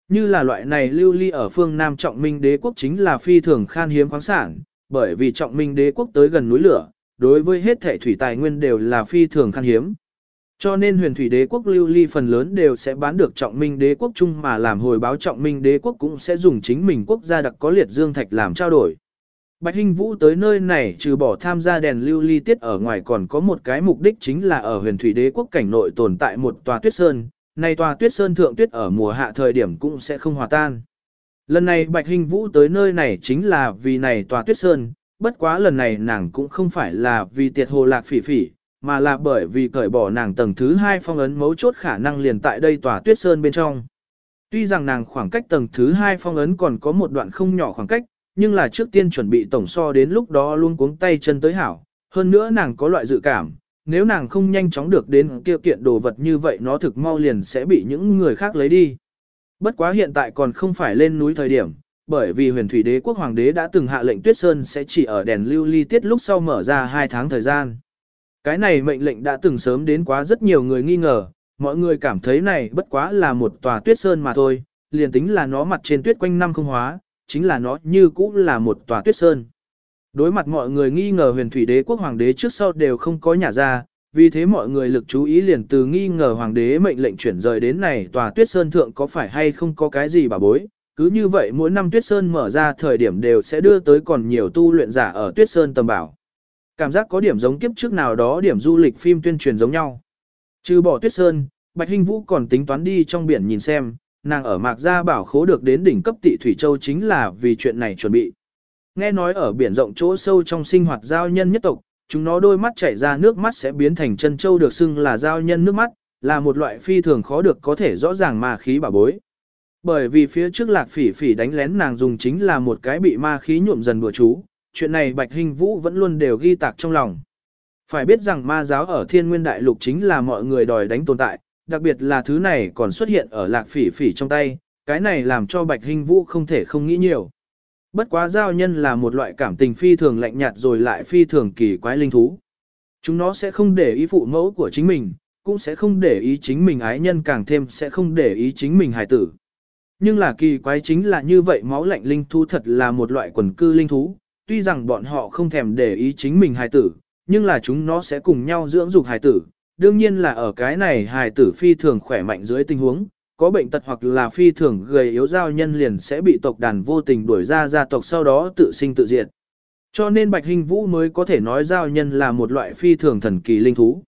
Như là loại này lưu ly ở phương Nam trọng minh đế quốc chính là phi thường khan hiếm khoáng sản, bởi vì trọng minh đế quốc tới gần núi lửa, đối với hết thể thủy tài nguyên đều là phi thường khan hiếm. Cho nên huyền thủy đế quốc lưu ly phần lớn đều sẽ bán được trọng minh đế quốc chung mà làm hồi báo trọng minh đế quốc cũng sẽ dùng chính mình quốc gia đặc có liệt dương thạch làm trao đổi. Bạch Hinh Vũ tới nơi này trừ bỏ tham gia đèn lưu ly tiết ở ngoài còn có một cái mục đích chính là ở huyền thủy đế quốc cảnh nội tồn tại một tòa tuyết sơn, này tòa tuyết sơn thượng tuyết ở mùa hạ thời điểm cũng sẽ không hòa tan. Lần này Bạch Hinh Vũ tới nơi này chính là vì này tòa tuyết sơn, bất quá lần này nàng cũng không phải là vì tiệt hồ lạc phỉ phỉ, mà là bởi vì cởi bỏ nàng tầng thứ hai phong ấn mấu chốt khả năng liền tại đây tòa tuyết sơn bên trong. Tuy rằng nàng khoảng cách tầng thứ hai phong ấn còn có một đoạn không nhỏ khoảng cách, nhưng là trước tiên chuẩn bị tổng so đến lúc đó luôn cuống tay chân tới hảo. Hơn nữa nàng có loại dự cảm, nếu nàng không nhanh chóng được đến kia kiện đồ vật như vậy nó thực mau liền sẽ bị những người khác lấy đi. Bất quá hiện tại còn không phải lên núi thời điểm, bởi vì huyền thủy đế quốc hoàng đế đã từng hạ lệnh tuyết sơn sẽ chỉ ở đèn lưu ly tiết lúc sau mở ra 2 tháng thời gian. Cái này mệnh lệnh đã từng sớm đến quá rất nhiều người nghi ngờ, mọi người cảm thấy này bất quá là một tòa tuyết sơn mà thôi, liền tính là nó mặt trên tuyết quanh năm không hóa, chính là nó như cũ là một tòa tuyết sơn. Đối mặt mọi người nghi ngờ huyền thủy đế quốc hoàng đế trước sau đều không có nhà ra, vì thế mọi người lực chú ý liền từ nghi ngờ hoàng đế mệnh lệnh chuyển rời đến này tòa tuyết sơn thượng có phải hay không có cái gì bà bối. Cứ như vậy mỗi năm tuyết sơn mở ra thời điểm đều sẽ đưa tới còn nhiều tu luyện giả ở tuyết sơn tầm bảo. Cảm giác có điểm giống kiếp trước nào đó điểm du lịch phim tuyên truyền giống nhau. Trừ bỏ tuyết sơn, Bạch Hinh Vũ còn tính toán đi trong biển nhìn xem, nàng ở Mạc Gia Bảo khố được đến đỉnh cấp tị Thủy Châu chính là vì chuyện này chuẩn bị. Nghe nói ở biển rộng chỗ sâu trong sinh hoạt giao nhân nhất tộc, chúng nó đôi mắt chảy ra nước mắt sẽ biến thành chân châu được xưng là giao nhân nước mắt, là một loại phi thường khó được có thể rõ ràng ma khí bảo bối. Bởi vì phía trước lạc phỉ phỉ đánh lén nàng dùng chính là một cái bị ma khí nhuộm dần bùa chú, chuyện này Bạch Hình Vũ vẫn luôn đều ghi tạc trong lòng. Phải biết rằng ma giáo ở thiên nguyên đại lục chính là mọi người đòi đánh tồn tại, đặc biệt là thứ này còn xuất hiện ở lạc phỉ phỉ trong tay, cái này làm cho Bạch Hình Vũ không thể không nghĩ nhiều. Bất quá giao nhân là một loại cảm tình phi thường lạnh nhạt rồi lại phi thường kỳ quái linh thú. Chúng nó sẽ không để ý phụ mẫu của chính mình, cũng sẽ không để ý chính mình ái nhân càng thêm sẽ không để ý chính mình hài tử. Nhưng là kỳ quái chính là như vậy máu lạnh linh thú thật là một loại quần cư linh thú, tuy rằng bọn họ không thèm để ý chính mình hài tử, nhưng là chúng nó sẽ cùng nhau dưỡng dục hài tử. Đương nhiên là ở cái này hài tử phi thường khỏe mạnh dưới tình huống, có bệnh tật hoặc là phi thường gầy yếu giao nhân liền sẽ bị tộc đàn vô tình đuổi ra gia tộc sau đó tự sinh tự diệt. Cho nên Bạch Hình Vũ mới có thể nói giao nhân là một loại phi thường thần kỳ linh thú.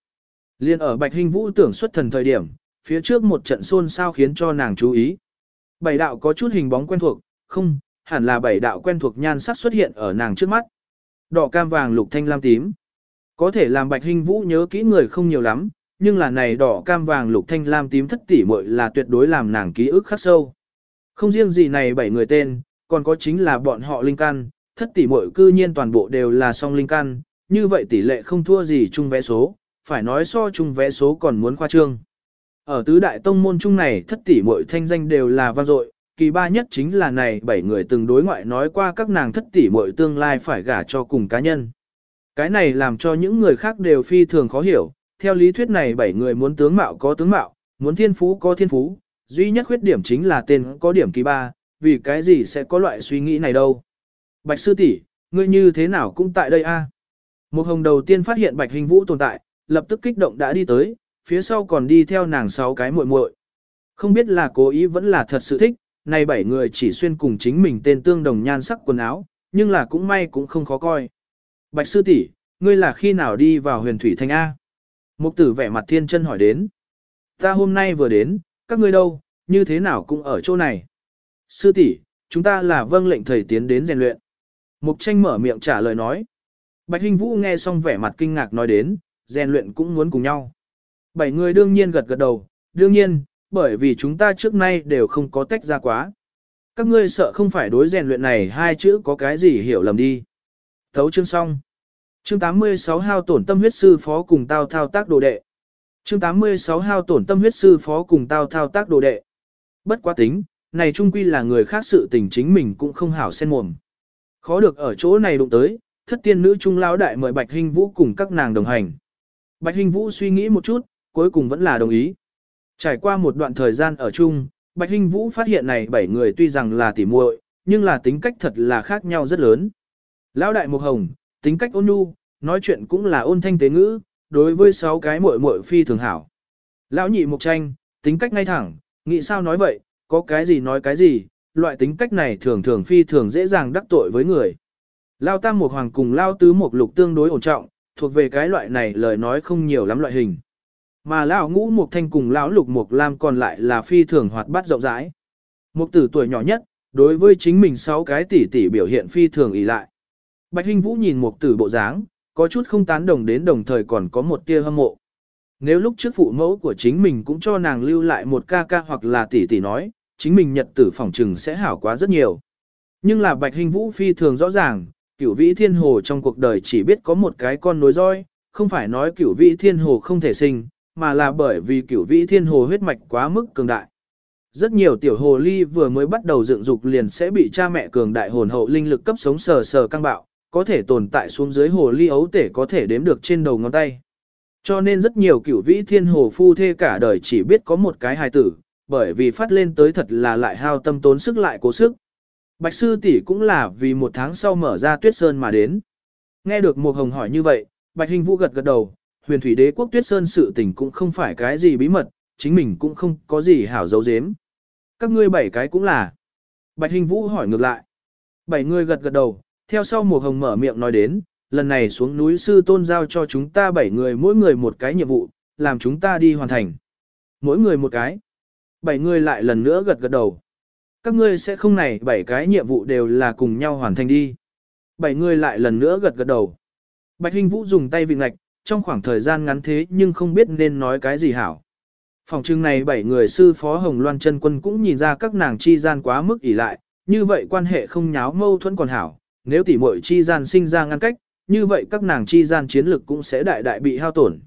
Liên ở Bạch Hình Vũ tưởng xuất thần thời điểm, phía trước một trận xôn xao khiến cho nàng chú ý. Bảy đạo có chút hình bóng quen thuộc, không, hẳn là bảy đạo quen thuộc nhan sắc xuất hiện ở nàng trước mắt. Đỏ cam vàng lục thanh lam tím. Có thể làm Bạch Hình Vũ nhớ kỹ người không nhiều lắm, nhưng là này đỏ cam vàng lục thanh lam tím thất tỷ muội là tuyệt đối làm nàng ký ức khắc sâu. Không riêng gì này bảy người tên, còn có chính là bọn họ linh căn, thất tỷ muội cư nhiên toàn bộ đều là song linh căn, như vậy tỷ lệ không thua gì chung vẽ số, phải nói so chung vẽ số còn muốn khoa trương. Ở tứ đại tông môn chung này thất tỷ muội thanh danh đều là vang dội, kỳ ba nhất chính là này bảy người từng đối ngoại nói qua các nàng thất tỷ muội tương lai phải gả cho cùng cá nhân. Cái này làm cho những người khác đều phi thường khó hiểu, theo lý thuyết này bảy người muốn tướng mạo có tướng mạo, muốn thiên phú có thiên phú, duy nhất khuyết điểm chính là tên có điểm kỳ ba, vì cái gì sẽ có loại suy nghĩ này đâu. Bạch sư tỷ, ngươi như thế nào cũng tại đây a? Một hồng đầu tiên phát hiện Bạch Hình Vũ tồn tại, lập tức kích động đã đi tới, phía sau còn đi theo nàng sáu cái muội muội. Không biết là cố ý vẫn là thật sự thích, này bảy người chỉ xuyên cùng chính mình tên tương đồng nhan sắc quần áo, nhưng là cũng may cũng không khó coi. Bạch sư tỷ, ngươi là khi nào đi vào huyền thủy thành A? Mục tử vẻ mặt thiên chân hỏi đến. Ta hôm nay vừa đến, các ngươi đâu, như thế nào cũng ở chỗ này. Sư tỷ, chúng ta là vâng lệnh thầy tiến đến rèn luyện. Mục tranh mở miệng trả lời nói. Bạch Hinh Vũ nghe xong vẻ mặt kinh ngạc nói đến, rèn luyện cũng muốn cùng nhau. Bảy người đương nhiên gật gật đầu, đương nhiên, bởi vì chúng ta trước nay đều không có tách ra quá. Các ngươi sợ không phải đối rèn luyện này hai chữ có cái gì hiểu lầm đi. Thấu chương xong. Chương 86 hao tổn tâm huyết sư phó cùng tao thao tác đồ đệ. Chương 86 hao tổn tâm huyết sư phó cùng tao thao tác đồ đệ. Bất quá tính, này trung quy là người khác sự tình chính mình cũng không hảo xen mồm. Khó được ở chỗ này đụng tới, thất tiên nữ trung lão đại mời Bạch Hinh Vũ cùng các nàng đồng hành. Bạch Hinh Vũ suy nghĩ một chút, cuối cùng vẫn là đồng ý. Trải qua một đoạn thời gian ở chung, Bạch Hinh Vũ phát hiện này bảy người tuy rằng là tỉ muội, nhưng là tính cách thật là khác nhau rất lớn. Lão đại Mục Hồng, tính cách ôn nhu, nói chuyện cũng là ôn thanh tế ngữ, đối với sáu cái muội muội phi thường hảo. Lão nhị Mục Tranh, tính cách ngay thẳng, nghĩ sao nói vậy, có cái gì nói cái gì, loại tính cách này thường thường phi thường dễ dàng đắc tội với người. Lao Tam Mục Hoàng cùng Lao Tứ Mục Lục tương đối ổn trọng, thuộc về cái loại này lời nói không nhiều lắm loại hình. Mà lão ngũ mục thanh cùng lão lục mục lam còn lại là phi thường hoạt bát rộng rãi. Mục tử tuổi nhỏ nhất, đối với chính mình sáu cái tỷ tỷ biểu hiện phi thường ỷ lại. Bạch Hinh Vũ nhìn mục tử bộ dáng, có chút không tán đồng đến đồng thời còn có một tia hâm mộ. Nếu lúc trước phụ mẫu của chính mình cũng cho nàng lưu lại một ca ca hoặc là tỷ tỷ nói, chính mình nhật tử phỏng trừng sẽ hảo quá rất nhiều. Nhưng là Bạch Hinh Vũ phi thường rõ ràng, cửu vĩ thiên hồ trong cuộc đời chỉ biết có một cái con nối roi, không phải nói cửu vĩ thiên hồ không thể sinh, mà là bởi vì cửu vĩ thiên hồ huyết mạch quá mức cường đại. Rất nhiều tiểu hồ ly vừa mới bắt đầu dựng dục liền sẽ bị cha mẹ cường đại hồn hậu linh lực cấp sống sờ sờ căng bạo, có thể tồn tại xuống dưới hồ ly ấu tể có thể đếm được trên đầu ngón tay. Cho nên rất nhiều cửu vĩ thiên hồ phu thê cả đời chỉ biết có một cái hài tử, bởi vì phát lên tới thật là lại hao tâm tốn sức lại cố sức. Bạch sư tỷ cũng là vì một tháng sau mở ra tuyết sơn mà đến. Nghe được một hồng hỏi như vậy, Bạch Hình Vũ gật gật đầu, huyền thủy đế quốc tuyết sơn sự tình cũng không phải cái gì bí mật, chính mình cũng không có gì hảo dấu dếm. Các ngươi bảy cái cũng là. Bạch Hình Vũ hỏi ngược lại. Bảy người gật gật đầu, theo sau một hồng mở miệng nói đến, lần này xuống núi sư tôn giao cho chúng ta bảy người mỗi người một cái nhiệm vụ, làm chúng ta đi hoàn thành. Mỗi người một cái. Bảy người lại lần nữa gật gật đầu. Các ngươi sẽ không này bảy cái nhiệm vụ đều là cùng nhau hoàn thành đi. Bảy người lại lần nữa gật gật đầu. Bạch Hình Vũ dùng tay vị ngạch, trong khoảng thời gian ngắn thế nhưng không biết nên nói cái gì hảo. Phòng trưng này bảy người sư phó Hồng Loan chân quân cũng nhìn ra các nàng chi gian quá mức ỉ lại, như vậy quan hệ không nháo mâu thuẫn còn hảo, nếu tỷ muội chi gian sinh ra ngăn cách, như vậy các nàng chi gian chiến lực cũng sẽ đại đại bị hao tổn.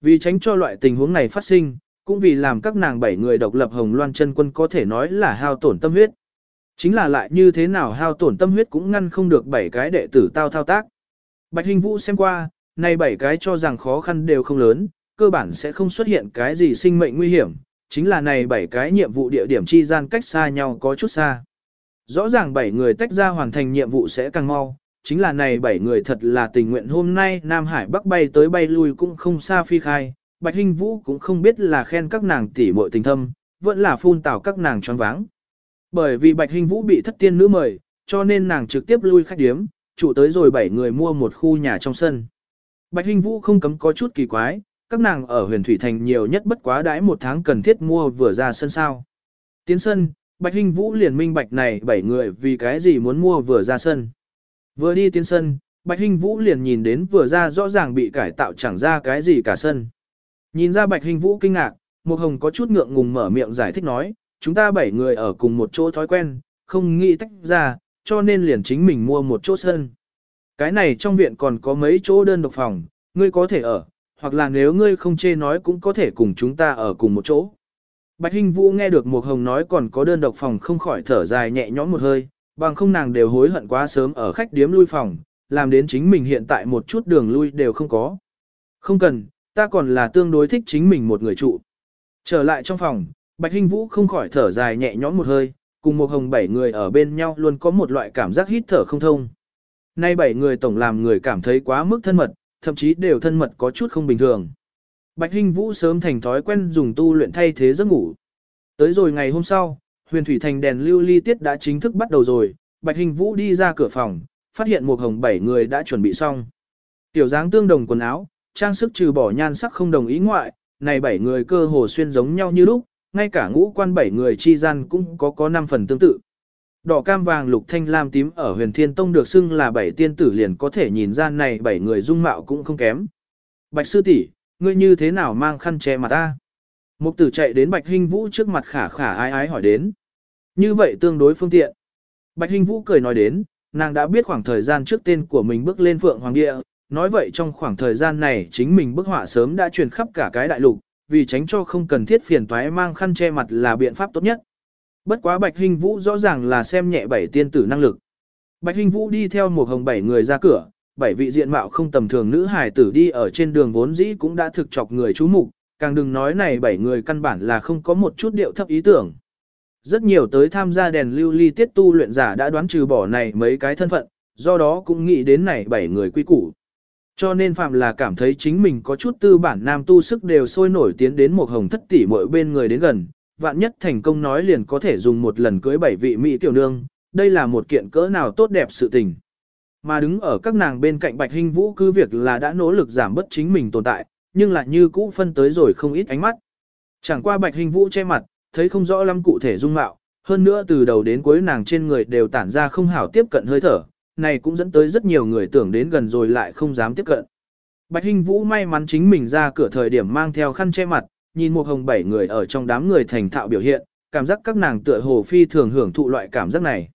Vì tránh cho loại tình huống này phát sinh, cũng vì làm các nàng bảy người độc lập Hồng Loan chân quân có thể nói là hao tổn tâm huyết. Chính là lại như thế nào hao tổn tâm huyết cũng ngăn không được bảy cái đệ tử tao thao tác. Bạch Hình Vũ xem qua, nay bảy cái cho rằng khó khăn đều không lớn, cơ bản sẽ không xuất hiện cái gì sinh mệnh nguy hiểm, chính là này bảy cái nhiệm vụ địa điểm chi gian cách xa nhau có chút xa. Rõ ràng bảy người tách ra hoàn thành nhiệm vụ sẽ càng mau, chính là này bảy người thật là tình nguyện hôm nay Nam Hải Bắc bay tới bay lui cũng không xa phi khai, Bạch Hinh Vũ cũng không biết là khen các nàng tỷ muội tình thâm, vẫn là phun tảo các nàng choáng váng. Bởi vì Bạch Hinh Vũ bị thất tiên nữ mời, cho nên nàng trực tiếp lui khách điếm, chủ tới rồi bảy người mua một khu nhà trong sân. Bạch Hinh Vũ không cấm có chút kỳ quái, các nàng ở huyền thủy thành nhiều nhất bất quá đãi một tháng cần thiết mua vừa ra sân sao. Tiến sân, Bạch Hinh Vũ liền minh bạch này bảy người vì cái gì muốn mua vừa ra sân. Vừa đi tiến sân, Bạch Hinh Vũ liền nhìn đến vừa ra rõ ràng bị cải tạo chẳng ra cái gì cả sân. Nhìn ra Bạch Hinh Vũ kinh ngạc, Một Hồng có chút ngượng ngùng mở miệng giải thích nói, chúng ta bảy người ở cùng một chỗ thói quen, không nghĩ tách ra, cho nên liền chính mình mua một chỗ sân. Cái này trong viện còn có mấy chỗ đơn độc phòng, ngươi có thể ở, hoặc là nếu ngươi không chê nói cũng có thể cùng chúng ta ở cùng một chỗ. Bạch Hinh Vũ nghe được Mục Hồng nói còn có đơn độc phòng không khỏi thở dài nhẹ nhõm một hơi, bằng không nàng đều hối hận quá sớm ở khách điếm lui phòng, làm đến chính mình hiện tại một chút đường lui đều không có. Không cần, ta còn là tương đối thích chính mình một người trụ. Trở lại trong phòng, Bạch Hinh Vũ không khỏi thở dài nhẹ nhõm một hơi, cùng một hồng bảy người ở bên nhau luôn có một loại cảm giác hít thở không thông. Nay bảy người tổng làm người cảm thấy quá mức thân mật, thậm chí đều thân mật có chút không bình thường. Bạch Hinh Vũ sớm thành thói quen dùng tu luyện thay thế giấc ngủ. Tới rồi ngày hôm sau, huyền thủy thành đèn lưu ly tiết đã chính thức bắt đầu rồi, Bạch Hinh Vũ đi ra cửa phòng, phát hiện một hồng bảy người đã chuẩn bị xong. Tiểu dáng tương đồng quần áo, trang sức trừ bỏ nhan sắc không đồng ý ngoại, này bảy người cơ hồ xuyên giống nhau như lúc, ngay cả ngũ quan bảy người chi gian cũng có có năm phần tương tự. Đỏ cam vàng lục thanh lam tím ở huyền thiên tông được xưng là bảy tiên tử liền có thể nhìn ra này bảy người dung mạo cũng không kém. Bạch sư tỷ, ngươi như thế nào mang khăn che mặt ta? Mục tử chạy đến bạch Hinh vũ trước mặt khả khả ái ái hỏi đến. Như vậy tương đối phương tiện. Bạch Hinh vũ cười nói đến, nàng đã biết khoảng thời gian trước tên của mình bước lên phượng hoàng địa, nói vậy trong khoảng thời gian này chính mình bức họa sớm đã truyền khắp cả cái đại lục, vì tránh cho không cần thiết phiền toái mang khăn che mặt là biện pháp tốt nhất. Bất quá Bạch Hinh Vũ rõ ràng là xem nhẹ bảy tiên tử năng lực. Bạch Hinh Vũ đi theo một hồng bảy người ra cửa, bảy vị diện mạo không tầm thường nữ hài tử đi ở trên đường vốn dĩ cũng đã thực chọc người chú mục, càng đừng nói này bảy người căn bản là không có một chút điệu thấp ý tưởng. Rất nhiều tới tham gia đèn lưu ly tiết tu luyện giả đã đoán trừ bỏ này mấy cái thân phận, do đó cũng nghĩ đến này bảy người quy củ. Cho nên phạm là cảm thấy chính mình có chút tư bản nam tu sức đều sôi nổi tiến đến một hồng thất tỷ mỗi bên người đến gần, vạn nhất thành công nói liền có thể dùng một lần cưới bảy vị mỹ tiểu nương, đây là một kiện cỡ nào tốt đẹp sự tình. Mà đứng ở các nàng bên cạnh Bạch Hinh Vũ cứ việc là đã nỗ lực giảm bớt chính mình tồn tại, nhưng lại như cũ phân tới rồi không ít ánh mắt. Chẳng qua Bạch Hinh Vũ che mặt, thấy không rõ lắm cụ thể dung mạo, hơn nữa từ đầu đến cuối nàng trên người đều tản ra không hảo tiếp cận hơi thở, này cũng dẫn tới rất nhiều người tưởng đến gần rồi lại không dám tiếp cận. Bạch Hinh Vũ may mắn chính mình ra cửa thời điểm mang theo khăn che mặt, nhìn một hồng bảy người ở trong đám người thành thạo biểu hiện, cảm giác các nàng tựa hồ phi thường hưởng thụ loại cảm giác này.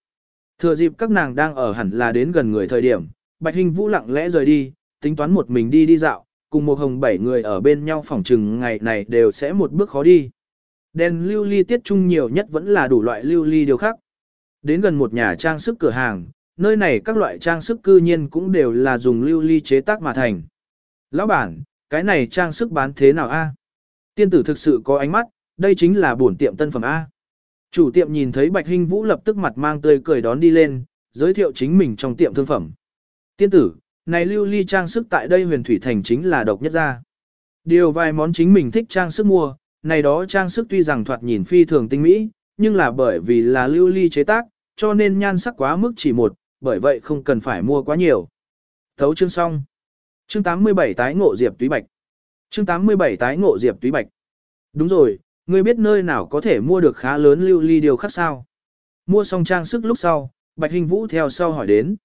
Thừa dịp các nàng đang ở hẳn là đến gần người thời điểm, Bạch Hình Vũ lặng lẽ rời đi, tính toán một mình đi đi dạo, cùng một hồng bảy người ở bên nhau phòng trừng ngày này đều sẽ một bước khó đi. Đèn lưu ly tiết trung nhiều nhất vẫn là đủ loại lưu ly điều khác. Đến gần một nhà trang sức cửa hàng, nơi này các loại trang sức cư nhiên cũng đều là dùng lưu ly chế tác mà thành. Lão bản, cái này trang sức bán thế nào a? Tiên tử thực sự có ánh mắt, đây chính là bổn tiệm tân phẩm A. Chủ tiệm nhìn thấy Bạch Hinh Vũ lập tức mặt mang tươi cười đón đi lên, giới thiệu chính mình trong tiệm thương phẩm. Tiên tử, này lưu ly trang sức tại đây huyền thủy thành chính là độc nhất ra. Điều vài món chính mình thích trang sức mua, này đó trang sức tuy rằng thoạt nhìn phi thường tinh mỹ, nhưng là bởi vì là lưu ly chế tác, cho nên nhan sắc quá mức chỉ một, bởi vậy không cần phải mua quá nhiều. Thấu chương xong. Chương 87 tái ngộ Diệp Túy Bạch. Chương 87 tái ngộ Diệp Túy Bạch. Đúng rồi, ngươi biết nơi nào có thể mua được khá lớn lưu ly điều khác sao? Mua xong trang sức lúc sau, Bạch Hình Vũ theo sau hỏi đến.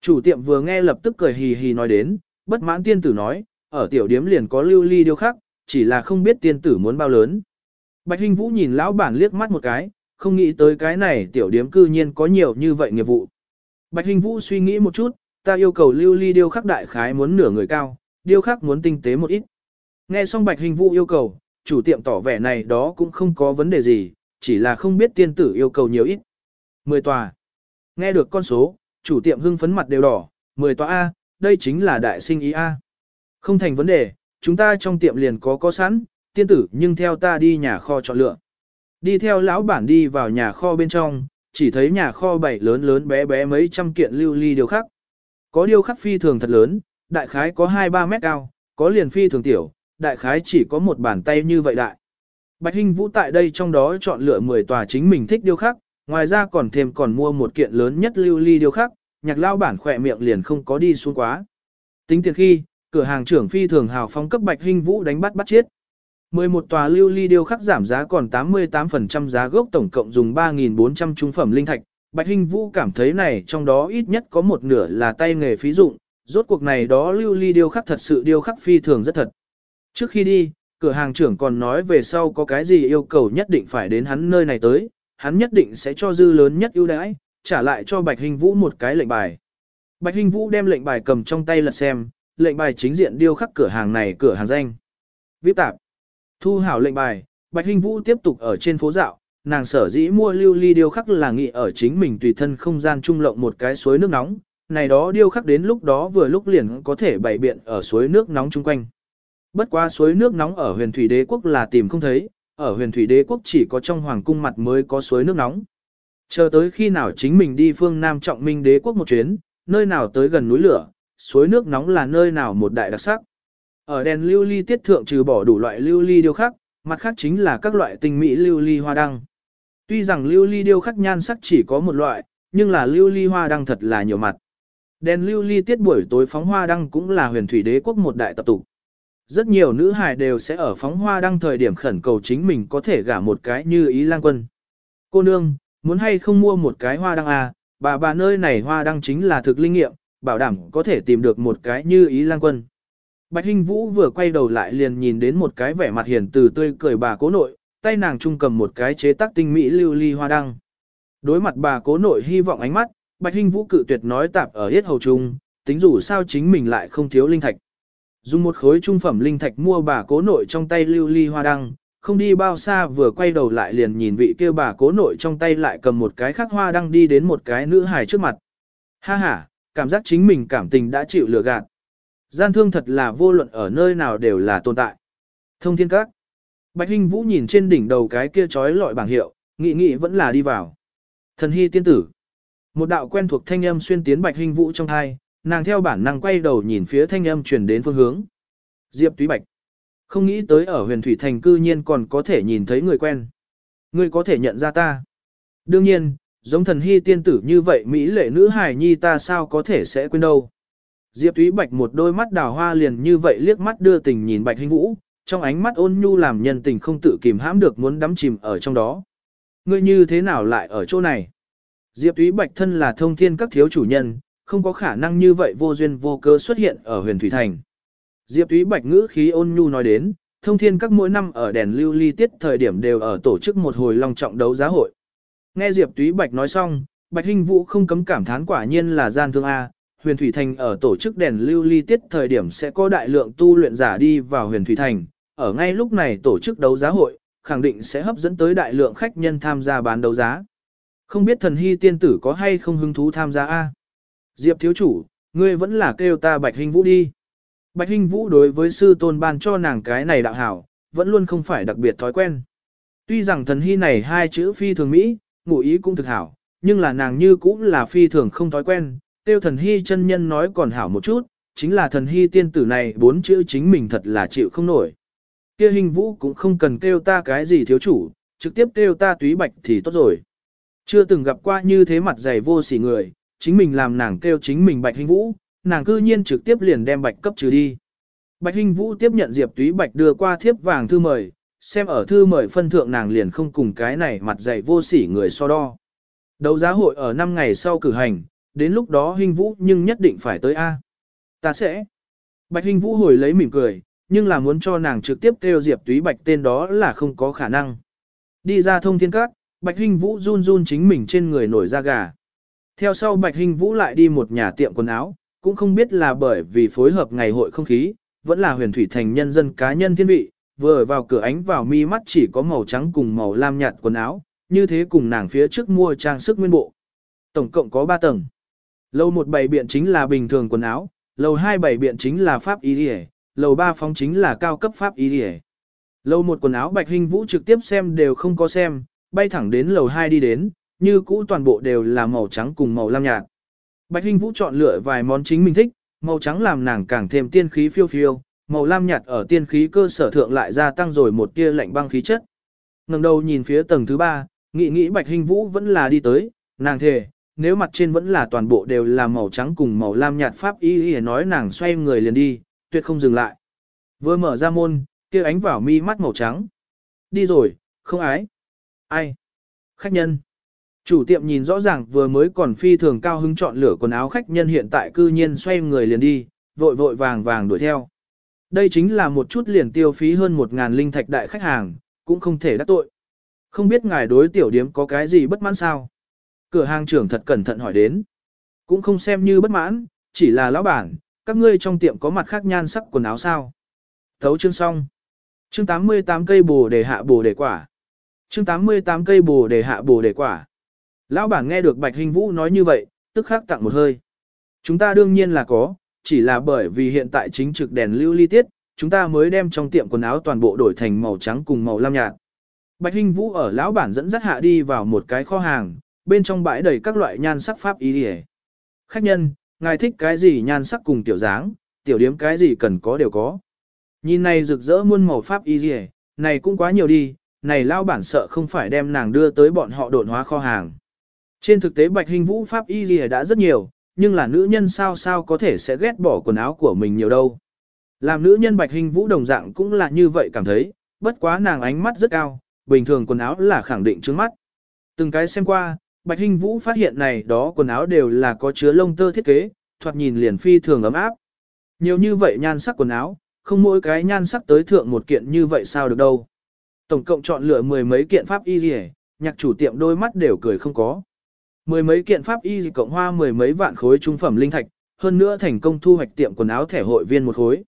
Chủ tiệm vừa nghe lập tức cười hì hì nói đến, bất mãn tiên tử nói, ở tiểu điếm liền có lưu ly điều khắc, chỉ là không biết tiên tử muốn bao lớn. Bạch Hình Vũ nhìn lão bản liếc mắt một cái, không nghĩ tới cái này tiểu điếm cư nhiên có nhiều như vậy nghiệp vụ. Bạch Hình Vũ suy nghĩ một chút, ta yêu cầu lưu ly điêu khắc đại khái muốn nửa người cao, điêu khắc muốn tinh tế một ít. Nghe xong Bạch Hình Vũ yêu cầu, chủ tiệm tỏ vẻ này đó cũng không có vấn đề gì, chỉ là không biết tiên tử yêu cầu nhiều ít. Mười tòa. Nghe được con số, chủ tiệm hưng phấn mặt đều đỏ, mười tòa A, đây chính là đại sinh ý A. Không thành vấn đề, chúng ta trong tiệm liền có có sẵn, tiên tử nhưng theo ta đi nhà kho chọn lựa. Đi theo lão bản đi vào nhà kho bên trong, chỉ thấy nhà kho bảy lớn lớn bé bé mấy trăm kiện lưu ly điều khắc. Có điều khắc phi thường thật lớn, đại khái có 2-3 mét cao, có liền phi thường tiểu, đại khái chỉ có một bàn tay như vậy đại. Bạch Hinh Vũ tại đây trong đó chọn lựa 10 tòa chính mình thích điêu khắc, ngoài ra còn thêm còn mua một kiện lớn nhất lưu ly điêu khắc, nhạc lao bản khỏe miệng liền không có đi xuống quá. Tính tiền khi, cửa hàng trưởng phi thường hào phóng cấp Bạch Hinh Vũ đánh bắt bắt chết. 11 tòa lưu ly điêu khắc giảm giá còn 88% giá gốc tổng cộng dùng 3.400 trung phẩm linh thạch. Bạch Hinh Vũ cảm thấy này trong đó ít nhất có một nửa là tay nghề phí dụng, rốt cuộc này đó lưu ly điêu khắc thật sự điêu khắc phi thường rất thật. Trước khi đi, cửa hàng trưởng còn nói về sau có cái gì yêu cầu nhất định phải đến hắn nơi này tới, hắn nhất định sẽ cho dư lớn nhất ưu đãi, trả lại cho Bạch Hình Vũ một cái lệnh bài. Bạch Hình Vũ đem lệnh bài cầm trong tay lật xem, lệnh bài chính diện điêu khắc cửa hàng này cửa hàng danh. Viết tạp. Thu hảo lệnh bài, Bạch hình Vũ tiếp tục ở trên phố dạo, nàng sở dĩ mua lưu ly điêu khắc là nghĩ ở chính mình tùy thân không gian trung lộng một cái suối nước nóng, này đó điêu khắc đến lúc đó vừa lúc liền có thể bày biện ở suối nước nóng chung quanh. Bất qua suối nước nóng ở huyền thủy đế quốc là tìm không thấy, ở huyền thủy đế quốc chỉ có trong hoàng cung mặt mới có suối nước nóng. Chờ tới khi nào chính mình đi phương Nam trọng minh đế quốc một chuyến, nơi nào tới gần núi lửa, suối nước nóng là nơi nào một đại đặc sắc. Ở đèn lưu ly tiết thượng trừ bỏ đủ loại lưu ly điêu khắc, mặt khác chính là các loại tinh mỹ lưu ly hoa đăng. Tuy rằng lưu ly điêu khắc nhan sắc chỉ có một loại, nhưng là lưu ly hoa đăng thật là nhiều mặt. Đèn lưu ly tiết buổi tối phóng hoa đăng cũng là huyền thủy đế quốc một đại tập tục. Rất nhiều nữ hài đều sẽ ở phóng hoa đăng thời điểm khẩn cầu chính mình có thể gả một cái như ý lang quân. Cô nương, muốn hay không mua một cái hoa đăng à, bà bà nơi này hoa đăng chính là thực linh nghiệm, bảo đảm có thể tìm được một cái như ý lang quân. Bạch Hinh Vũ vừa quay đầu lại liền nhìn đến một cái vẻ mặt hiền từ tươi cười bà cố nội, tay nàng trung cầm một cái chế tác tinh mỹ lưu ly hoa đăng. Đối mặt bà cố nội hy vọng ánh mắt, Bạch Hinh Vũ cự tuyệt nói tạp ở hết hầu trung, tính dù sao chính mình lại không thiếu linh thạch. Dùng một khối trung phẩm linh thạch mua bà cố nội trong tay lưu ly hoa đăng, không đi bao xa vừa quay đầu lại liền nhìn vị kia bà cố nội trong tay lại cầm một cái khác hoa đăng đi đến một cái nữ hài trước mặt. Ha ha, cảm giác chính mình cảm tình đã chịu lừa gạt. Gian thương thật là vô luận ở nơi nào đều là tồn tại. Thông thiên các. Bạch Hinh Vũ nhìn trên đỉnh đầu cái kia trói lọi bảng hiệu, nghĩ nghĩ vẫn là đi vào. Thần hy tiên tử. Một đạo quen thuộc thanh âm xuyên tiến Bạch Hinh Vũ trong thai, nàng theo bản năng quay đầu nhìn phía thanh âm truyền đến phương hướng. Diệp Túy Bạch. Không nghĩ tới ở huyền thủy thành cư nhiên còn có thể nhìn thấy người quen. Ngươi có thể nhận ra ta. Đương nhiên, giống thần hy tiên tử như vậy Mỹ lệ nữ hài nhi ta sao có thể sẽ quên đâu. Diệp Túy Bạch một đôi mắt đào hoa liền như vậy liếc mắt đưa tình nhìn Bạch Hinh Vũ, trong ánh mắt ôn nhu làm nhân tình không tự kìm hãm được muốn đắm chìm ở trong đó. Ngươi như thế nào lại ở chỗ này? Diệp Túy Bạch thân là thông thiên các thiếu chủ nhân, không có khả năng như vậy vô duyên vô cớ xuất hiện ở huyền Thủy Thành. Diệp Túy Bạch ngữ khí ôn nhu nói đến, thông thiên các mỗi năm ở đèn lưu ly tiết thời điểm đều ở tổ chức một hồi long trọng đấu giá hội. Nghe Diệp Túy Bạch nói xong, Bạch Hinh Vũ không cấm cảm thán quả nhiên là gian thương A, huyền Thủy Thành ở tổ chức đèn lưu ly tiết thời điểm sẽ có đại lượng tu luyện giả đi vào huyền Thủy Thành, ở ngay lúc này tổ chức đấu giá hội, khẳng định sẽ hấp dẫn tới đại lượng khách nhân tham gia bán đấu giá. Không biết thần hy tiên tử có hay không hứng thú tham gia A. Diệp thiếu chủ, ngươi vẫn là kêu ta Bạch Hinh Vũ đi. Bạch Hinh Vũ đối với sư tôn ban cho nàng cái này đạo hảo, vẫn luôn không phải đặc biệt thói quen. Tuy rằng thần hy này hai chữ phi thường Mỹ, ngụ ý cũng thực hảo, nhưng là nàng như cũng là phi thường không thói quen, tiêu thần hy chân nhân nói còn hảo một chút, chính là thần hy tiên tử này bốn chữ chính mình thật là chịu không nổi. Kia hình vũ cũng không cần kêu ta cái gì thiếu chủ, trực tiếp kêu ta túy bạch thì tốt rồi. Chưa từng gặp qua như thế mặt dày vô sỉ người, chính mình làm nàng kêu chính mình bạch hinh vũ, nàng cư nhiên trực tiếp liền đem bạch cấp trừ đi. Bạch hinh vũ tiếp nhận diệp túy bạch đưa qua thiếp vàng thư mời, xem ở thư mời phân thượng nàng liền không cùng cái này mặt dày vô sỉ người so đo. Đấu giá hội ở 5 ngày sau cử hành, đến lúc đó hinh vũ nhưng nhất định phải tới A. Ta sẽ. Bạch hinh vũ hồi lấy mỉm cười, nhưng là muốn cho nàng trực tiếp kêu Diệp Túy Bạch tên đó là không có khả năng. Đi ra thông thiên các, Bạch Hinh Vũ run run chính mình trên người nổi da gà. Theo sau Bạch Hinh Vũ lại đi một nhà tiệm quần áo, cũng không biết là bởi vì phối hợp ngày hội không khí, vẫn là huyền thủy thành nhân dân cá nhân thiên vị, vừa vào cửa ánh vào mi mắt chỉ có màu trắng cùng màu lam nhạt quần áo, như thế cùng nàng phía trước mua trang sức nguyên bộ. Tổng cộng có 3 tầng. Lầu một bảy biện chính là bình thường quần áo, lầu hai bảy biện chính là pháp y điề, lầu ba phóng chính là cao cấp pháp y điề. Lầu một quần áo bạch hình vũ trực tiếp xem đều không có xem, bay thẳng đến lầu hai đi đến, như cũ toàn bộ đều là màu trắng cùng màu lam nhạt. Bạch hình vũ chọn lựa vài món chính mình thích, màu trắng làm nàng càng thêm tiên khí phiêu phiêu, màu lam nhạt ở tiên khí cơ sở thượng lại gia tăng rồi một tia lạnh băng khí chất. ngẩng đầu nhìn phía tầng thứ ba, nghĩ nghĩ bạch hình vũ vẫn là đi tới, nàng thề, nếu mặt trên vẫn là toàn bộ đều là màu trắng cùng màu lam nhạt pháp y y nói nàng xoay người liền đi, tuyệt không dừng lại. Vừa mở ra môn, kia ánh vào mi mắt màu trắng. Đi rồi, không ái. Ai? Khách nhân. Chủ tiệm nhìn rõ ràng vừa mới còn phi thường cao hứng chọn lửa quần áo khách nhân hiện tại cư nhiên xoay người liền đi, vội vội vàng vàng đuổi theo. Đây chính là một chút liền tiêu phí hơn một ngàn linh thạch đại khách hàng, cũng không thể đắc tội. Không biết ngài đối tiểu điếm có cái gì bất mãn sao? Cửa hàng trưởng thật cẩn thận hỏi đến. Cũng không xem như bất mãn, chỉ là lão bản, các ngươi trong tiệm có mặt khác nhan sắc quần áo sao? Thấu chương xong. Chương 88 cây bồ đề hạ bồ đề quả. Chương 88 cây bồ đề hạ bồ đề quả. Lão bản nghe được Bạch Hình Vũ nói như vậy, tức khắc tặng một hơi. Chúng ta đương nhiên là có, chỉ là bởi vì hiện tại chính trực đèn lưu ly tiết, chúng ta mới đem trong tiệm quần áo toàn bộ đổi thành màu trắng cùng màu lam nhạt. Bạch hình Vũ ở lão bản dẫn dắt hạ đi vào một cái kho hàng, bên trong bãi đầy các loại nhan sắc pháp ý điề. Khách nhân, ngài thích cái gì nhan sắc cùng tiểu dáng, tiểu điếm cái gì cần có đều có. Nhìn này rực rỡ muôn màu pháp y điề, này cũng quá nhiều đi, này lão bản sợ không phải đem nàng đưa tới bọn họ độn hóa kho hàng. Trên thực tế Bạch hình Vũ pháp y điề đã rất nhiều, nhưng là nữ nhân sao sao có thể sẽ ghét bỏ quần áo của mình nhiều đâu. Làm nữ nhân Bạch Hình Vũ đồng dạng cũng là như vậy cảm thấy, bất quá nàng ánh mắt rất cao, bình thường quần áo là khẳng định trước mắt. Từng cái xem qua, Bạch Hình Vũ phát hiện này đó quần áo đều là có chứa lông tơ thiết kế, thoạt nhìn liền phi thường ấm áp. Nhiều như vậy nhan sắc quần áo, không mỗi cái nhan sắc tới thượng một kiện như vậy sao được đâu. Tổng cộng chọn lựa mười mấy kiện pháp y gì nhạc chủ tiệm đôi mắt đều cười không có. Mười mấy kiện pháp y cộng hoa mười mấy vạn khối trung phẩm linh thạch, hơn nữa thành công thu hoạch tiệm quần áo thẻ hội viên một khối.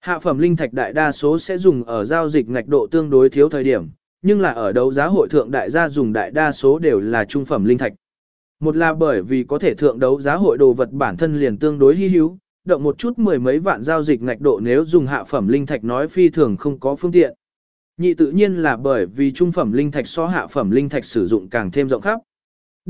Hạ phẩm linh thạch đại đa số sẽ dùng ở giao dịch ngạch độ tương đối thiếu thời điểm, nhưng là ở đấu giá hội thượng đại gia dùng đại đa số đều là trung phẩm linh thạch. Một là bởi vì có thể thượng đấu giá hội đồ vật bản thân liền tương đối hy hữu, động một chút mười mấy vạn giao dịch ngạch độ nếu dùng hạ phẩm linh thạch nói phi thường không có phương tiện. Nhị tự nhiên là bởi vì trung phẩm linh thạch so hạ phẩm linh thạch sử dụng càng thêm rộng khắp.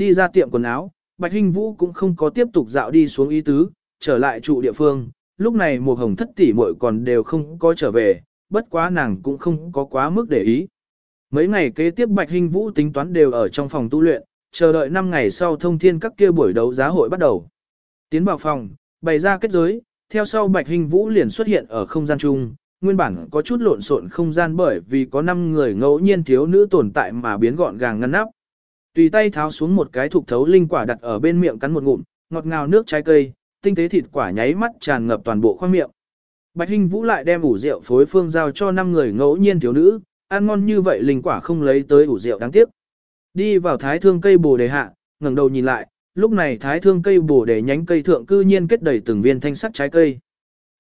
Đi ra tiệm quần áo, Bạch Hinh Vũ cũng không có tiếp tục dạo đi xuống ý tứ, trở lại trụ địa phương, lúc này một hồng thất tỷ muội còn đều không có trở về, bất quá nàng cũng không có quá mức để ý. Mấy ngày kế tiếp Bạch Hinh Vũ tính toán đều ở trong phòng tu luyện, chờ đợi 5 ngày sau thông thiên các kia buổi đấu giá hội bắt đầu. Tiến vào phòng, bày ra kết giới, theo sau Bạch Hinh Vũ liền xuất hiện ở không gian chung, nguyên bản có chút lộn xộn không gian bởi vì có 5 người ngẫu nhiên thiếu nữ tồn tại mà biến gọn gàng ngăn nắp. Tùy tay tháo xuống một cái thục thấu linh quả đặt ở bên miệng cắn một ngụm, ngọt ngào nước trái cây, tinh tế thịt quả nháy mắt tràn ngập toàn bộ khoang miệng. Bạch Hinh Vũ lại đem ủ rượu phối phương giao cho năm người ngẫu nhiên thiếu nữ, ăn ngon như vậy linh quả không lấy tới ủ rượu đáng tiếc. Đi vào thái thương cây bồ đề hạ, ngẩng đầu nhìn lại, lúc này thái thương cây bồ đề nhánh cây thượng cư nhiên kết đầy từng viên thanh sắc trái cây.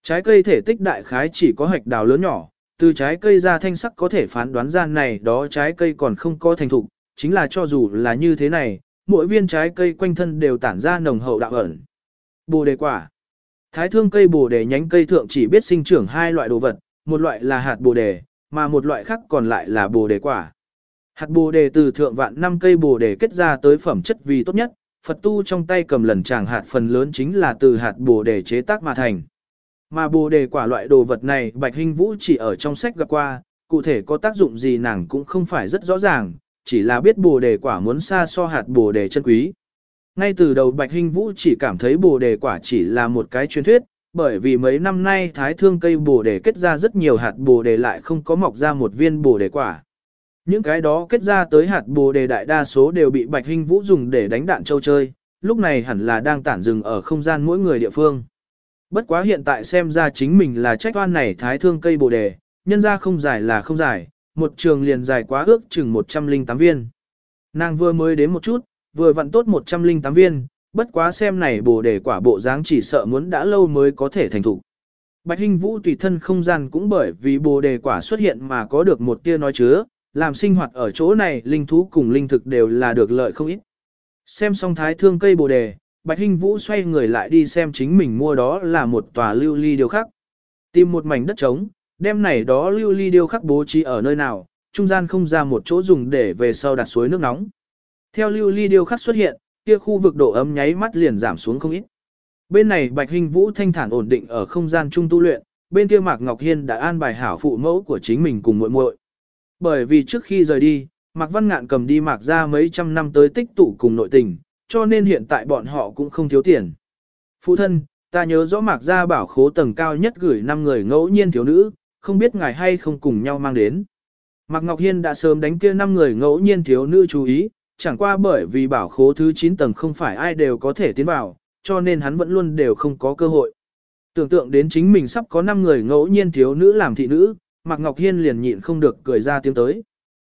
Trái cây thể tích đại khái chỉ có hạch đào lớn nhỏ, từ trái cây ra thanh sắc có thể phán đoán ra này đó trái cây còn không có thành thục, chính là cho dù là như thế này, mỗi viên trái cây quanh thân đều tản ra nồng hậu đạo ẩn. Bồ đề quả Thái thương cây bồ đề nhánh cây thượng chỉ biết sinh trưởng hai loại đồ vật, một loại là hạt bồ đề, mà một loại khác còn lại là bồ đề quả. Hạt bồ đề từ thượng vạn năm cây bồ đề kết ra tới phẩm chất vì tốt nhất, Phật tu trong tay cầm lần tràng hạt phần lớn chính là từ hạt bồ đề chế tác mà thành. Mà bồ đề quả loại đồ vật này Bạch Hinh Vũ chỉ ở trong sách gặp qua, cụ thể có tác dụng gì nàng cũng không phải rất rõ ràng, chỉ là biết bồ đề quả muốn xa so hạt bồ đề chân quý. Ngay từ đầu Bạch Hinh Vũ chỉ cảm thấy bồ đề quả chỉ là một cái truyền thuyết, bởi vì mấy năm nay thái thương cây bồ đề kết ra rất nhiều hạt bồ đề lại không có mọc ra một viên bồ đề quả. Những cái đó kết ra tới hạt bồ đề đại đa số đều bị Bạch Hinh Vũ dùng để đánh đạn châu chơi, lúc này hẳn là đang tản rừng ở không gian mỗi người địa phương. Bất quá hiện tại xem ra chính mình là trách oan này thái thương cây bồ đề, nhân ra không giải là không giải một trường liền dài quá ước chừng 108 viên. Nàng vừa mới đến một chút, vừa vặn tốt 108 viên, bất quá xem này bồ đề quả bộ dáng chỉ sợ muốn đã lâu mới có thể thành thủ. Bạch Hinh Vũ tùy thân không gian cũng bởi vì bồ đề quả xuất hiện mà có được một tia nói chứa, làm sinh hoạt ở chỗ này linh thú cùng linh thực đều là được lợi không ít. Xem xong thái thương cây bồ đề, Bạch Hinh Vũ xoay người lại đi xem chính mình mua đó là một tòa lưu ly điều khác, Tìm một mảnh đất trống, đem này đó lưu ly điêu khắc bố trí ở nơi nào, trung gian không ra một chỗ dùng để về sau đặt suối nước nóng. Theo lưu ly điêu khắc xuất hiện, kia khu vực độ ấm nháy mắt liền giảm xuống không ít. Bên này Bạch Hình Vũ thanh thản ổn định ở không gian trung tu luyện, bên kia Mạc Ngọc Hiên đã an bài hảo phụ mẫu của chính mình cùng muội muội. Bởi vì trước khi rời đi, Mạc Văn Ngạn cầm đi Mạc ra mấy trăm năm tới tích tụ cùng nội tình, cho nên hiện tại bọn họ cũng không thiếu tiền. Phụ thân, ta nhớ rõ Mạc ra bảo khố tầng cao nhất gửi 5 người ngẫu nhiên thiếu nữ, không biết ngài hay không cùng nhau mang đến. Mạc Ngọc Hiên đã sớm đánh kia năm người ngẫu nhiên thiếu nữ chú ý, chẳng qua bởi vì bảo khố thứ 9 tầng không phải ai đều có thể tiến vào, cho nên hắn vẫn luôn đều không có cơ hội. Tưởng tượng đến chính mình sắp có 5 người ngẫu nhiên thiếu nữ làm thị nữ, Mạc Ngọc Hiên liền nhịn không được cười ra tiếng tới.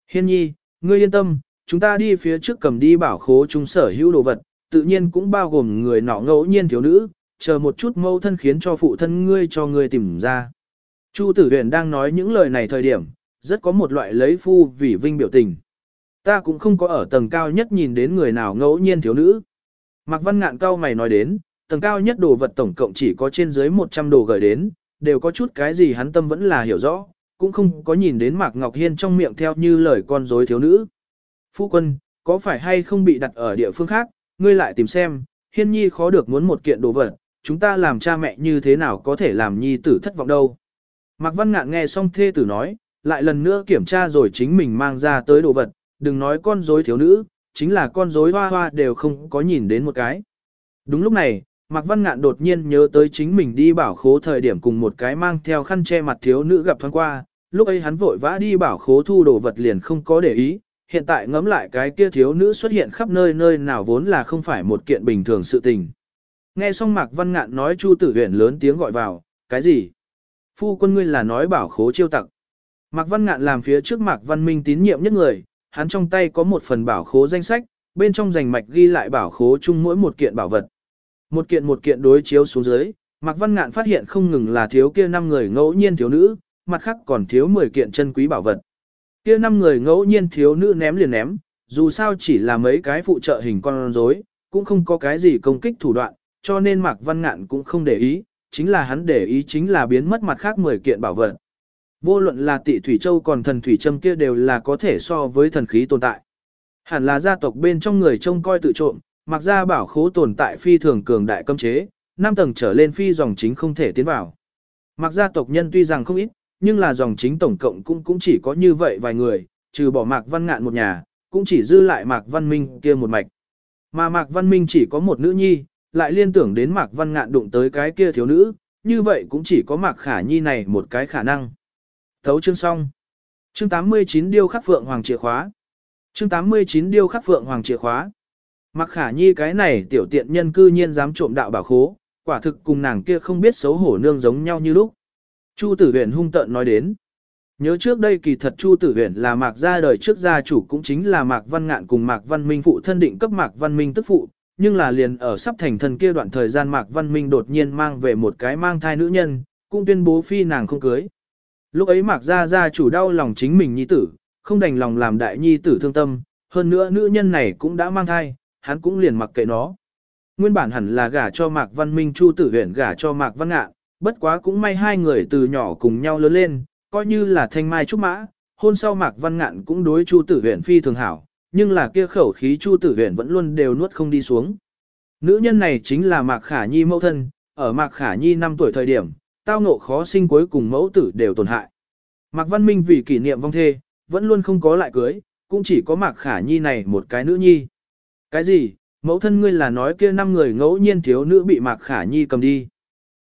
Hiên nhi, ngươi yên tâm, chúng ta đi phía trước cầm đi bảo khố chúng sở hữu đồ vật, tự nhiên cũng bao gồm người nọ ngẫu nhiên thiếu nữ, chờ một chút mâu thân khiến cho phụ thân ngươi cho ngươi tìm ra. Chu Tử Huyền đang nói những lời này thời điểm, rất có một loại lấy phu vì vinh biểu tình. Ta cũng không có ở tầng cao nhất nhìn đến người nào ngẫu nhiên thiếu nữ. Mạc Văn Ngạn cao mày nói đến, tầng cao nhất đồ vật tổng cộng chỉ có trên dưới 100 đồ gửi đến, đều có chút cái gì hắn tâm vẫn là hiểu rõ, cũng không có nhìn đến Mạc Ngọc Hiên trong miệng theo như lời con dối thiếu nữ. Phu quân, có phải hay không bị đặt ở địa phương khác, ngươi lại tìm xem, Hiên Nhi khó được muốn một kiện đồ vật, chúng ta làm cha mẹ như thế nào có thể làm Nhi tử thất vọng đâu. Mạc Văn Ngạn nghe xong thê tử nói, lại lần nữa kiểm tra rồi chính mình mang ra tới đồ vật, đừng nói con rối thiếu nữ, chính là con rối hoa hoa đều không có nhìn đến một cái. Đúng lúc này, Mạc Văn Ngạn đột nhiên nhớ tới chính mình đi bảo khố thời điểm cùng một cái mang theo khăn che mặt thiếu nữ gặp thoáng qua, lúc ấy hắn vội vã đi bảo khố thu đồ vật liền không có để ý, hiện tại ngẫm lại cái kia thiếu nữ xuất hiện khắp nơi nơi nào vốn là không phải một kiện bình thường sự tình. Nghe xong Mạc Văn Ngạn nói Chu Tử Huyền lớn tiếng gọi vào, cái gì? Phu quân ngươi là nói bảo khố chiêu tặc. Mạc Văn Ngạn làm phía trước Mạc Văn Minh tín nhiệm nhất người, hắn trong tay có một phần bảo khố danh sách, bên trong rành mạch ghi lại bảo khố chung mỗi một kiện bảo vật. Một kiện một kiện đối chiếu xuống dưới, Mạc Văn Ngạn phát hiện không ngừng là thiếu kia năm người ngẫu nhiên thiếu nữ, mặt khác còn thiếu 10 kiện chân quý bảo vật. Kia năm người ngẫu nhiên thiếu nữ ném liền ném, dù sao chỉ là mấy cái phụ trợ hình con rối, cũng không có cái gì công kích thủ đoạn, cho nên Mạc Văn Ngạn cũng không để ý, chính là hắn để ý chính là biến mất mặt khác 10 kiện bảo vật. Vô luận là tị thủy châu còn thần thủy châm kia đều là có thể so với thần khí tồn tại. Hẳn là gia tộc bên trong người trông coi tự trộm, mặc ra bảo khố tồn tại phi thường cường đại cấm chế, năm tầng trở lên phi dòng chính không thể tiến vào. Mặc gia tộc nhân tuy rằng không ít, nhưng là dòng chính tổng cộng cũng cũng chỉ có như vậy vài người, trừ bỏ Mạc Văn Ngạn một nhà, cũng chỉ dư lại Mạc Văn Minh kia một mạch. Mà Mạc Văn Minh chỉ có một nữ nhi, lại liên tưởng đến Mạc Văn Ngạn đụng tới cái kia thiếu nữ, như vậy cũng chỉ có Mạc Khả Nhi này một cái khả năng. Thấu chương xong. Chương 89 điêu khắc phượng hoàng chìa khóa. Chương 89 điêu khắc phượng hoàng chìa khóa. Mạc Khả Nhi cái này tiểu tiện nhân cư nhiên dám trộm đạo bảo khố, quả thực cùng nàng kia không biết xấu hổ nương giống nhau như lúc. Chu Tử Huyền hung tợn nói đến. Nhớ trước đây kỳ thật Chu Tử Huyền là Mạc gia đời trước gia chủ cũng chính là Mạc Văn Ngạn cùng Mạc Văn Minh phụ thân định cấp Mạc Văn Minh tức phụ, nhưng là liền ở sắp thành thần kia đoạn thời gian Mạc Văn Minh đột nhiên mang về một cái mang thai nữ nhân, cũng tuyên bố phi nàng không cưới. Lúc ấy Mạc gia gia chủ đau lòng chính mình nhi tử, không đành lòng làm đại nhi tử thương tâm, hơn nữa nữ nhân này cũng đã mang thai, hắn cũng liền mặc kệ nó. Nguyên bản hẳn là gả cho Mạc Văn Minh Chu Tử Huyền gả cho Mạc Văn Ngạn, bất quá cũng may hai người từ nhỏ cùng nhau lớn lên, coi như là thanh mai trúc mã, hôn sau Mạc Văn Ngạn cũng đối Chu Tử Huyền phi thường hảo, nhưng là kia khẩu khí Chu Tử Huyền vẫn luôn đều nuốt không đi xuống. Nữ nhân này chính là Mạc Khả Nhi mẫu thân, ở Mạc Khả Nhi 5 tuổi thời điểm, tao ngộ khó sinh cuối cùng mẫu tử đều tổn hại. Mạc Văn Minh vì kỷ niệm vong thê, vẫn luôn không có lại cưới, cũng chỉ có Mạc Khả Nhi này một cái nữ nhi. Cái gì? Mẫu thân ngươi là nói kia năm người ngẫu nhiên thiếu nữ bị Mạc Khả Nhi cầm đi.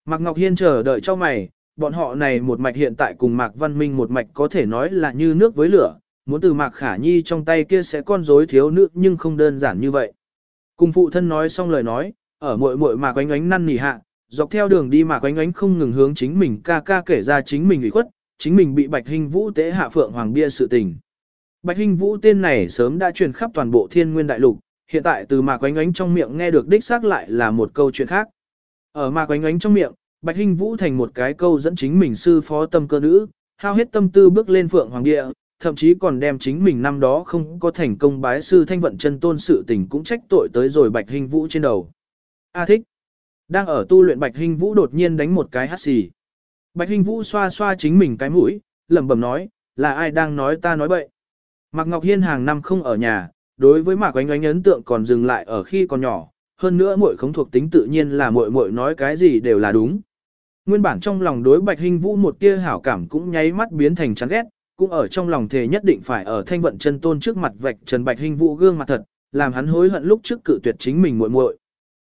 Mạc Ngọc Hiên chờ đợi cho mày, bọn họ này một mạch hiện tại cùng Mạc Văn Minh một mạch có thể nói là như nước với lửa, muốn từ Mạc Khả Nhi trong tay kia sẽ con rối thiếu nữ nhưng không đơn giản như vậy. Cùng phụ thân nói xong lời nói, ở muội muội Mạc Oánh Oánh năn nỉ hạ, dọc theo đường đi Mạc Oánh Oánh không ngừng hướng chính mình ca ca kể ra chính mình ủy khuất, chính mình bị Bạch Hinh Vũ tế hạ phượng hoàng bia sự tình. Bạch Hinh Vũ tên này sớm đã truyền khắp toàn bộ Thiên Nguyên đại lục, hiện tại từ Mạc Oánh Oánh trong miệng nghe được đích xác lại là một câu chuyện khác. Ở Mạc Oánh Oánh trong miệng, Bạch Hinh Vũ thành một cái câu dẫn chính mình sư phó tâm cơ nữ, hao hết tâm tư bước lên phượng hoàng địa, thậm chí còn đem chính mình năm đó không có thành công bái sư thanh vận chân tôn sự tình cũng trách tội tới rồi Bạch hình Vũ trên đầu. A thích. Đang ở tu luyện Bạch hình Vũ đột nhiên đánh một cái hắt xì. Bạch hình Vũ xoa xoa chính mình cái mũi, lẩm bẩm nói, là ai đang nói ta nói bậy. Mạc Ngọc Hiên hàng năm không ở nhà, đối với Mạc Oánh Oánh ấn tượng còn dừng lại ở khi còn nhỏ, hơn nữa muội không thuộc tính tự nhiên là muội muội nói cái gì đều là đúng. Nguyên bản trong lòng đối Bạch Hinh Vũ một tia hảo cảm cũng nháy mắt biến thành chán ghét, cũng ở trong lòng thề nhất định phải ở thanh vận chân tôn trước mặt vạch trần Bạch Hinh Vũ gương mặt thật, làm hắn hối hận lúc trước cự tuyệt chính mình muội muội.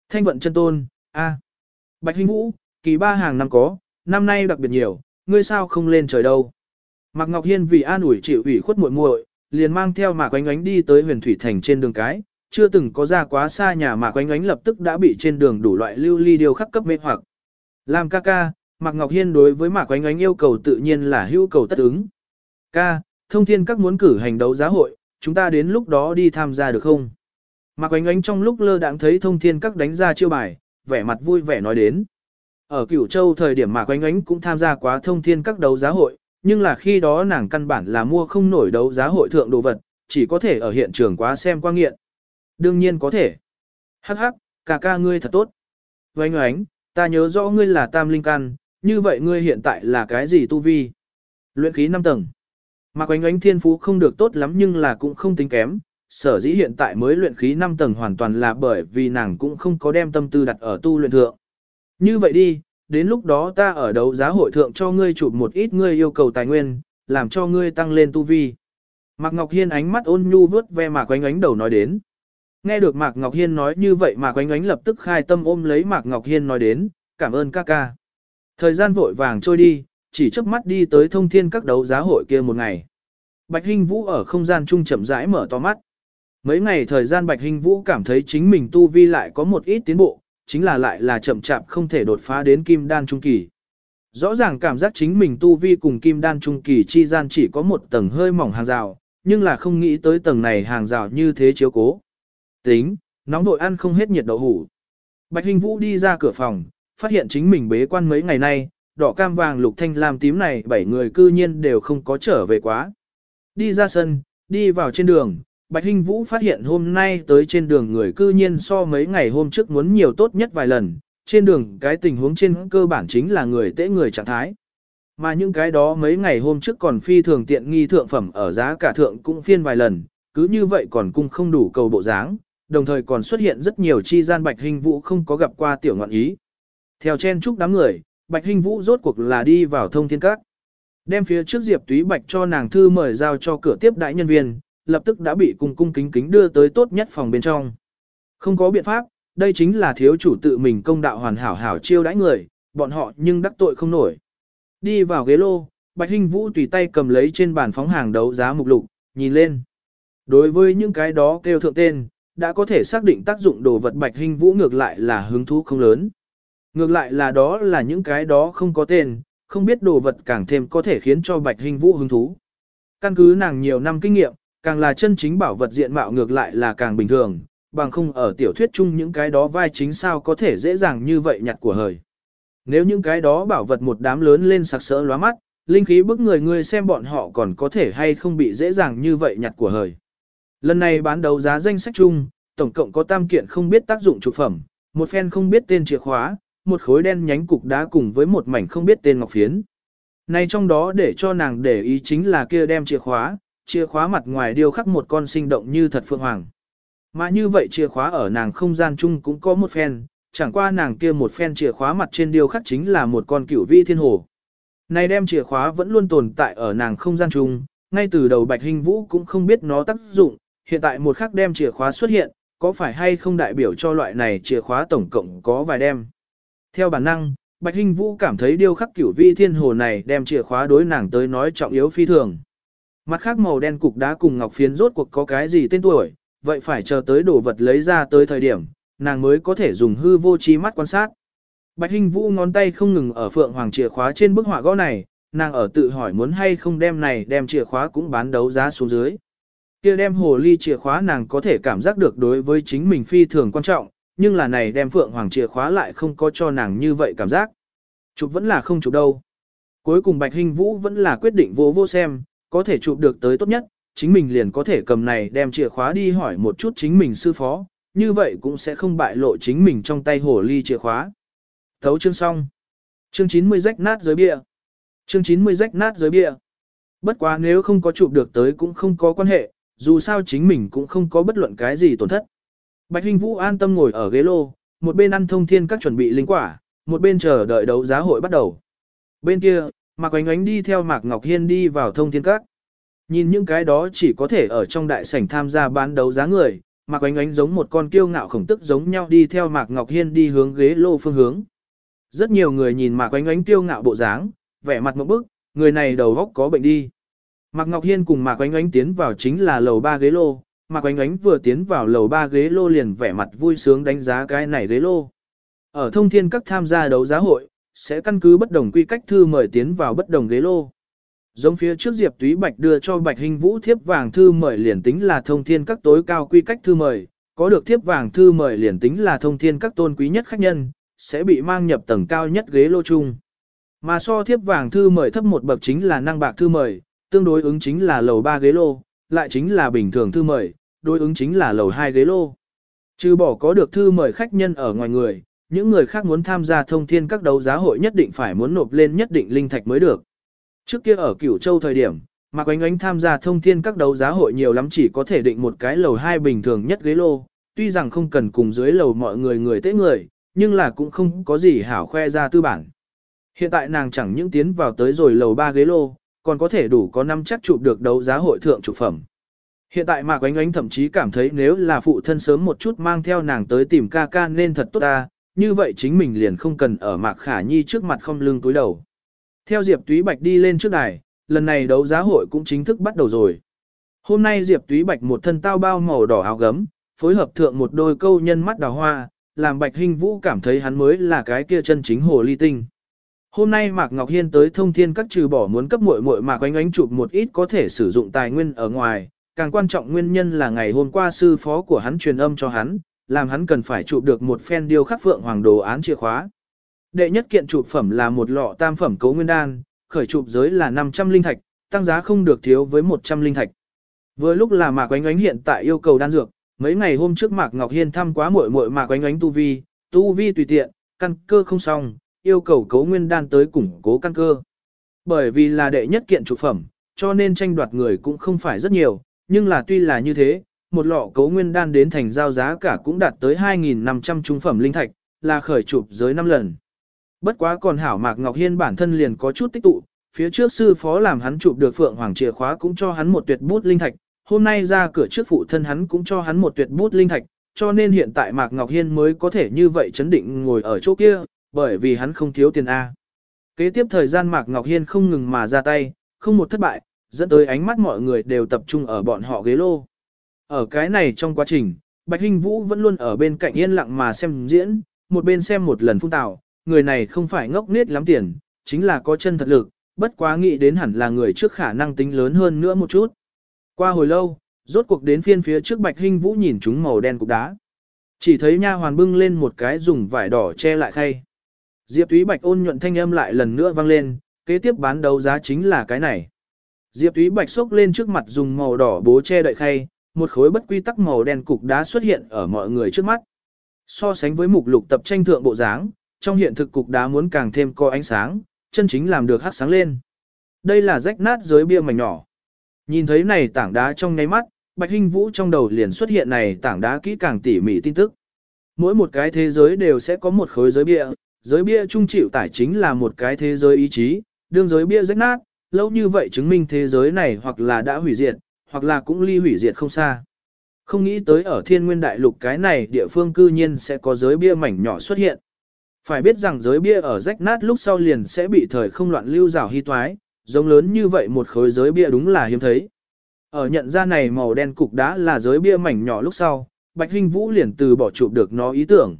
Thanh vận chân tôn, a, Bạch Hinh Vũ, kỳ ba hàng năm có, năm nay đặc biệt nhiều, ngươi sao không lên trời đâu. Mạc Ngọc Hiên vì an ủi chịu ủy khuất muội muội, liền mang theo Mạc Quánh Ánh đi tới Huyền Thủy Thành trên đường cái, chưa từng có ra quá xa nhà Mạc Quánh Ánh lập tức đã bị trên đường đủ loại lưu ly điều khắc cấp mê hoặc. Làm ca ca, Mạc Ngọc Hiên đối với Mạc Quánh Ánh yêu cầu tự nhiên là hữu cầu tất ứng. Ca, thông thiên các muốn cử hành đấu giá hội, chúng ta đến lúc đó đi tham gia được không? Mạc Oánh Oánh trong lúc lơ đãng thấy thông thiên các đánh ra chiêu bài, vẻ mặt vui vẻ nói đến. Ở Cửu Châu thời điểm Mạc Oánh Oánh cũng tham gia quá thông thiên các đấu giá hội, nhưng là khi đó nàng căn bản là mua không nổi đấu giá hội thượng đồ vật, chỉ có thể ở hiện trường quá xem qua nghiện. Đương nhiên có thể. Hắc hắc, ca ca ngươi thật tốt. Oánh Oánh, ta nhớ rõ ngươi là tam linh căn, như vậy ngươi hiện tại là cái gì tu vi? Luyện khí 5 tầng. Mạc Oánh Oánh thiên phú không được tốt lắm nhưng là cũng không tính kém, sở dĩ hiện tại mới luyện khí 5 tầng hoàn toàn là bởi vì nàng cũng không có đem tâm tư đặt ở tu luyện thượng. Như vậy đi, đến lúc đó ta ở đấu giá hội thượng cho ngươi chụp một ít ngươi yêu cầu tài nguyên, làm cho ngươi tăng lên tu vi. Mạc Ngọc Hiên ánh mắt ôn nhu vớt ve Mạc Oánh Oánh đầu nói đến. Nghe được Mạc Ngọc Hiên nói như vậy Mạc Oánh Oánh lập tức khai tâm ôm lấy Mạc Ngọc Hiên nói đến, cảm ơn ca ca. Thời gian vội vàng trôi đi, chỉ chớp mắt đi tới thông thiên các đấu giá hội kia một ngày. Bạch Hinh Vũ ở không gian trung chậm rãi mở to mắt. Mấy ngày thời gian Bạch Hinh Vũ cảm thấy chính mình tu vi lại có một ít tiến bộ, chính là lại là chậm chạp không thể đột phá đến kim đan trung kỳ. Rõ ràng cảm giác chính mình tu vi cùng kim đan trung kỳ chi gian chỉ có một tầng hơi mỏng hàng rào, nhưng là không nghĩ tới tầng này hàng rào như thế chiếu cố. Tính, nóng vội ăn không hết nhiệt đậu hủ. Bạch Hinh Vũ đi ra cửa phòng, phát hiện chính mình bế quan mấy ngày nay, đỏ cam vàng lục thanh lam tím này bảy người cư nhiên đều không có trở về quá. Đi ra sân, đi vào trên đường, Bạch Hinh Vũ phát hiện hôm nay tới trên đường người cư nhiên so mấy ngày hôm trước muốn nhiều tốt nhất vài lần, trên đường cái tình huống trên cơ bản chính là người tễ người trạng thái. Mà những cái đó mấy ngày hôm trước còn phi thường tiện nghi thượng phẩm ở giá cả thượng cũng phiên vài lần, cứ như vậy còn cung không đủ cầu bộ dáng, đồng thời còn xuất hiện rất nhiều chi gian Bạch Hinh Vũ không có gặp qua tiểu ngọn ý. Theo chen chúc đám người, Bạch Hinh Vũ rốt cuộc là đi vào thông thiên các. Đem phía trước Diệp Túy Bạch cho nàng thư mời giao cho cửa tiếp đại nhân viên, lập tức đã bị cung cung kính kính đưa tới tốt nhất phòng bên trong. Không có biện pháp, đây chính là thiếu chủ tự mình công đạo hoàn hảo hảo chiêu đãi người, bọn họ nhưng đắc tội không nổi. Đi vào ghế lô, Bạch Hinh Vũ tùy tay cầm lấy trên bàn phóng hàng đấu giá mục lục, nhìn lên. Đối với những cái đó kêu thượng tên, đã có thể xác định tác dụng đồ vật Bạch Hinh Vũ ngược lại là hứng thú không lớn. Ngược lại là đó là những cái đó không có tên, không biết đồ vật càng thêm có thể khiến cho Bạch hình Vũ hứng thú. Căn cứ nàng nhiều năm kinh nghiệm, càng là chân chính bảo vật diện mạo ngược lại là càng bình thường, bằng không ở tiểu thuyết chung những cái đó vai chính sao có thể dễ dàng như vậy nhặt của hời. Nếu những cái đó bảo vật một đám lớn lên sặc sỡ lóa mắt, linh khí bức người người xem bọn họ còn có thể hay không bị dễ dàng như vậy nhặt của hời. Lần này bán đấu giá danh sách chung, tổng cộng có tam kiện không biết tác dụng trụ phẩm, một phen không biết tên chìa khóa, một khối đen nhánh cục đá cùng với một mảnh không biết tên ngọc phiến. Này trong đó để cho nàng để ý chính là kia đem chìa khóa, chìa khóa mặt ngoài điêu khắc một con sinh động như thật phượng hoàng. Mà như vậy chìa khóa ở nàng không gian chung cũng có một phen, chẳng qua nàng kia một phen chìa khóa mặt trên điêu khắc chính là một con cửu vi thiên hồ. Này đem chìa khóa vẫn luôn tồn tại ở nàng không gian chung, ngay từ đầu Bạch Hình Vũ cũng không biết nó tác dụng, hiện tại một khắc đem chìa khóa xuất hiện, có phải hay không đại biểu cho loại này chìa khóa tổng cộng có vài đem. Theo bản năng, Bạch Hinh Vũ cảm thấy điêu khắc cửu vi thiên hồ này đem chìa khóa đối nàng tới nói trọng yếu phi thường. Mặt khác màu đen cục đá cùng ngọc phiến rốt cuộc có cái gì tên tuổi, vậy phải chờ tới đồ vật lấy ra tới thời điểm, nàng mới có thể dùng hư vô trí mắt quan sát. Bạch Hinh Vũ ngón tay không ngừng ở phượng hoàng chìa khóa trên bức họa gõ này, nàng ở tự hỏi muốn hay không đem này đem chìa khóa cũng bán đấu giá xuống dưới. Kia đem hồ ly chìa khóa nàng có thể cảm giác được đối với chính mình phi thường quan trọng, nhưng là này đem phượng hoàng chìa khóa lại không có cho nàng như vậy cảm giác. Chụp vẫn là không chụp đâu. Cuối cùng Bạch hình Vũ vẫn là quyết định vô vô xem, có thể chụp được tới tốt nhất, chính mình liền có thể cầm này đem chìa khóa đi hỏi một chút chính mình sư phó, như vậy cũng sẽ không bại lộ chính mình trong tay hồ ly chìa khóa. Thấu chương xong. Chương 90 rách nát giới bia. Chương 90 rách nát giới bia. Bất quá nếu không có chụp được tới cũng không có quan hệ, dù sao chính mình cũng không có bất luận cái gì tổn thất. Bạch Hinh Vũ an tâm ngồi ở ghế lô, một bên ăn thông thiên các chuẩn bị linh quả, một bên chờ đợi đấu giá hội bắt đầu. Bên kia, Mạc Oánh Oánh đi theo Mạc Ngọc Hiên đi vào thông thiên các. Nhìn những cái đó chỉ có thể ở trong đại sảnh tham gia bán đấu giá người, Mạc Oánh Oánh giống một con kiêu ngạo khổng tức giống nhau đi theo Mạc Ngọc Hiên đi hướng ghế lô phương hướng. Rất nhiều người nhìn Mạc Oánh Oánh kiêu ngạo bộ dáng, vẻ mặt một bức, người này đầu óc có bệnh đi. Mạc Ngọc Hiên cùng Mạc Oánh Oánh tiến vào chính là lầu ba ghế lô, Mạc Ánh Ánh vừa tiến vào lầu ba ghế lô liền vẻ mặt vui sướng đánh giá cái này ghế lô. Ở thông thiên các tham gia đấu giá hội, sẽ căn cứ bất đồng quy cách thư mời tiến vào bất đồng ghế lô. Giống phía trước Diệp Túy Bạch đưa cho Bạch Hình Vũ thiếp vàng thư mời liền tính là thông thiên các tối cao quy cách thư mời, có được thiếp vàng thư mời liền tính là thông thiên các tôn quý nhất khách nhân, sẽ bị mang nhập tầng cao nhất ghế lô chung. Mà so thiếp vàng thư mời thấp một bậc chính là năng bạc thư mời, tương đối ứng chính là lầu ba ghế lô, lại chính là bình thường thư mời, đối ứng chính là lầu 2 ghế lô. Trừ bỏ có được thư mời khách nhân ở ngoài người, những người khác muốn tham gia thông thiên các đấu giá hội nhất định phải muốn nộp lên nhất định linh thạch mới được. Trước kia ở Cửu Châu thời điểm, Mạc Oánh Oánh tham gia thông thiên các đấu giá hội nhiều lắm chỉ có thể định một cái lầu hai bình thường nhất ghế lô, tuy rằng không cần cùng dưới lầu mọi người người tế người, nhưng là cũng không có gì hảo khoe ra tư bản. Hiện tại nàng chẳng những tiến vào tới rồi lầu ba ghế lô, còn có thể đủ có năm chắc chụp được đấu giá hội thượng trụ phẩm. Hiện tại Mạc Oánh Oánh thậm chí cảm thấy nếu là phụ thân sớm một chút mang theo nàng tới tìm ca ca nên thật tốt ta, như vậy chính mình liền không cần ở Mạc Khả Nhi trước mặt không lưng túi đầu. Theo Diệp Túy Bạch đi lên trước đài, lần này đấu giá hội cũng chính thức bắt đầu rồi. Hôm nay Diệp Túy Bạch một thân tao bao màu đỏ áo gấm, phối hợp thượng một đôi câu nhân mắt đào hoa, làm Bạch Hinh Vũ cảm thấy hắn mới là cái kia chân chính hồ ly tinh. Hôm nay Mạc Ngọc Hiên tới thông thiên các trừ bỏ muốn cấp muội muội Mạc Oánh Oánh chụp một ít có thể sử dụng tài nguyên ở ngoài, càng quan trọng nguyên nhân là ngày hôm qua sư phó của hắn truyền âm cho hắn, làm hắn cần phải chụp được một phen điêu khắc phượng hoàng đồ án chìa khóa. Đệ nhất kiện chụp phẩm là một lọ tam phẩm cấu nguyên đan, khởi chụp giới là 500 linh thạch, tăng giá không được thiếu với 100 linh thạch. Vừa lúc là Mạc Oánh Oánh hiện tại yêu cầu đan dược, mấy ngày hôm trước Mạc Ngọc Hiên thăm quá muội muội Mạc Oánh Oánh tu vi, tu vi tùy tiện, căn cơ không xong, yêu cầu cấu nguyên đan tới củng cố căn cơ. Bởi vì là đệ nhất kiện trục phẩm, cho nên tranh đoạt người cũng không phải rất nhiều, nhưng là tuy là như thế, một lọ cấu nguyên đan đến thành giao giá cả cũng đạt tới 2.500 trung phẩm linh thạch, là khởi chụp giới 5 lần. Bất quá còn hảo Mạc Ngọc Hiên bản thân liền có chút tích tụ, phía trước sư phó làm hắn chụp được Phượng Hoàng chìa khóa cũng cho hắn một tuyệt bút linh thạch, hôm nay ra cửa trước phụ thân hắn cũng cho hắn một tuyệt bút linh thạch, cho nên hiện tại Mạc Ngọc Hiên mới có thể như vậy chấn định ngồi ở chỗ kia, bởi vì hắn không thiếu tiền A. Kế tiếp thời gian Mạc Ngọc Hiên không ngừng mà ra tay, không một thất bại, dẫn tới ánh mắt mọi người đều tập trung ở bọn họ ghế lô. Ở cái này trong quá trình, Bạch Hinh Vũ vẫn luôn ở bên cạnh yên lặng mà xem diễn, một bên xem một lần phung tạo, người này không phải ngốc nết lắm tiền, chính là có chân thật lực, bất quá nghĩ đến hẳn là người trước khả năng tính lớn hơn nữa một chút. Qua hồi lâu, rốt cuộc đến phiên phía trước Bạch Hinh Vũ nhìn chúng màu đen cục đá. Chỉ thấy nha hoàn bưng lên một cái dùng vải đỏ che lại khay. Diệp Túy Bạch ôn nhuận thanh âm lại lần nữa vang lên, kế tiếp bán đấu giá chính là cái này. Diệp Túy Bạch xốc lên trước mặt dùng màu đỏ bố che đậy khay, một khối bất quy tắc màu đen cục đá xuất hiện ở mọi người trước mắt. So sánh với mục lục tập tranh thượng bộ dáng, trong hiện thực cục đá muốn càng thêm có ánh sáng, chân chính làm được hắc sáng lên. Đây là rách nát giới bia mảnh nhỏ. Nhìn thấy này tảng đá trong nháy mắt, Bạch Hinh Vũ trong đầu liền xuất hiện này tảng đá kỹ càng tỉ mỉ tin tức. Mỗi một cái thế giới đều sẽ có một khối giới bia, giới bia trung chịu tải chính là một cái thế giới ý chí, đương giới bia rách nát, lâu như vậy chứng minh thế giới này hoặc là đã hủy diệt, hoặc là cũng ly hủy diệt không xa. Không nghĩ tới ở thiên nguyên đại lục cái này địa phương cư nhiên sẽ có giới bia mảnh nhỏ xuất hiện. Phải biết rằng giới bia ở rách nát lúc sau liền sẽ bị thời không loạn lưu rào hy toái, giống lớn như vậy một khối giới bia đúng là hiếm thấy. Ở nhận ra này màu đen cục đá là giới bia mảnh nhỏ lúc sau, Bạch Hinh Vũ liền từ bỏ chụp được nó ý tưởng.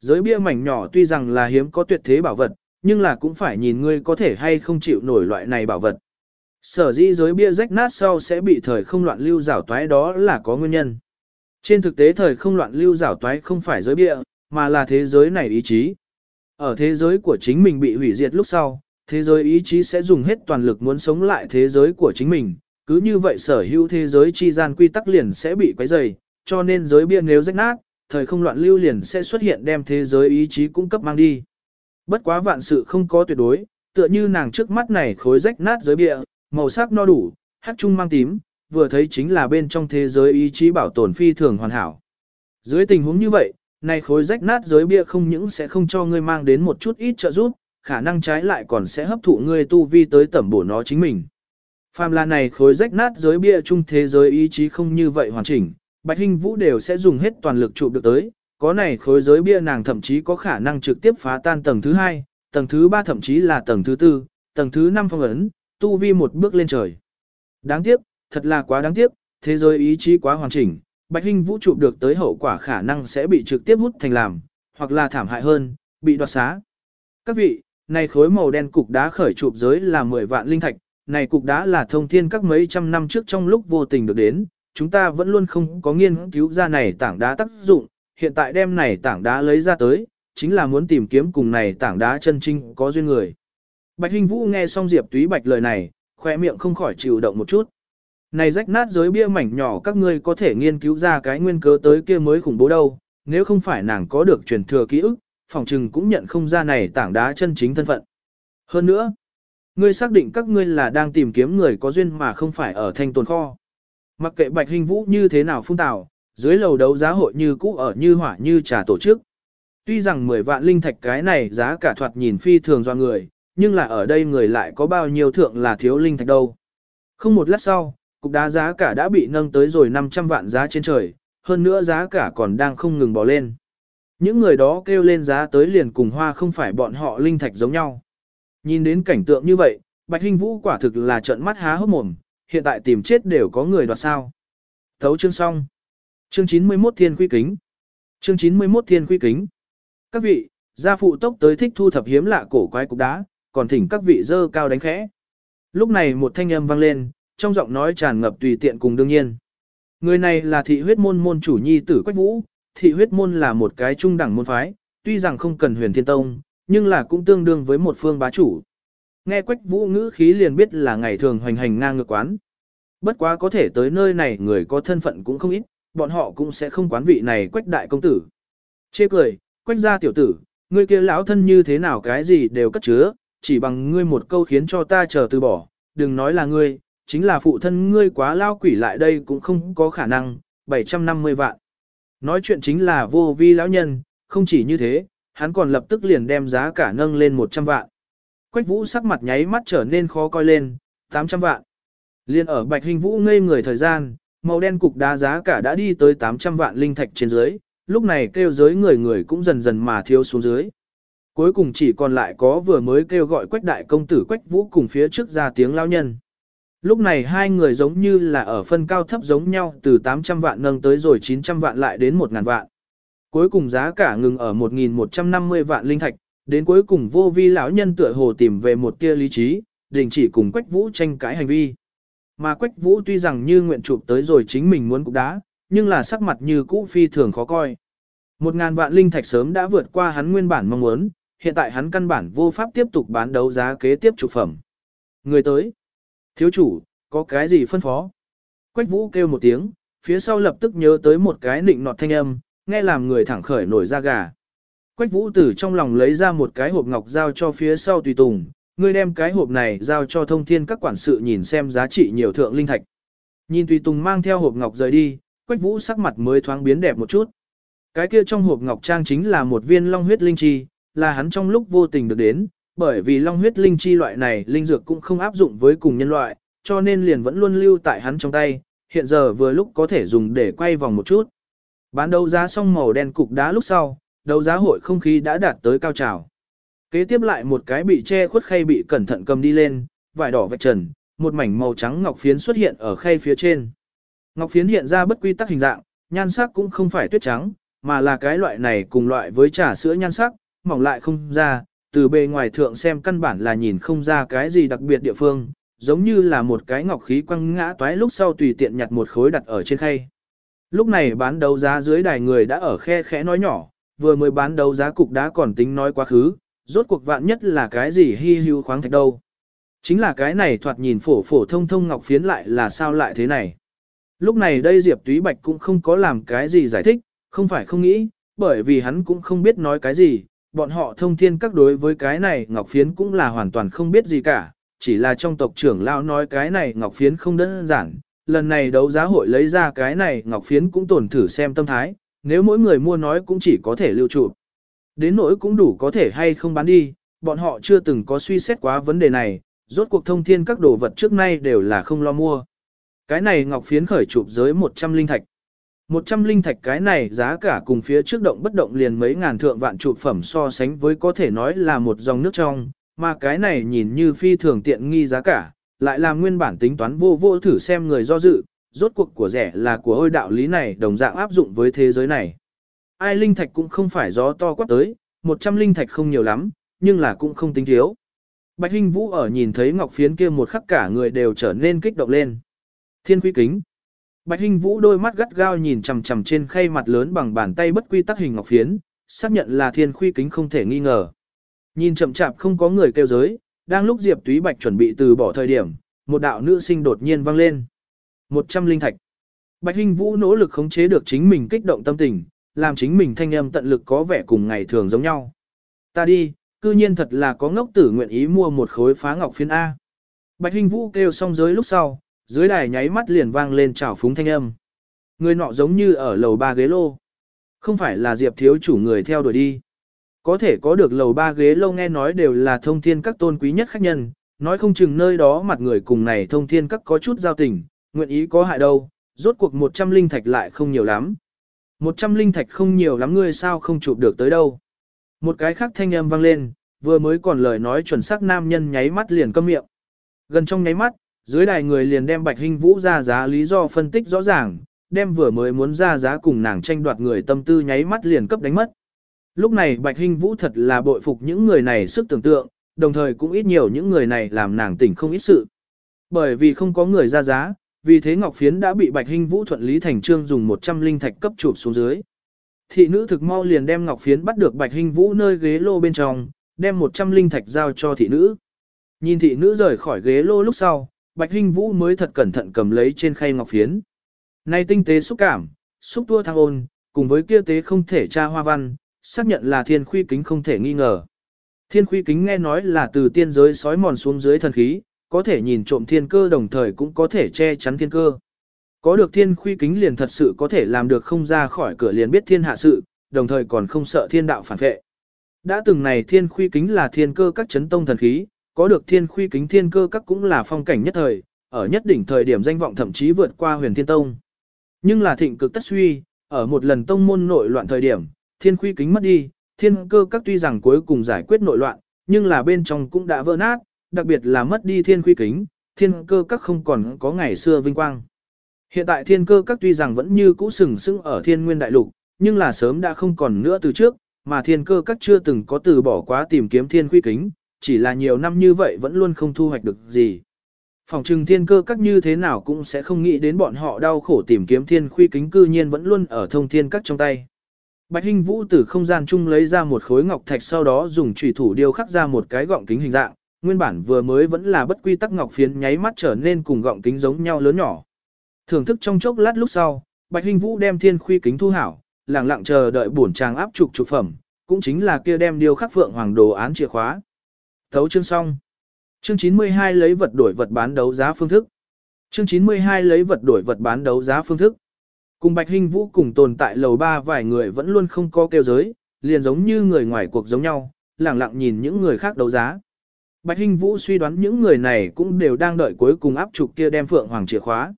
Giới bia mảnh nhỏ tuy rằng là hiếm có tuyệt thế bảo vật, nhưng là cũng phải nhìn ngươi có thể hay không chịu nổi loại này bảo vật. Sở dĩ giới bia rách nát sau sẽ bị thời không loạn lưu rảo toái đó là có nguyên nhân. Trên thực tế thời không loạn lưu rảo toái không phải giới bia, mà là thế giới này ý chí. Ở thế giới của chính mình bị hủy diệt lúc sau, thế giới ý chí sẽ dùng hết toàn lực muốn sống lại thế giới của chính mình, cứ như vậy sở hữu thế giới chi gian quy tắc liền sẽ bị quấy rầy, cho nên giới bia nếu rách nát, thời không loạn lưu liền sẽ xuất hiện đem thế giới ý chí cung cấp mang đi. Bất quá vạn sự không có tuyệt đối, tựa như nàng trước mắt này khối rách nát giới bịa, màu sắc no đủ, hắc trung mang tím, vừa thấy chính là bên trong thế giới ý chí bảo tồn phi thường hoàn hảo. Dưới tình huống như vậy, này khối rách nát giới bia không những sẽ không cho ngươi mang đến một chút ít trợ giúp, khả năng trái lại còn sẽ hấp thụ ngươi tu vi tới tẩm bổ nó chính mình. Phàm là này khối rách nát giới bia chung thế giới ý chí không như vậy hoàn chỉnh, Bạch Hinh Vũ đều sẽ dùng hết toàn lực chụp được tới, có này khối giới bia nàng thậm chí có khả năng trực tiếp phá tan tầng thứ hai, tầng thứ ba thậm chí là tầng thứ tư, tầng thứ năm phong ấn, tu vi một bước lên trời. Đáng tiếc, thật là quá đáng tiếc, thế giới ý chí quá hoàn chỉnh, Bạch Hinh Vũ chụp được tới hậu quả khả năng sẽ bị trực tiếp hút thành làm, hoặc là thảm hại hơn, bị đoạt xá. Các vị, này khối màu đen cục đá khởi chụp giới là 10 vạn linh thạch, này cục đá là thông thiên các mấy trăm năm trước trong lúc vô tình được đến, chúng ta vẫn luôn không có nghiên cứu ra này tảng đá tác dụng, hiện tại đem này tảng đá lấy ra tới, chính là muốn tìm kiếm cùng này tảng đá chân trinh có duyên người. Bạch Hình Vũ nghe xong Diệp Túy Bạch lời này, khoe miệng không khỏi chịu động một chút. Này rách nát giới bia mảnh nhỏ các ngươi có thể nghiên cứu ra cái nguyên cớ tới kia mới khủng bố đâu, nếu không phải nàng có được truyền thừa ký ức, phòng trừng cũng nhận không ra này tảng đá chân chính thân phận. Hơn nữa, ngươi xác định các ngươi là đang tìm kiếm người có duyên mà không phải ở thanh tồn kho. Mặc kệ Bạch Hình Vũ như thế nào phun tào, dưới lầu đấu giá hội như cũ ở như hỏa như trà tổ chức. Tuy rằng 10 vạn linh thạch cái này giá cả thoạt nhìn phi thường do người, nhưng là ở đây người lại có bao nhiêu thượng là thiếu linh thạch đâu. Không một lát sau, cục đá giá cả đã bị nâng tới rồi 500 vạn giá trên trời, hơn nữa giá cả còn đang không ngừng bỏ lên. Những người đó kêu lên giá tới liền cùng hoa không phải bọn họ linh thạch giống nhau. Nhìn đến cảnh tượng như vậy, Bạch Hinh Vũ quả thực là trợn mắt há hốc mồm, hiện tại tìm chết đều có người đoạt sao. Thấu chương xong. Chương 91 Thiên Quy Kính. Chương 91 Thiên Quy Kính. Các vị, gia phụ tốc tới thích thu thập hiếm lạ cổ quái cục đá, còn thỉnh các vị dơ cao đánh khẽ. Lúc này một thanh âm vang lên, trong giọng nói tràn ngập tùy tiện cùng đương nhiên. Người này là thị huyết môn môn chủ nhi tử Quách Vũ, thị huyết môn là một cái trung đẳng môn phái, tuy rằng không cần huyền thiên tông, nhưng là cũng tương đương với một phương bá chủ. Nghe Quách Vũ ngữ khí liền biết là ngày thường hoành hành ngang ngược quán. Bất quá có thể tới nơi này người có thân phận cũng không ít, bọn họ cũng sẽ không quán vị này Quách đại công tử. Chê cười, Quách gia tiểu tử, ngươi kia lão thân như thế nào cái gì đều cất chứa, chỉ bằng ngươi một câu khiến cho ta chờ từ bỏ, đừng nói là ngươi, chính là phụ thân ngươi quá lao quỷ lại đây cũng không có khả năng, 750 vạn. Nói chuyện chính là vô vi lão nhân, không chỉ như thế, hắn còn lập tức liền đem giá cả nâng lên 100 vạn. Quách vũ sắc mặt nháy mắt trở nên khó coi lên, 800 vạn. Liên ở Bạch Hình Vũ ngây người thời gian, màu đen cục đá giá cả đã đi tới 800 vạn linh thạch trên dưới, lúc này kêu giới người người cũng dần dần mà thiếu xuống dưới. Cuối cùng chỉ còn lại có vừa mới kêu gọi Quách đại công tử Quách Vũ cùng phía trước ra tiếng lao nhân. Lúc này hai người giống như là ở phân cao thấp giống nhau từ 800 vạn nâng tới rồi 900 vạn lại đến 1.000 vạn. Cuối cùng giá cả ngừng ở 1.150 vạn linh thạch, đến cuối cùng vô vi lão nhân tựa hồ tìm về một tia lý trí, đình chỉ cùng Quách Vũ tranh cãi hành vi. Mà Quách Vũ tuy rằng như nguyện chụp tới rồi chính mình muốn cục đá, nhưng là sắc mặt như cũ phi thường khó coi. Một ngàn vạn linh thạch sớm đã vượt qua hắn nguyên bản mong muốn, hiện tại hắn căn bản vô pháp tiếp tục bán đấu giá kế tiếp trục phẩm. Người tới. Thiếu chủ, có cái gì phân phó? Quách vũ kêu một tiếng, phía sau lập tức nhớ tới một cái nịnh nọt thanh âm, nghe làm người thẳng khởi nổi da gà. Quách vũ từ trong lòng lấy ra một cái hộp ngọc giao cho phía sau tùy tùng, người đem cái hộp này giao cho thông thiên các quản sự nhìn xem giá trị nhiều thượng linh thạch. Nhìn tùy tùng mang theo hộp ngọc rời đi, quách vũ sắc mặt mới thoáng biến đẹp một chút. Cái kia trong hộp ngọc trang chính là một viên long huyết linh chi, là hắn trong lúc vô tình được đến, bởi vì long huyết linh chi loại này linh dược cũng không áp dụng với cùng nhân loại, cho nên liền vẫn luôn lưu tại hắn trong tay, hiện giờ vừa lúc có thể dùng để quay vòng một chút. Bán đấu giá xong màu đen cục đá lúc sau, đấu giá hội không khí đã đạt tới cao trào. Kế tiếp lại một cái bị che khuất khay bị cẩn thận cầm đi lên, vải đỏ vạch trần, một mảnh màu trắng ngọc phiến xuất hiện ở khay phía trên. Ngọc phiến hiện ra bất quy tắc hình dạng, nhan sắc cũng không phải tuyết trắng, mà là cái loại này cùng loại với trà sữa nhan sắc, mỏng lại không ra, từ bề ngoài thượng xem căn bản là nhìn không ra cái gì đặc biệt địa phương, giống như là một cái ngọc khí quăng ngã toái lúc sau tùy tiện nhặt một khối đặt ở trên khay. Lúc này bán đấu giá dưới đài người đã ở khe khẽ nói nhỏ, vừa mới bán đấu giá cục đã còn tính nói quá khứ, rốt cuộc vạn nhất là cái gì hy hữu khoáng thạch đâu. Chính là cái này thoạt nhìn phổ phổ thông thông ngọc phiến lại là sao lại thế này. Lúc này đây Diệp Túy Bạch cũng không có làm cái gì giải thích, không phải không nghĩ, bởi vì hắn cũng không biết nói cái gì, bọn họ thông thiên các đối với cái này ngọc phiến cũng là hoàn toàn không biết gì cả, chỉ là trong tộc trưởng lao nói cái này ngọc phiến không đơn giản, lần này đấu giá hội lấy ra cái này ngọc phiến cũng tổn thử xem tâm thái, nếu mỗi người mua nói cũng chỉ có thể lưu trụ. Đến nỗi cũng đủ có thể hay không bán đi, bọn họ chưa từng có suy xét quá vấn đề này, rốt cuộc thông thiên các đồ vật trước nay đều là không lo mua. Cái này ngọc phiến khởi chụp giới 100 linh thạch. 100 linh thạch cái này giá cả cùng phía trước động bất động liền mấy ngàn thượng vạn chụp phẩm so sánh với có thể nói là một dòng nước trong, mà cái này nhìn như phi thường tiện nghi giá cả, lại là nguyên bản tính toán vô vô thử xem người do dự, rốt cuộc của rẻ là của ôi đạo lý này đồng dạng áp dụng với thế giới này. Ai linh thạch cũng không phải gió to quát tới, 100 linh thạch không nhiều lắm, nhưng là cũng không tính thiếu. Bạch Hinh Vũ ở nhìn thấy ngọc phiến kia một khắc cả người đều trở nên kích động lên. Thiên quý kính. Bạch Hinh Vũ đôi mắt gắt gao nhìn chằm chằm trên khay mặt lớn bằng bàn tay bất quy tắc hình ngọc phiến, xác nhận là thiên khuy kính không thể nghi ngờ. Nhìn chậm chạp không có người kêu giới, đang lúc Diệp Túy Bạch chuẩn bị từ bỏ thời điểm, một đạo nữ sinh đột nhiên vang lên. Một trăm linh thạch. Bạch Hinh Vũ nỗ lực khống chế được chính mình kích động tâm tình, làm chính mình thanh âm tận lực có vẻ cùng ngày thường giống nhau. Ta đi, cư nhiên thật là có ngốc tử nguyện ý mua một khối phá ngọc phiến A. Bạch Hinh Vũ kêu xong giới lúc sau, dưới đài nháy mắt liền vang lên trào phúng thanh âm. Người nọ giống như ở lầu ba ghế lô. Không phải là Diệp thiếu chủ người theo đuổi đi. Có thể có được lầu ba ghế lâu nghe nói đều là thông thiên các tôn quý nhất khách nhân, nói không chừng nơi đó mặt người cùng này thông thiên các có chút giao tình, nguyện ý có hại đâu, rốt cuộc 100 linh thạch lại không nhiều lắm. 100 linh thạch không nhiều lắm ngươi sao không chụp được tới đâu. Một cái khác thanh âm vang lên, vừa mới còn lời nói chuẩn xác nam nhân nháy mắt liền câm miệng. Gần trong nháy mắt, dưới đài người liền đem Bạch Hinh Vũ ra giá lý do phân tích rõ ràng, đem vừa mới muốn ra giá cùng nàng tranh đoạt người tâm tư nháy mắt liền cấp đánh mất. Lúc này Bạch Hinh Vũ thật là bội phục những người này sức tưởng tượng, đồng thời cũng ít nhiều những người này làm nàng tỉnh không ít sự. Bởi vì không có người ra giá, vì thế Ngọc Phiến đã bị Bạch Hinh Vũ thuận lý thành trương dùng 100 linh thạch cấp chụp xuống dưới. Thị nữ thực mau liền đem Ngọc Phiến bắt được Bạch Hinh Vũ nơi ghế lô bên trong, đem 100 linh thạch giao cho thị nữ. Nhìn thị nữ rời khỏi ghế lô lúc sau, Bạch Hinh Vũ mới thật cẩn thận cầm lấy trên khay Ngọc Phiến. nay tinh tế xúc cảm, xúc tua thăng ôn, cùng với kia tế không thể tra hoa văn, xác nhận là thiên khuy kính không thể nghi ngờ. Thiên khuy kính nghe nói là từ tiên giới sói mòn xuống dưới thần khí, có thể nhìn trộm thiên cơ đồng thời cũng có thể che chắn thiên cơ. Có được thiên khuy kính liền thật sự có thể làm được không ra khỏi cửa liền biết thiên hạ sự, đồng thời còn không sợ thiên đạo phản vệ. Đã từng này thiên khuy kính là thiên cơ các chấn tông thần khí, có được thiên khuy kính thiên cơ các cũng là phong cảnh nhất thời, ở nhất đỉnh thời điểm danh vọng thậm chí vượt qua huyền thiên tông. Nhưng là thịnh cực tất suy, ở một lần tông môn nội loạn thời điểm, thiên khuy kính mất đi, thiên cơ các tuy rằng cuối cùng giải quyết nội loạn, nhưng là bên trong cũng đã vỡ nát, đặc biệt là mất đi thiên quy kính, thiên cơ các không còn có ngày xưa vinh quang. Hiện tại thiên cơ các tuy rằng vẫn như cũ sừng sững ở thiên nguyên đại lục, nhưng là sớm đã không còn nữa từ trước, mà thiên cơ các chưa từng có từ bỏ quá tìm kiếm thiên quy kính, chỉ là nhiều năm như vậy vẫn luôn không thu hoạch được gì. Phòng trừng thiên cơ các như thế nào cũng sẽ không nghĩ đến bọn họ đau khổ tìm kiếm thiên quy kính cư nhiên vẫn luôn ở thông thiên các trong tay. Bạch Hinh Vũ từ không gian chung lấy ra một khối ngọc thạch sau đó dùng chủy thủ điêu khắc ra một cái gọng kính hình dạng, nguyên bản vừa mới vẫn là bất quy tắc ngọc phiến nháy mắt trở nên cùng gọng kính giống nhau lớn nhỏ. Thưởng thức trong chốc lát lúc sau, Bạch Hinh Vũ đem thiên khuy kính thu hảo, lặng lặng chờ đợi bổn trang áp trục trục phẩm, cũng chính là kia đem điêu khắc phượng hoàng đồ án chìa khóa. Thấu chương xong. Chương 92 lấy vật đổi vật bán đấu giá phương thức. Chương 92 lấy vật đổi vật bán đấu giá phương thức. Cùng Bạch Hinh Vũ cùng tồn tại lầu ba vài người vẫn luôn không có kêu giới, liền giống như người ngoài cuộc giống nhau, lặng lặng nhìn những người khác đấu giá. Bạch Hinh Vũ suy đoán những người này cũng đều đang đợi cuối cùng áp trục kia đem phượng hoàng chìa khóa.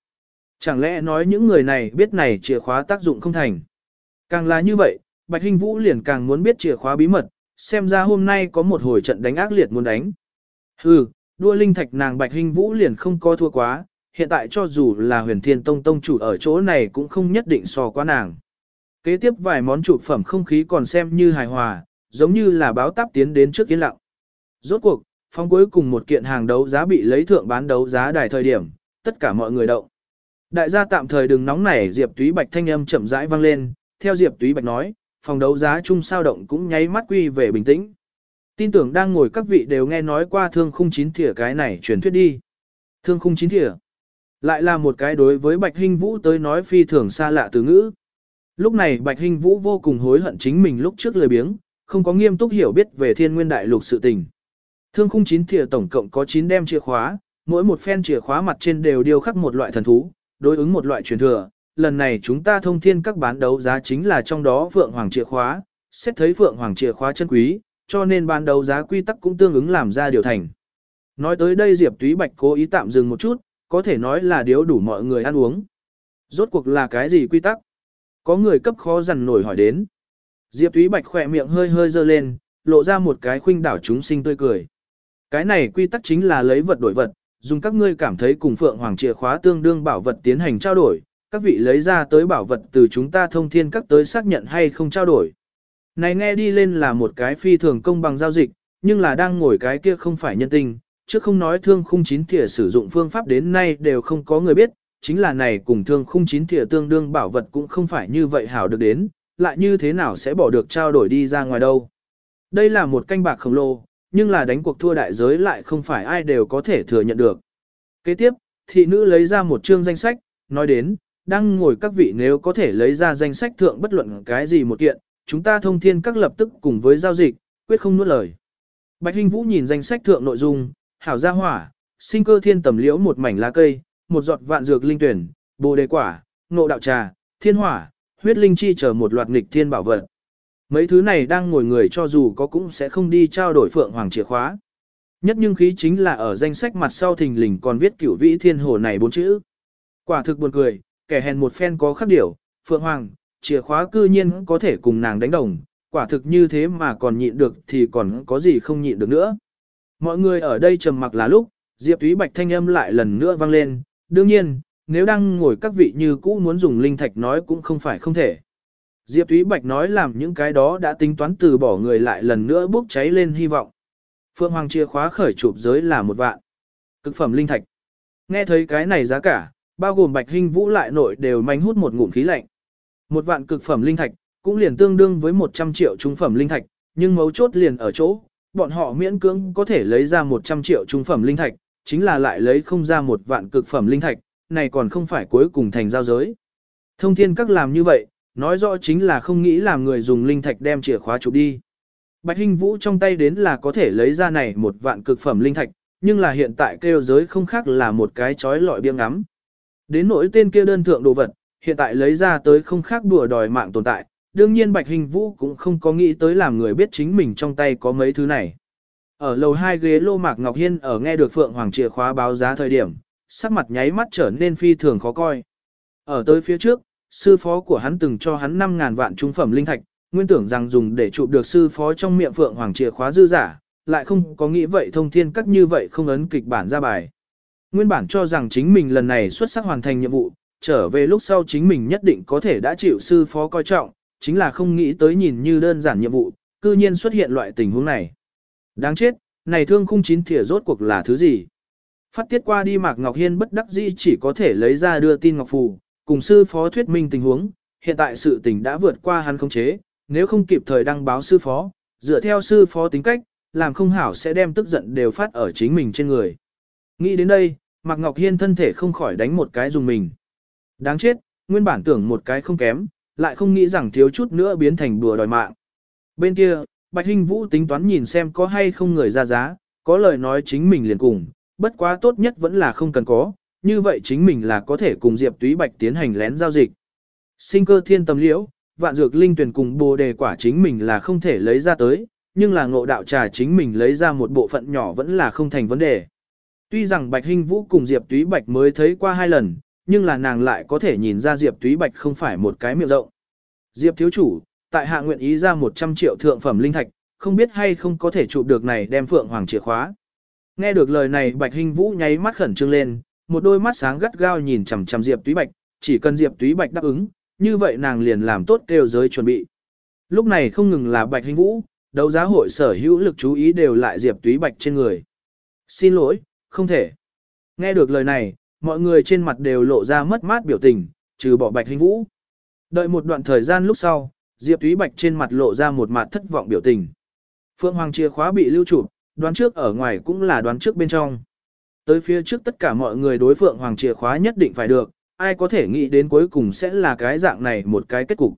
Chẳng lẽ nói những người này biết này chìa khóa tác dụng không thành. Càng là như vậy, Bạch Hinh Vũ liền càng muốn biết chìa khóa bí mật, xem ra hôm nay có một hồi trận đánh ác liệt muốn đánh. Hừ, đua linh thạch nàng Bạch Hinh Vũ liền không có thua quá, hiện tại cho dù là huyền thiên tông tông chủ ở chỗ này cũng không nhất định so qua nàng. Kế tiếp vài món trụ phẩm không khí còn xem như hài hòa, giống như là báo táp tiến đến trước yên lặng. Rốt cuộc, phong cuối cùng một kiện hàng đấu giá bị lấy thượng bán đấu giá đài thời điểm, tất cả mọi người động. Đại gia tạm thời đừng nóng nảy Diệp Túy Bạch thanh âm chậm rãi vang lên, theo Diệp Túy Bạch nói, phòng đấu giá chung sao động cũng nháy mắt quy về bình tĩnh. Tin tưởng đang ngồi các vị đều nghe nói qua thương khung chín thỉa cái này truyền thuyết đi. Thương khung chín thỉa. Lại là một cái đối với Bạch Hinh Vũ tới nói phi thường xa lạ từ ngữ. Lúc này Bạch Hinh Vũ vô cùng hối hận chính mình lúc trước lười biếng, không có nghiêm túc hiểu biết về thiên nguyên đại lục sự tình. Thương khung chín thìa tổng cộng có 9 đem chìa khóa, mỗi một phen chìa khóa mặt trên đều điêu khắc một loại thần thú, đối ứng một loại truyền thừa. Lần này chúng ta thông thiên các bán đấu giá chính là trong đó vượng Hoàng chìa khóa, xét thấy vượng Hoàng chìa khóa chân quý, cho nên bán đấu giá quy tắc cũng tương ứng làm ra điều thành. Nói tới đây Diệp Túy Bạch cố ý tạm dừng một chút, có thể nói là điếu đủ mọi người ăn uống. Rốt cuộc là cái gì quy tắc? Có người cấp khó dằn nổi hỏi đến. Diệp Túy Bạch khỏe miệng hơi hơi dơ lên, lộ ra một cái khuynh đảo chúng sinh tươi cười. Cái này quy tắc chính là lấy vật đổi vật, dùng các ngươi cảm thấy cùng Phượng Hoàng chìa khóa tương đương bảo vật tiến hành trao đổi, các vị lấy ra tới bảo vật từ chúng ta thông thiên các tới xác nhận hay không trao đổi. Này nghe đi lên là một cái phi thường công bằng giao dịch, nhưng là đang ngồi cái kia không phải nhân tình, chứ không nói thương khung chín thìa sử dụng phương pháp đến nay đều không có người biết, chính là này cùng thương khung chín thìa tương đương bảo vật cũng không phải như vậy hảo được đến, lại như thế nào sẽ bỏ được trao đổi đi ra ngoài đâu. Đây là một canh bạc khổng lồ, nhưng là đánh cuộc thua đại giới lại không phải ai đều có thể thừa nhận được. Kế tiếp, thị nữ lấy ra một chương danh sách, nói đến, đang ngồi các vị nếu có thể lấy ra danh sách thượng bất luận cái gì một kiện, chúng ta thông thiên các lập tức cùng với giao dịch, quyết không nuốt lời. Bạch Hinh Vũ nhìn danh sách thượng nội dung, hảo gia hỏa, sinh cơ thiên tầm liễu một mảnh lá cây, một giọt vạn dược linh tuyển, bồ đề quả, nộ đạo trà, thiên hỏa, huyết linh chi chờ một loạt nghịch thiên bảo vật. Mấy thứ này đang ngồi người cho dù có cũng sẽ không đi trao đổi phượng hoàng chìa khóa. Nhất nhưng khí chính là ở danh sách mặt sau thình lình còn viết cửu vĩ thiên hồ này bốn chữ. Quả thực buồn cười, kẻ hèn một phen có khắc điểu, phượng hoàng, chìa khóa cư nhiên có thể cùng nàng đánh đồng, quả thực như thế mà còn nhịn được thì còn có gì không nhịn được nữa. Mọi người ở đây trầm mặc là lúc, Diệp Thúy Bạch thanh âm lại lần nữa vang lên, đương nhiên, nếu đang ngồi các vị như cũ muốn dùng linh thạch nói cũng không phải không thể. Diệp Thúy Bạch nói làm những cái đó đã tính toán từ bỏ người lại lần nữa bốc cháy lên hy vọng. Phương Hoàng chìa khóa khởi chụp giới là một vạn. Cực phẩm linh thạch. Nghe thấy cái này giá cả, bao gồm Bạch Hinh Vũ lại nội đều manh hút một ngụm khí lạnh. Một vạn cực phẩm linh thạch, cũng liền tương đương với 100 triệu trung phẩm linh thạch, nhưng mấu chốt liền ở chỗ, bọn họ miễn cưỡng có thể lấy ra 100 triệu trung phẩm linh thạch, chính là lại lấy không ra một vạn cực phẩm linh thạch, này còn không phải cuối cùng thành giao giới. Thông thiên các làm như vậy, nói rõ chính là không nghĩ làm người dùng linh thạch đem chìa khóa chụp đi. Bạch Hinh Vũ trong tay đến là có thể lấy ra này một vạn cực phẩm linh thạch, nhưng là hiện tại kêu giới không khác là một cái chói lọi biếng ngắm. Đến nỗi tên kia đơn thượng đồ vật, hiện tại lấy ra tới không khác đùa đòi mạng tồn tại, đương nhiên Bạch Hình Vũ cũng không có nghĩ tới làm người biết chính mình trong tay có mấy thứ này. Ở lầu hai ghế lô mạc Ngọc Hiên ở nghe được Phượng Hoàng chìa khóa báo giá thời điểm, sắc mặt nháy mắt trở nên phi thường khó coi. Ở tới phía trước, sư phó của hắn từng cho hắn 5.000 vạn trung phẩm linh thạch, nguyên tưởng rằng dùng để chụp được sư phó trong miệng Phượng Hoàng chìa khóa dư giả, lại không có nghĩ vậy thông thiên cắt như vậy không ấn kịch bản ra bài. Nguyên bản cho rằng chính mình lần này xuất sắc hoàn thành nhiệm vụ, trở về lúc sau chính mình nhất định có thể đã chịu sư phó coi trọng, chính là không nghĩ tới nhìn như đơn giản nhiệm vụ, cư nhiên xuất hiện loại tình huống này. Đáng chết, này thương khung chín thìa rốt cuộc là thứ gì? Phát tiết qua đi Mạc Ngọc Hiên bất đắc dĩ chỉ có thể lấy ra đưa tin Ngọc Phù, cùng sư phó thuyết minh tình huống, hiện tại sự tình đã vượt qua hắn khống chế, nếu không kịp thời đăng báo sư phó, dựa theo sư phó tính cách, làm không hảo sẽ đem tức giận đều phát ở chính mình trên người. Nghĩ đến đây, Mạc Ngọc Hiên thân thể không khỏi đánh một cái dùng mình. Đáng chết, nguyên bản tưởng một cái không kém, lại không nghĩ rằng thiếu chút nữa biến thành đùa đòi mạng. Bên kia, Bạch Hinh Vũ tính toán nhìn xem có hay không người ra giá, có lời nói chính mình liền cùng, bất quá tốt nhất vẫn là không cần có, như vậy chính mình là có thể cùng Diệp Túy Bạch tiến hành lén giao dịch. Sinh cơ thiên tâm liễu, vạn dược linh tuyển cùng bồ đề quả chính mình là không thể lấy ra tới, nhưng là ngộ đạo trà chính mình lấy ra một bộ phận nhỏ vẫn là không thành vấn đề. Tuy rằng Bạch Hinh Vũ cùng Diệp Túy Bạch mới thấy qua hai lần, nhưng là nàng lại có thể nhìn ra Diệp Túy Bạch không phải một cái miệng rộng. Diệp thiếu chủ, tại hạ nguyện ý ra 100 triệu thượng phẩm linh thạch, không biết hay không có thể chụp được này đem phượng hoàng chìa khóa. Nghe được lời này Bạch Hinh Vũ nháy mắt khẩn trương lên, một đôi mắt sáng gắt gao nhìn chằm chằm Diệp Túy Bạch, chỉ cần Diệp Túy Bạch đáp ứng, như vậy nàng liền làm tốt kêu giới chuẩn bị. Lúc này không ngừng là Bạch Hinh Vũ, đấu giá hội sở hữu lực chú ý đều lại Diệp Túy Bạch trên người. Xin lỗi, không thể. Nghe được lời này, mọi người trên mặt đều lộ ra mất mát biểu tình, trừ bỏ Bạch Hinh Vũ. Đợi một đoạn thời gian lúc sau, Diệp Thúy Bạch trên mặt lộ ra một mặt thất vọng biểu tình. Phượng Hoàng chìa khóa bị lưu trụ, đoán trước ở ngoài cũng là đoán trước bên trong. Tới phía trước tất cả mọi người đối Phượng Hoàng chìa khóa nhất định phải được, ai có thể nghĩ đến cuối cùng sẽ là cái dạng này một cái kết cục.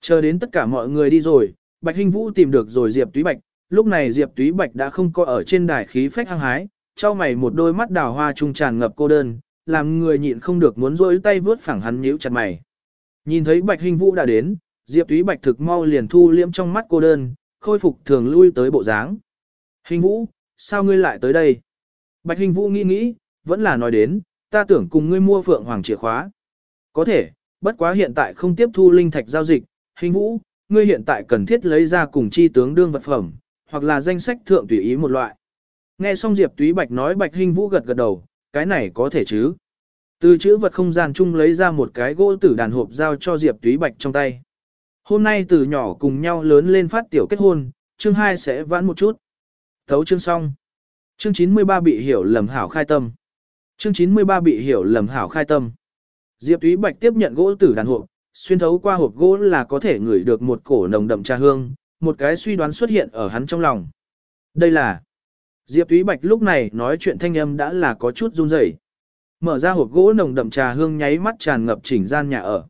Chờ đến tất cả mọi người đi rồi, Bạch Hinh Vũ tìm được rồi Diệp Túy Bạch, lúc này Diệp Túy Bạch đã không có ở trên đài khí phách hăng hái, trao mày một đôi mắt đào hoa trung tràn ngập cô đơn, làm người nhịn không được muốn rối tay vướt phẳng hắn nhíu chặt mày. Nhìn thấy Bạch Hình Vũ đã đến, Diệp Túy Bạch thực mau liền thu liễm trong mắt cô đơn, khôi phục thường lui tới bộ dáng. Hình Vũ, sao ngươi lại tới đây? Bạch Hình Vũ nghĩ nghĩ, vẫn là nói đến, ta tưởng cùng ngươi mua Phượng Hoàng chìa khóa. Có thể, bất quá hiện tại không tiếp thu linh thạch giao dịch, Hình Vũ, ngươi hiện tại cần thiết lấy ra cùng chi tướng đương vật phẩm, hoặc là danh sách thượng tùy ý một loại. Nghe xong Diệp Túy Bạch nói Bạch Hình Vũ gật gật đầu, cái này có thể chứ. Từ chữ vật không gian chung lấy ra một cái gỗ tử đàn hộp giao cho Diệp Túy Bạch trong tay. Hôm nay từ nhỏ cùng nhau lớn lên phát tiểu kết hôn, chương 2 sẽ vãn một chút. Thấu chương xong. Chương 93 bị hiểu lầm hảo khai tâm. Chương 93 bị hiểu lầm hảo khai tâm. Diệp Thúy Bạch tiếp nhận gỗ tử đàn hộp, xuyên thấu qua hộp gỗ là có thể ngửi được một cổ nồng đậm trà hương, một cái suy đoán xuất hiện ở hắn trong lòng. Đây là Diệp Thúy Bạch lúc này nói chuyện thanh âm đã là có chút run rẩy. Mở ra hộp gỗ nồng đậm trà hương nháy mắt tràn ngập chỉnh gian nhà ở.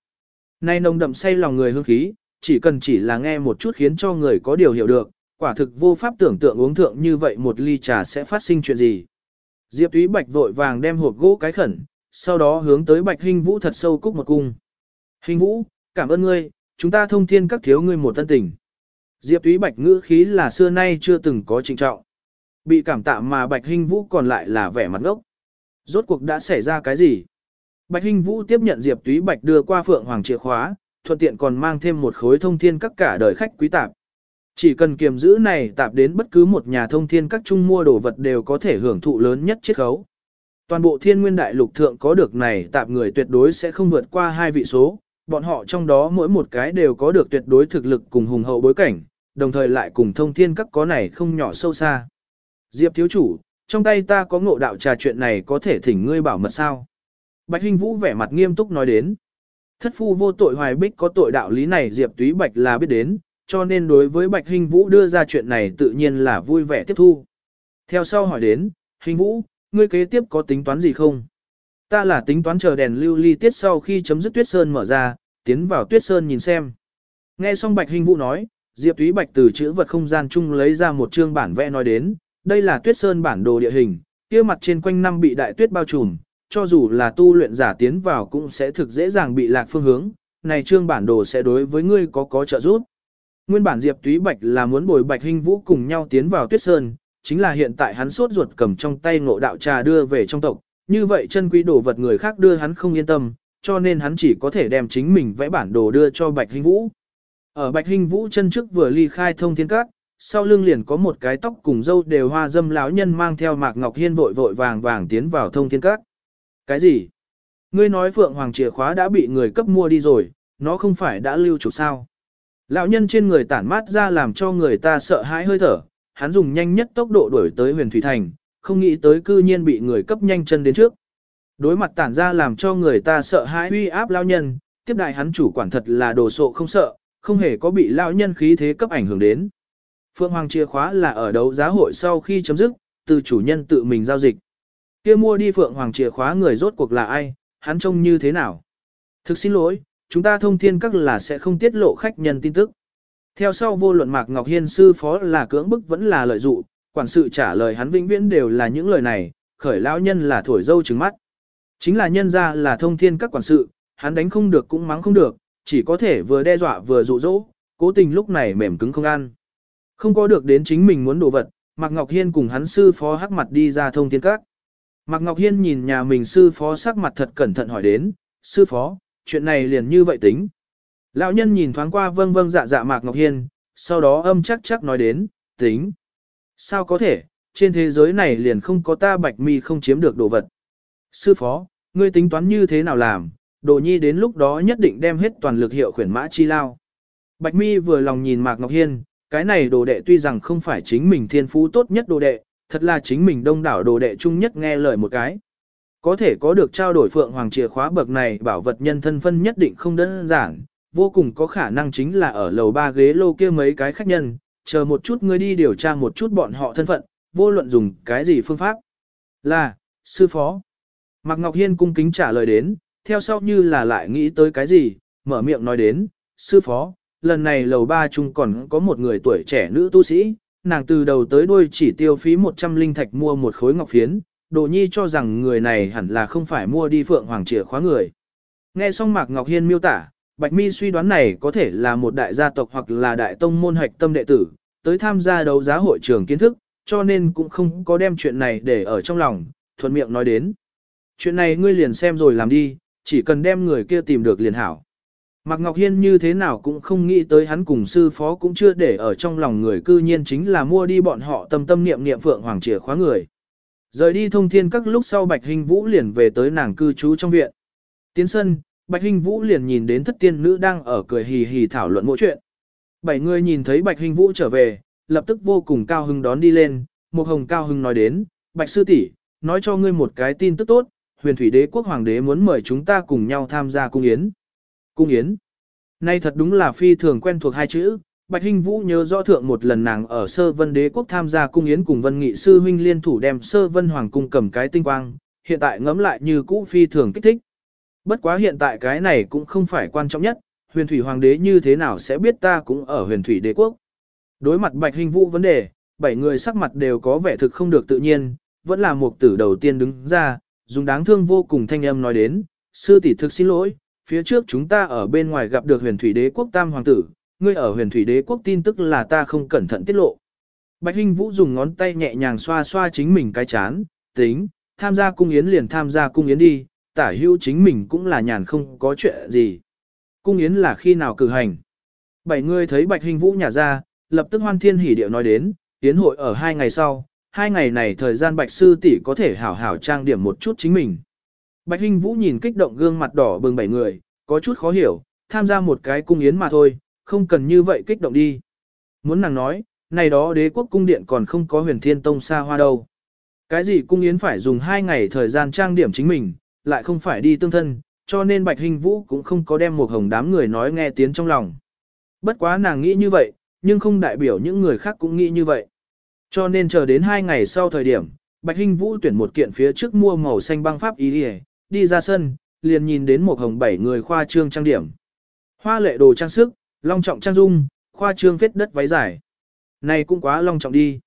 Nay nồng đậm say lòng người hương khí, chỉ cần chỉ là nghe một chút khiến cho người có điều hiểu được, quả thực vô pháp tưởng tượng uống thượng như vậy một ly trà sẽ phát sinh chuyện gì. Diệp Thúy Bạch vội vàng đem hộp gỗ cái khẩn, sau đó hướng tới Bạch Hinh Vũ thật sâu cúc một cung. Hình Vũ, cảm ơn ngươi, chúng ta thông thiên các thiếu ngươi một thân tình. Diệp Thúy Bạch ngữ khí là xưa nay chưa từng có trịnh trọng. Bị cảm tạ mà Bạch Hinh Vũ còn lại là vẻ mặt ngốc. Rốt cuộc đã xảy ra cái gì? Bạch Hinh Vũ tiếp nhận Diệp Túy Bạch đưa qua Phượng Hoàng chìa khóa, thuận tiện còn mang thêm một khối thông thiên các cả đời khách quý tạp. Chỉ cần kiềm giữ này tạp đến bất cứ một nhà thông thiên các trung mua đồ vật đều có thể hưởng thụ lớn nhất chiết khấu. Toàn bộ thiên nguyên đại lục thượng có được này tạp người tuyệt đối sẽ không vượt qua hai vị số, bọn họ trong đó mỗi một cái đều có được tuyệt đối thực lực cùng hùng hậu bối cảnh, đồng thời lại cùng thông thiên các có này không nhỏ sâu xa. Diệp thiếu chủ, trong tay ta có ngộ đạo trà chuyện này có thể thỉnh ngươi bảo mật sao? Bạch Hinh Vũ vẻ mặt nghiêm túc nói đến. Thất phu vô tội hoài bích có tội đạo lý này Diệp Túy Bạch là biết đến, cho nên đối với Bạch Hinh Vũ đưa ra chuyện này tự nhiên là vui vẻ tiếp thu. Theo sau hỏi đến, Hinh Vũ, ngươi kế tiếp có tính toán gì không? Ta là tính toán chờ đèn lưu ly tiết sau khi chấm dứt tuyết sơn mở ra, tiến vào tuyết sơn nhìn xem. Nghe xong Bạch Hinh Vũ nói, Diệp Thúy Bạch từ chữ vật không gian chung lấy ra một chương bản vẽ nói đến, đây là tuyết sơn bản đồ địa hình, kia mặt trên quanh năm bị đại tuyết bao trùm, cho dù là tu luyện giả tiến vào cũng sẽ thực dễ dàng bị lạc phương hướng, này trương bản đồ sẽ đối với ngươi có có trợ giúp. Nguyên bản Diệp Túy Bạch là muốn bồi Bạch Hinh Vũ cùng nhau tiến vào tuyết sơn, chính là hiện tại hắn sốt ruột cầm trong tay ngộ đạo trà đưa về trong tộc, như vậy chân quý đồ vật người khác đưa hắn không yên tâm, cho nên hắn chỉ có thể đem chính mình vẽ bản đồ đưa cho Bạch Hinh Vũ. Ở Bạch Hinh Vũ chân trước vừa ly khai thông thiên các, sau lưng liền có một cái tóc cùng dâu đều hoa dâm lão nhân mang theo Mạc Ngọc Hiên vội vội vàng vàng tiến vào thông thiên các. Cái gì? Ngươi nói Phượng Hoàng chìa khóa đã bị người cấp mua đi rồi, nó không phải đã lưu chủ sao? Lão nhân trên người tản mát ra làm cho người ta sợ hãi hơi thở, hắn dùng nhanh nhất tốc độ đuổi tới huyền thủy thành, không nghĩ tới cư nhiên bị người cấp nhanh chân đến trước. Đối mặt tản ra làm cho người ta sợ hãi uy áp lão nhân, tiếp đại hắn chủ quản thật là đồ sộ không sợ, không hề có bị lão nhân khí thế cấp ảnh hưởng đến. Phượng Hoàng chìa khóa là ở đấu giá hội sau khi chấm dứt, từ chủ nhân tự mình giao dịch. Kia mua đi Phượng Hoàng chìa khóa người rốt cuộc là ai, hắn trông như thế nào? Thực xin lỗi, chúng ta thông thiên các là sẽ không tiết lộ khách nhân tin tức. Theo sau vô luận Mạc Ngọc Hiên sư phó là cưỡng bức vẫn là lợi dụ, quản sự trả lời hắn vĩnh viễn đều là những lời này, khởi lão nhân là thổi dâu trứng mắt. Chính là nhân ra là thông thiên các quản sự, hắn đánh không được cũng mắng không được, chỉ có thể vừa đe dọa vừa dụ dỗ, cố tình lúc này mềm cứng không ăn. Không có được đến chính mình muốn đồ vật, Mạc Ngọc Hiên cùng hắn sư phó hắc mặt đi ra thông thiên các. Mạc Ngọc Hiên nhìn nhà mình sư phó sắc mặt thật cẩn thận hỏi đến, sư phó, chuyện này liền như vậy tính. Lão nhân nhìn thoáng qua vâng vâng dạ dạ Mạc Ngọc Hiên, sau đó âm chắc chắc nói đến, tính. Sao có thể, trên thế giới này liền không có ta bạch mi không chiếm được đồ vật. Sư phó, ngươi tính toán như thế nào làm, đồ nhi đến lúc đó nhất định đem hết toàn lực hiệu khuyển mã chi lao. Bạch mi vừa lòng nhìn Mạc Ngọc Hiên, cái này đồ đệ tuy rằng không phải chính mình thiên phú tốt nhất đồ đệ, thật là chính mình đông đảo đồ đệ chung nhất nghe lời một cái. Có thể có được trao đổi phượng hoàng chìa khóa bậc này bảo vật nhân thân phân nhất định không đơn giản, vô cùng có khả năng chính là ở lầu ba ghế lô kia mấy cái khách nhân, chờ một chút ngươi đi điều tra một chút bọn họ thân phận, vô luận dùng cái gì phương pháp. Là, sư phó. Mạc Ngọc Hiên cung kính trả lời đến, theo sau như là lại nghĩ tới cái gì, mở miệng nói đến, sư phó, lần này lầu ba chung còn có một người tuổi trẻ nữ tu sĩ, nàng từ đầu tới đuôi chỉ tiêu phí 100 linh thạch mua một khối ngọc phiến, đồ nhi cho rằng người này hẳn là không phải mua đi phượng hoàng chìa khóa người. Nghe xong Mạc Ngọc Hiên miêu tả, Bạch Mi suy đoán này có thể là một đại gia tộc hoặc là đại tông môn hạch tâm đệ tử, tới tham gia đấu giá hội trường kiến thức, cho nên cũng không có đem chuyện này để ở trong lòng, thuận miệng nói đến. Chuyện này ngươi liền xem rồi làm đi, chỉ cần đem người kia tìm được liền hảo. Mạc Ngọc Hiên như thế nào cũng không nghĩ tới hắn cùng sư phó cũng chưa để ở trong lòng người cư nhiên chính là mua đi bọn họ tâm tâm niệm niệm phượng hoàng chìa khóa người. Rời đi thông thiên các lúc sau Bạch Hình Vũ liền về tới nàng cư trú trong viện. Tiến sân, Bạch Hình Vũ liền nhìn đến thất tiên nữ đang ở cười hì hì thảo luận mỗi chuyện. Bảy người nhìn thấy Bạch Hình Vũ trở về, lập tức vô cùng cao hưng đón đi lên, một hồng cao hưng nói đến, Bạch Sư tỷ nói cho ngươi một cái tin tức tốt, huyền thủy đế quốc hoàng đế muốn mời chúng ta cùng nhau tham gia cung yến. Cung yến. Nay thật đúng là phi thường quen thuộc hai chữ, Bạch Hinh Vũ nhớ rõ thượng một lần nàng ở Sơ Vân Đế quốc tham gia cung yến cùng Vân Nghị sư huynh liên thủ đem Sơ Vân Hoàng cung cầm cái tinh quang, hiện tại ngẫm lại như cũ phi thường kích thích. Bất quá hiện tại cái này cũng không phải quan trọng nhất, huyền thủy hoàng đế như thế nào sẽ biết ta cũng ở huyền thủy đế quốc. Đối mặt Bạch Hinh Vũ vấn đề, bảy người sắc mặt đều có vẻ thực không được tự nhiên, vẫn là một tử đầu tiên đứng ra, dùng đáng thương vô cùng thanh âm nói đến, sư tỷ thực xin lỗi, phía trước chúng ta ở bên ngoài gặp được huyền thủy đế quốc tam hoàng tử, ngươi ở huyền thủy đế quốc tin tức là ta không cẩn thận tiết lộ. Bạch Hinh Vũ dùng ngón tay nhẹ nhàng xoa xoa chính mình cái chán, tính, tham gia cung yến liền tham gia cung yến đi, tả hữu chính mình cũng là nhàn không có chuyện gì. Cung yến là khi nào cử hành? Bảy người thấy Bạch Hinh Vũ nhả ra, lập tức hoan thiên hỉ điệu nói đến, yến hội ở hai ngày sau, hai ngày này thời gian Bạch Sư tỷ có thể hảo hảo trang điểm một chút chính mình. Bạch Hinh Vũ nhìn kích động gương mặt đỏ bừng bảy người, có chút khó hiểu, tham gia một cái cung yến mà thôi, không cần như vậy kích động đi. Muốn nàng nói, này đó đế quốc cung điện còn không có huyền thiên tông xa hoa đâu. Cái gì cung yến phải dùng hai ngày thời gian trang điểm chính mình, lại không phải đi tương thân, cho nên Bạch Hình Vũ cũng không có đem một hồng đám người nói nghe tiếng trong lòng. Bất quá nàng nghĩ như vậy, nhưng không đại biểu những người khác cũng nghĩ như vậy. Cho nên chờ đến hai ngày sau thời điểm, Bạch Hình Vũ tuyển một kiện phía trước mua màu xanh băng pháp ý đi, đi ra sân, liền nhìn đến một hồng bảy người khoa trương trang điểm. Hoa lệ đồ trang sức, long trọng trang dung, khoa trương phết đất váy dài. Này cũng quá long trọng đi.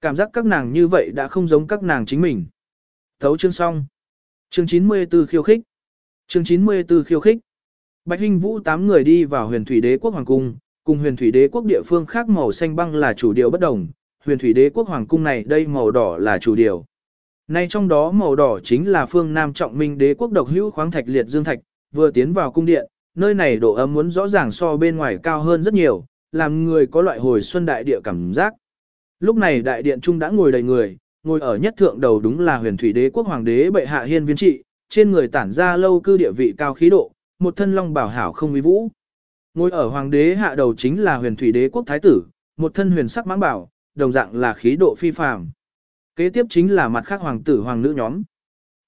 Cảm giác các nàng như vậy đã không giống các nàng chính mình. Thấu chương xong. Chương 94 khiêu khích. Chương 94 khiêu khích. Bạch Hinh Vũ tám người đi vào huyền thủy đế quốc hoàng cung, cùng huyền thủy đế quốc địa phương khác màu xanh băng là chủ điều bất đồng, huyền thủy đế quốc hoàng cung này đây màu đỏ là chủ điều. Nay trong đó màu đỏ chính là phương Nam trọng minh đế quốc độc hữu khoáng thạch liệt dương thạch, vừa tiến vào cung điện, nơi này độ ấm muốn rõ ràng so bên ngoài cao hơn rất nhiều, làm người có loại hồi xuân đại địa cảm giác. Lúc này đại điện trung đã ngồi đầy người, ngồi ở nhất thượng đầu đúng là huyền thủy đế quốc hoàng đế bệ hạ hiên viên trị, trên người tản ra lâu cư địa vị cao khí độ, một thân long bảo hảo không uy vũ. Ngồi ở hoàng đế hạ đầu chính là huyền thủy đế quốc thái tử, một thân huyền sắc mãng bảo, đồng dạng là khí độ phi phàm. Kế tiếp chính là mặt khác hoàng tử hoàng nữ nhóm.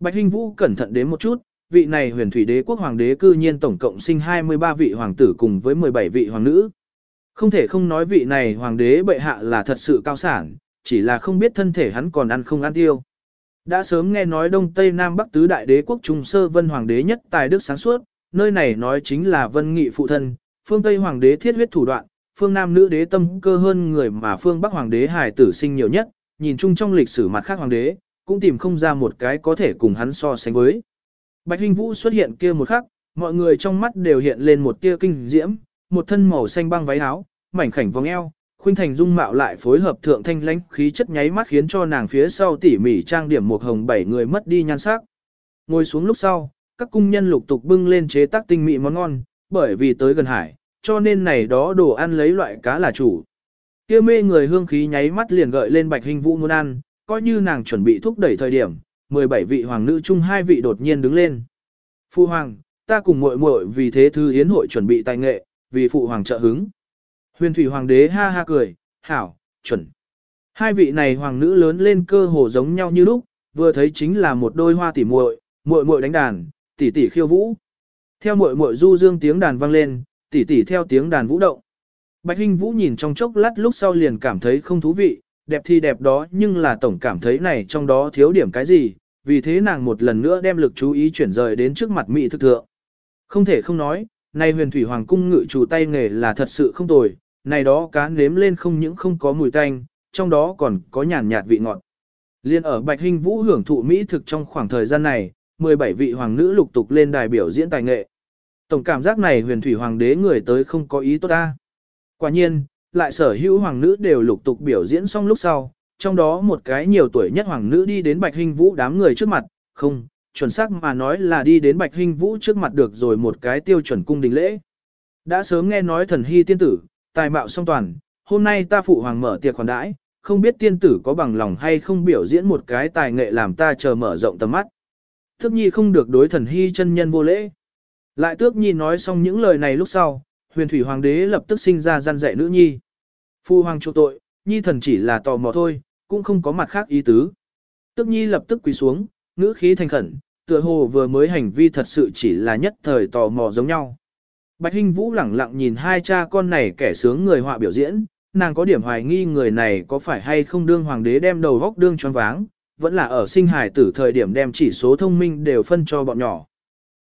Bạch Hinh Vũ cẩn thận đến một chút, vị này huyền thủy đế quốc hoàng đế cư nhiên tổng cộng sinh 23 vị hoàng tử cùng với 17 vị hoàng nữ. Không thể không nói vị này hoàng đế bệ hạ là thật sự cao sản, chỉ là không biết thân thể hắn còn ăn không ăn tiêu. Đã sớm nghe nói Đông Tây Nam Bắc tứ đại đế quốc trung sơ vân hoàng đế nhất tài đức sáng suốt, nơi này nói chính là vân nghị phụ thân, phương Tây hoàng đế thiết huyết thủ đoạn, phương Nam nữ đế tâm cơ hơn người mà phương Bắc hoàng đế hài tử sinh nhiều nhất, nhìn chung trong lịch sử mặt khác hoàng đế, cũng tìm không ra một cái có thể cùng hắn so sánh với. Bạch Hinh Vũ xuất hiện kia một khắc, mọi người trong mắt đều hiện lên một tia kinh diễm, một thân màu xanh băng váy áo, mảnh khảnh vòng eo, khuynh thành dung mạo lại phối hợp thượng thanh lãnh khí chất nháy mắt khiến cho nàng phía sau tỉ mỉ trang điểm một hồng bảy người mất đi nhan sắc. Ngồi xuống lúc sau, các cung nhân lục tục bưng lên chế tác tinh mỹ món ngon, bởi vì tới gần hải, cho nên này đó đồ ăn lấy loại cá là chủ. Kia mê người hương khí nháy mắt liền gợi lên Bạch Hình Vũ muốn ăn, coi như nàng chuẩn bị thúc đẩy thời điểm, 17 vị hoàng nữ chung hai vị đột nhiên đứng lên. Phu hoàng, ta cùng muội muội vì thế thư yến hội chuẩn bị tài nghệ, vì phụ hoàng trợ hứng. Huyền thủy hoàng đế ha ha cười, hảo, chuẩn. Hai vị này hoàng nữ lớn lên cơ hồ giống nhau như lúc, vừa thấy chính là một đôi hoa tỉ muội, muội muội đánh đàn, tỷ tỷ khiêu vũ. Theo muội muội du dương tiếng đàn vang lên, tỷ tỷ theo tiếng đàn vũ động. Bạch Hinh Vũ nhìn trong chốc lát lúc sau liền cảm thấy không thú vị, đẹp thì đẹp đó nhưng là tổng cảm thấy này trong đó thiếu điểm cái gì, vì thế nàng một lần nữa đem lực chú ý chuyển rời đến trước mặt mỹ thực thượng. Không thể không nói, này huyền thủy hoàng cung ngự chủ tay nghề là thật sự không tồi, này đó cá nếm lên không những không có mùi tanh, trong đó còn có nhàn nhạt vị ngọt. Liên ở Bạch Hinh Vũ hưởng thụ mỹ thực trong khoảng thời gian này, 17 vị hoàng nữ lục tục lên đài biểu diễn tài nghệ. Tổng cảm giác này huyền thủy hoàng đế người tới không có ý tốt ta. Quả nhiên, lại sở hữu hoàng nữ đều lục tục biểu diễn xong lúc sau, trong đó một cái nhiều tuổi nhất hoàng nữ đi đến Bạch Hinh Vũ đám người trước mặt, không, chuẩn xác mà nói là đi đến Bạch Hinh Vũ trước mặt được rồi một cái tiêu chuẩn cung đình lễ. Đã sớm nghe nói thần hy tiên tử, tài mạo song toàn, hôm nay ta phụ hoàng mở tiệc khoản đãi, không biết tiên tử có bằng lòng hay không biểu diễn một cái tài nghệ làm ta chờ mở rộng tầm mắt. Tước Nhi không được đối thần hy chân nhân vô lễ. Lại Tước Nhi nói xong những lời này lúc sau, huyền thủy hoàng đế lập tức sinh ra gian dạy nữ nhi. Phu hoàng chỗ tội, Nhi thần chỉ là tò mò thôi, cũng không có mặt khác ý tứ. Tước Nhi lập tức quỳ xuống, ngữ khí thành khẩn, tựa hồ vừa mới hành vi thật sự chỉ là nhất thời tò mò giống nhau. Bạch Hinh Vũ lẳng lặng nhìn hai cha con này kẻ sướng người họa biểu diễn, nàng có điểm hoài nghi người này có phải hay không đương hoàng đế đem đầu góc đương choáng váng, vẫn là ở sinh Hải tử thời điểm đem chỉ số thông minh đều phân cho bọn nhỏ.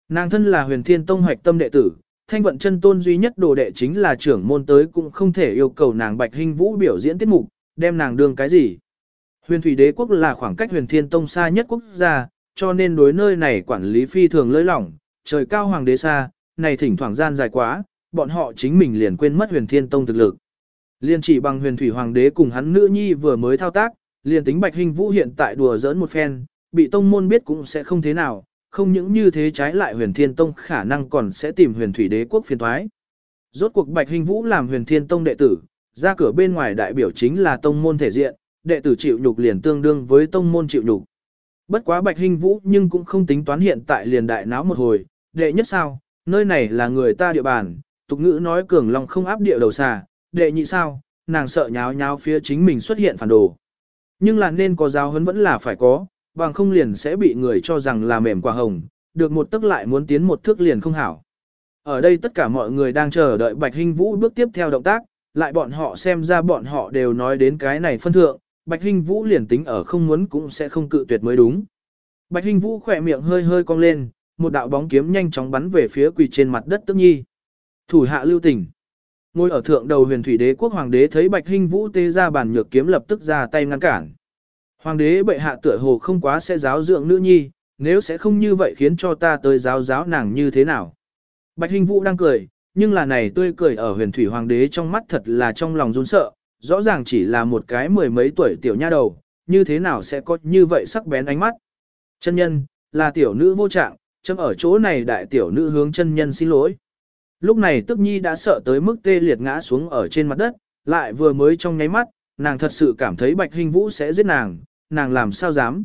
Nàng thân là huyền thiên tông hoạch tâm đệ tử, thanh vận chân tôn duy nhất đồ đệ chính là trưởng môn tới cũng không thể yêu cầu nàng Bạch Hinh Vũ biểu diễn tiết mục, đem nàng đương cái gì. Huyền thủy đế quốc là khoảng cách huyền thiên tông xa nhất quốc gia, cho nên đối nơi này quản lý phi thường lơi lỏng, trời cao hoàng đế xa, này thỉnh thoảng gian dài quá, bọn họ chính mình liền quên mất huyền thiên tông thực lực. Liên chỉ bằng huyền thủy hoàng đế cùng hắn nữ nhi vừa mới thao tác, liền tính bạch hình vũ hiện tại đùa giỡn một phen, bị tông môn biết cũng sẽ không thế nào, không những như thế trái lại huyền thiên tông khả năng còn sẽ tìm huyền thủy đế quốc phiền thoái. Rốt cuộc bạch hình vũ làm huyền thiên tông đệ tử, ra cửa bên ngoài đại biểu chính là tông môn thể diện, đệ tử chịu nhục liền tương đương với tông môn chịu nhục. Bất quá bạch hinh vũ nhưng cũng không tính toán hiện tại liền đại náo một hồi, đệ nhất sao, nơi này là người ta địa bàn, tục ngữ nói cường lòng không áp địa đầu xà, đệ nhị sao, nàng sợ nháo nháo phía chính mình xuất hiện phản đồ. Nhưng là nên có giáo huấn vẫn là phải có, bằng không liền sẽ bị người cho rằng là mềm quả hồng, được một tức lại muốn tiến một thước liền không hảo. Ở đây tất cả mọi người đang chờ đợi Bạch Hinh Vũ bước tiếp theo động tác, lại bọn họ xem ra bọn họ đều nói đến cái này phân thượng, Bạch Hinh Vũ liền tính ở không muốn cũng sẽ không cự tuyệt mới đúng. Bạch Hinh Vũ khỏe miệng hơi hơi cong lên, một đạo bóng kiếm nhanh chóng bắn về phía quỳ trên mặt đất Tức Nhi. Thủ hạ lưu tình. Ngồi ở thượng đầu huyền thủy đế quốc hoàng đế thấy Bạch Hinh Vũ tê ra bàn nhược kiếm lập tức ra tay ngăn cản. Hoàng đế bệ hạ tựa hồ không quá sẽ giáo dưỡng nữ nhi, nếu sẽ không như vậy khiến cho ta tới giáo giáo nàng như thế nào. Bạch Hinh Vũ đang cười, nhưng là này tươi cười ở huyền thủy hoàng đế trong mắt thật là trong lòng run sợ, rõ ràng chỉ là một cái mười mấy tuổi tiểu nha đầu, như thế nào sẽ có như vậy sắc bén ánh mắt. Chân nhân, là tiểu nữ vô trạng, chấm ở chỗ này đại tiểu nữ hướng chân nhân xin lỗi. Lúc này tức nhi đã sợ tới mức tê liệt ngã xuống ở trên mặt đất, lại vừa mới trong nháy mắt, nàng thật sự cảm thấy bạch hình vũ sẽ giết nàng, nàng làm sao dám.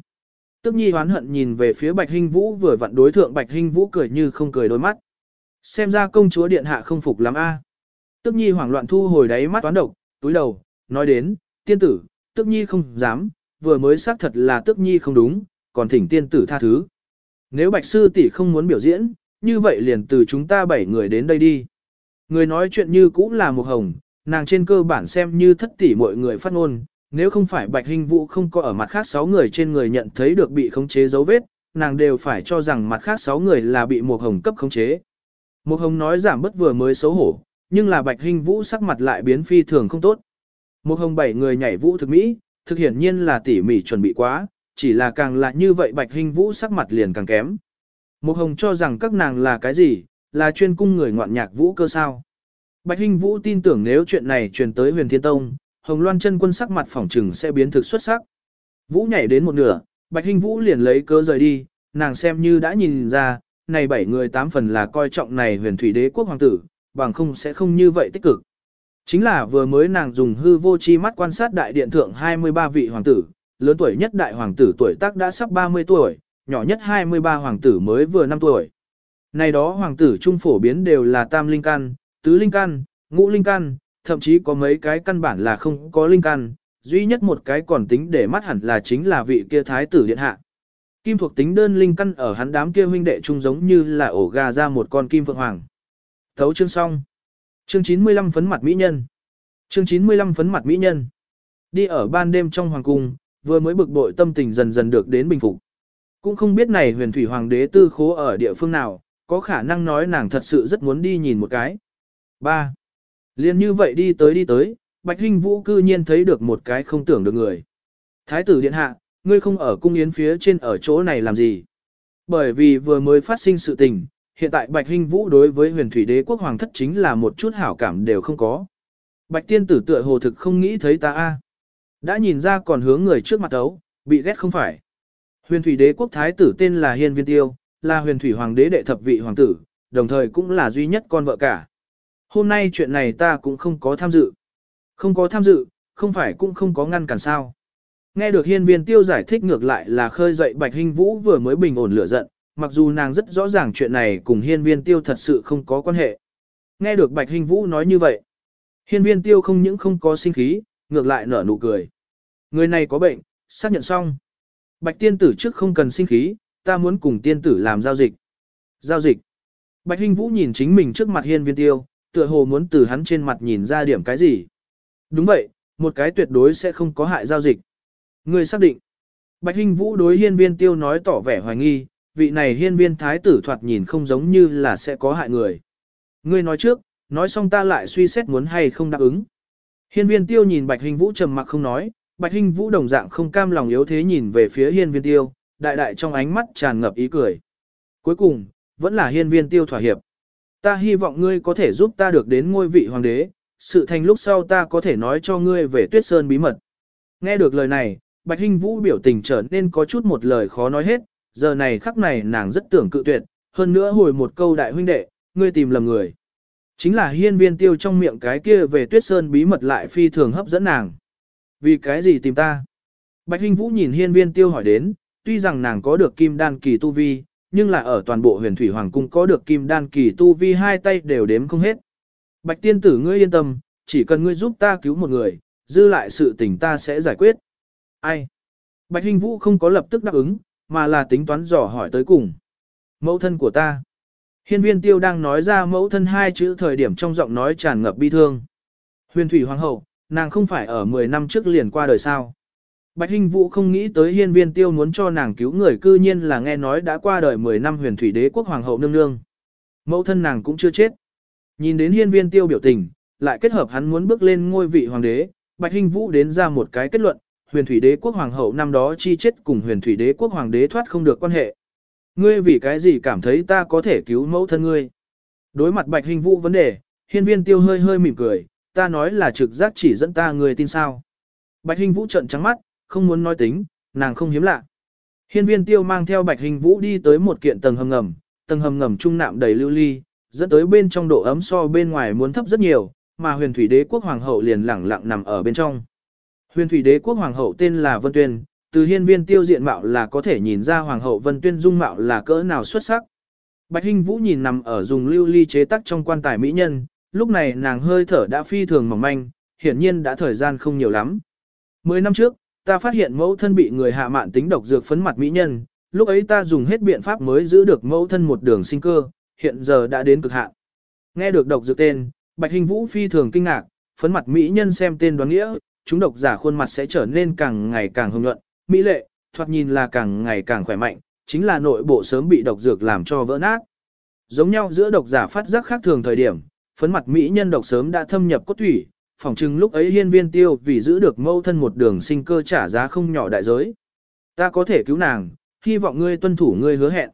Tức nhi hoán hận nhìn về phía bạch hình vũ vừa vặn đối thượng bạch hình vũ cười như không cười đôi mắt. Xem ra công chúa điện hạ không phục lắm a. Tức nhi hoảng loạn thu hồi đáy mắt toán độc, túi đầu, nói đến, tiên tử, tức nhi không dám, vừa mới xác thật là tức nhi không đúng, còn thỉnh tiên tử tha thứ. Nếu bạch sư tỷ không muốn biểu diễn, như vậy liền từ chúng ta bảy người đến đây đi. Người nói chuyện như cũng là một hồng, nàng trên cơ bản xem như thất tỷ mọi người phát ngôn, nếu không phải bạch hình vũ không có ở mặt khác sáu người trên người nhận thấy được bị khống chế dấu vết, nàng đều phải cho rằng mặt khác sáu người là bị một hồng cấp khống chế. Một hồng nói giảm bất vừa mới xấu hổ, nhưng là bạch hình vũ sắc mặt lại biến phi thường không tốt. Một hồng bảy người nhảy vũ thực mỹ, thực hiển nhiên là tỉ mỉ chuẩn bị quá, chỉ là càng là như vậy bạch hình vũ sắc mặt liền càng kém. Một hồng cho rằng các nàng là cái gì, là chuyên cung người ngoạn nhạc vũ cơ sao. Bạch hình vũ tin tưởng nếu chuyện này truyền tới huyền thiên tông, hồng loan chân quân sắc mặt phỏng trừng sẽ biến thực xuất sắc. Vũ nhảy đến một nửa, bạch hình vũ liền lấy cơ rời đi, nàng xem như đã nhìn ra, này bảy người tám phần là coi trọng này huyền thủy đế quốc hoàng tử, bằng không sẽ không như vậy tích cực. Chính là vừa mới nàng dùng hư vô chi mắt quan sát đại điện thượng 23 vị hoàng tử, lớn tuổi nhất đại hoàng tử tuổi tác đã sắp 30 tuổi, nhỏ nhất 23 hoàng tử mới vừa 5 tuổi. Này đó hoàng tử trung phổ biến đều là tam linh căn, tứ linh căn, ngũ linh căn, thậm chí có mấy cái căn bản là không có linh căn, duy nhất một cái còn tính để mắt hẳn là chính là vị kia thái tử điện hạ. Kim thuộc tính đơn linh căn ở hắn đám kia huynh đệ trung giống như là ổ gà ra một con kim phượng hoàng. Thấu chương xong. Chương 95 phấn mặt mỹ nhân. Chương 95 phấn mặt mỹ nhân. Đi ở ban đêm trong hoàng cung, vừa mới bực bội tâm tình dần dần được đến bình phục. Cũng không biết này huyền thủy hoàng đế tư khố ở địa phương nào, có khả năng nói nàng thật sự rất muốn đi nhìn một cái. 3. Liên như vậy đi tới đi tới, Bạch Hinh Vũ cư nhiên thấy được một cái không tưởng được người. Thái tử điện hạ, ngươi không ở cung yến phía trên ở chỗ này làm gì? Bởi vì vừa mới phát sinh sự tình, hiện tại Bạch Hinh Vũ đối với huyền thủy đế quốc hoàng thất chính là một chút hảo cảm đều không có. Bạch tiên tử tựa hồ thực không nghĩ thấy ta a. Đã nhìn ra còn hướng người trước mặt ấu, bị ghét không phải. Huyền thủy đế quốc thái tử tên là Hiên Viên Tiêu, là huyền thủy hoàng đế đệ thập vị hoàng tử, đồng thời cũng là duy nhất con vợ cả. Hôm nay chuyện này ta cũng không có tham dự. Không có tham dự, không phải cũng không có ngăn cản sao. Nghe được hiên viên tiêu giải thích ngược lại là khơi dậy bạch hình vũ vừa mới bình ổn lửa giận, mặc dù nàng rất rõ ràng chuyện này cùng hiên viên tiêu thật sự không có quan hệ. Nghe được bạch hình vũ nói như vậy. Hiên viên tiêu không những không có sinh khí, ngược lại nở nụ cười. Người này có bệnh, xác nhận xong. Bạch tiên tử trước không cần sinh khí, ta muốn cùng tiên tử làm giao dịch. Giao dịch. Bạch Hinh Vũ nhìn chính mình trước mặt hiên viên tiêu, tựa hồ muốn từ hắn trên mặt nhìn ra điểm cái gì. Đúng vậy, một cái tuyệt đối sẽ không có hại giao dịch. Người xác định. Bạch Hinh Vũ đối hiên viên tiêu nói tỏ vẻ hoài nghi, vị này hiên viên thái tử thoạt nhìn không giống như là sẽ có hại người. Ngươi nói trước, nói xong ta lại suy xét muốn hay không đáp ứng. Hiên viên tiêu nhìn Bạch Hinh Vũ trầm mặc không nói, Bạch Hinh Vũ đồng dạng không cam lòng yếu thế nhìn về phía hiên viên tiêu, đại đại trong ánh mắt tràn ngập ý cười. Cuối cùng, vẫn là hiên viên tiêu thỏa hiệp. Ta hy vọng ngươi có thể giúp ta được đến ngôi vị hoàng đế, sự thành lúc sau ta có thể nói cho ngươi về tuyết sơn bí mật. Nghe được lời này, Bạch Hinh Vũ biểu tình trở nên có chút một lời khó nói hết, giờ này khắc này nàng rất tưởng cự tuyệt, hơn nữa hồi một câu đại huynh đệ, ngươi tìm lầm người. Chính là hiên viên tiêu trong miệng cái kia về tuyết sơn bí mật lại phi thường hấp dẫn nàng. Vì cái gì tìm ta? Bạch Hinh Vũ nhìn hiên viên tiêu hỏi đến, tuy rằng nàng có được kim đan kỳ tu vi, nhưng là ở toàn bộ huyền thủy hoàng cung có được kim đan kỳ tu vi hai tay đều đếm không hết. Bạch tiên tử ngươi yên tâm, chỉ cần ngươi giúp ta cứu một người, dư lại sự tình ta sẽ giải quyết. Ai? Bạch Hinh Vũ không có lập tức đáp ứng, mà là tính toán dò hỏi tới cùng. Mẫu thân của ta. Hiên viên tiêu đang nói ra mẫu thân hai chữ thời điểm trong giọng nói tràn ngập bi thương. Huyền thủy hoàng hậu, nàng không phải ở 10 năm trước liền qua đời sao. Bạch Hinh Vũ không nghĩ tới hiên viên tiêu muốn cho nàng cứu người cư nhiên là nghe nói đã qua đời 10 năm huyền thủy đế quốc hoàng hậu nương nương. Mẫu thân nàng cũng chưa chết. Nhìn đến hiên viên tiêu biểu tình, lại kết hợp hắn muốn bước lên ngôi vị hoàng đế, Bạch Hinh Vũ đến ra một cái kết luận, huyền thủy đế quốc hoàng hậu năm đó chi chết cùng huyền thủy đế quốc hoàng đế thoát không được quan hệ. Ngươi vì cái gì cảm thấy ta có thể cứu mẫu thân ngươi? Đối mặt Bạch Hinh Vũ vấn đề, hiên viên tiêu hơi hơi mỉm cười, ta nói là trực giác chỉ dẫn ta người tin sao. Bạch Hinh Vũ trợn trắng mắt, không muốn nói tính, nàng không hiếm lạ. Hiên viên tiêu mang theo Bạch Hình Vũ đi tới một kiện tầng hầm ngầm, tầng hầm ngầm trung nạm đầy lưu ly, dẫn tới bên trong độ ấm so bên ngoài muốn thấp rất nhiều, mà huyền thủy đế quốc hoàng hậu liền lẳng lặng nằm ở bên trong. Huyền thủy đế quốc hoàng hậu tên là Vân Tuyên, từ hiên viên tiêu diện mạo là có thể nhìn ra hoàng hậu Vân Tuyên dung mạo là cỡ nào xuất sắc. Bạch Hinh Vũ nhìn nằm ở dùng lưu ly chế tắc trong quan tài mỹ nhân, lúc này nàng hơi thở đã phi thường mỏng manh, hiển nhiên đã thời gian không nhiều lắm. Mười năm trước, ta phát hiện mẫu thân bị người hạ mạn tính độc dược phấn mặt mỹ nhân, lúc ấy ta dùng hết biện pháp mới giữ được mẫu thân một đường sinh cơ, hiện giờ đã đến cực hạn. Nghe được độc dược tên, Bạch Hình Vũ phi thường kinh ngạc, phấn mặt mỹ nhân xem tên đoán nghĩa, chúng độc giả khuôn mặt sẽ trở nên càng ngày càng hồng nhuận, mỹ lệ, thoạt nhìn là càng ngày càng khỏe mạnh, chính là nội bộ sớm bị độc dược làm cho vỡ nát. Giống nhau giữa độc giả phát giác khác thường thời điểm, phấn mặt mỹ nhân độc sớm đã thâm nhập cốt thủy, phỏng chừng lúc ấy hiên viên tiêu vì giữ được mâu thân một đường sinh cơ trả giá không nhỏ đại giới. Ta có thể cứu nàng, hy vọng ngươi tuân thủ ngươi hứa hẹn.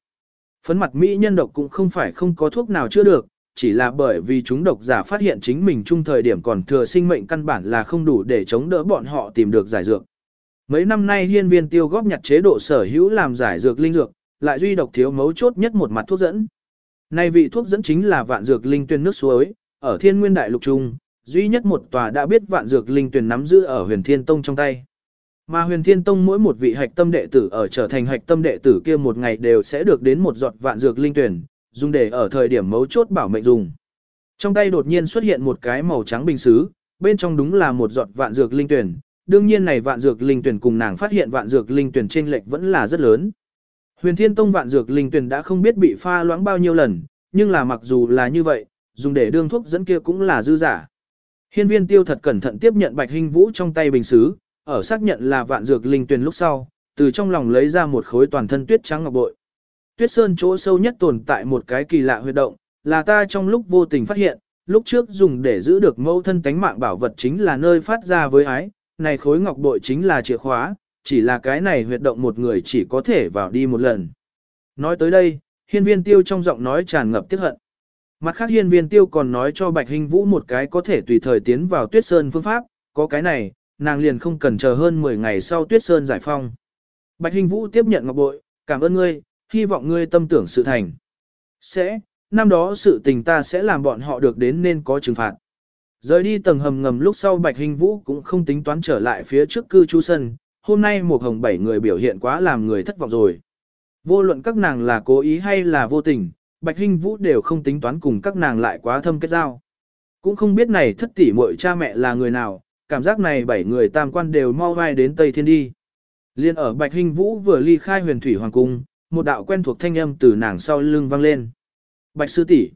Phấn mặt Mỹ nhân độc cũng không phải không có thuốc nào chữa được, chỉ là bởi vì chúng độc giả phát hiện chính mình chung thời điểm còn thừa sinh mệnh căn bản là không đủ để chống đỡ bọn họ tìm được giải dược. Mấy năm nay hiên viên tiêu góp nhặt chế độ sở hữu làm giải dược linh dược, lại duy độc thiếu mấu chốt nhất một mặt thuốc dẫn. Nay vị thuốc dẫn chính là vạn dược linh tuyên nước suối, ở thiên nguyên đại lục trung, duy nhất một tòa đã biết vạn dược linh tuyển nắm giữ ở huyền thiên tông trong tay. Mà huyền thiên tông mỗi một vị hạch tâm đệ tử ở trở thành hạch tâm đệ tử kia một ngày đều sẽ được đến một giọt vạn dược linh tuyển, dùng để ở thời điểm mấu chốt bảo mệnh dùng. Trong tay đột nhiên xuất hiện một cái màu trắng bình xứ, bên trong đúng là một giọt vạn dược linh tuyển. Đương nhiên này vạn dược linh tuyển cùng nàng phát hiện vạn dược linh tuyển trên lệch vẫn là rất lớn. Huyền Thiên Tông vạn dược linh tuyển đã không biết bị pha loãng bao nhiêu lần, nhưng là mặc dù là như vậy, dùng để đương thuốc dẫn kia cũng là dư giả. Hiên viên tiêu thật cẩn thận tiếp nhận bạch hình vũ trong tay bình xứ, ở xác nhận là vạn dược linh tuyển lúc sau, từ trong lòng lấy ra một khối toàn thân tuyết trắng ngọc bội. Tuyết sơn chỗ sâu nhất tồn tại một cái kỳ lạ huyệt động, là ta trong lúc vô tình phát hiện, lúc trước dùng để giữ được mẫu thân tánh mạng bảo vật chính là nơi phát ra với ái, này khối ngọc bội chính là chìa khóa, chỉ là cái này huyệt động một người chỉ có thể vào đi một lần. Nói tới đây, hiên viên tiêu trong giọng nói tràn ngập tiếc hận. Mặt khác hiên viên tiêu còn nói cho Bạch Hình Vũ một cái có thể tùy thời tiến vào tuyết sơn phương pháp, có cái này, nàng liền không cần chờ hơn 10 ngày sau tuyết sơn giải phong. Bạch Hình Vũ tiếp nhận ngọc bội, cảm ơn ngươi, hy vọng ngươi tâm tưởng sự thành. Sẽ, năm đó sự tình ta sẽ làm bọn họ được đến nên có trừng phạt. Rời đi tầng hầm ngầm lúc sau Bạch Hình Vũ cũng không tính toán trở lại phía trước cư trú sân, hôm nay một hồng bảy người biểu hiện quá làm người thất vọng rồi. Vô luận các nàng là cố ý hay là vô tình, Bạch hình Vũ đều không tính toán cùng các nàng lại quá thâm kết giao. Cũng không biết này thất tỷ muội cha mẹ là người nào, cảm giác này bảy người tam quan đều mau vai đến Tây Thiên đi. Liên ở Bạch hình Vũ vừa ly khai huyền thủy hoàng cung, một đạo quen thuộc thanh âm từ nàng sau lưng vang lên. Bạch sư tỷ.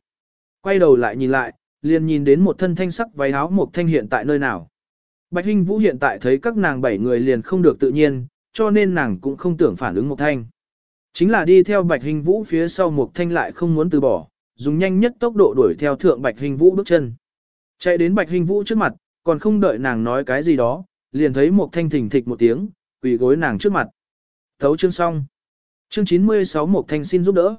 Quay đầu lại nhìn lại, liền nhìn đến một thân thanh sắc váy áo một thanh hiện tại nơi nào. Bạch Hinh Vũ hiện tại thấy các nàng bảy người liền không được tự nhiên, cho nên nàng cũng không tưởng phản ứng một thanh. Chính là đi theo Bạch Hinh Vũ phía sau một thanh lại không muốn từ bỏ, dùng nhanh nhất tốc độ đuổi theo thượng Bạch Hinh Vũ bước chân. Chạy đến Bạch Hinh Vũ trước mặt, còn không đợi nàng nói cái gì đó, liền thấy một thanh thình thịch một tiếng, quỳ gối nàng trước mặt. Thấu chương xong. Chương 96 Mộc thanh xin giúp đỡ.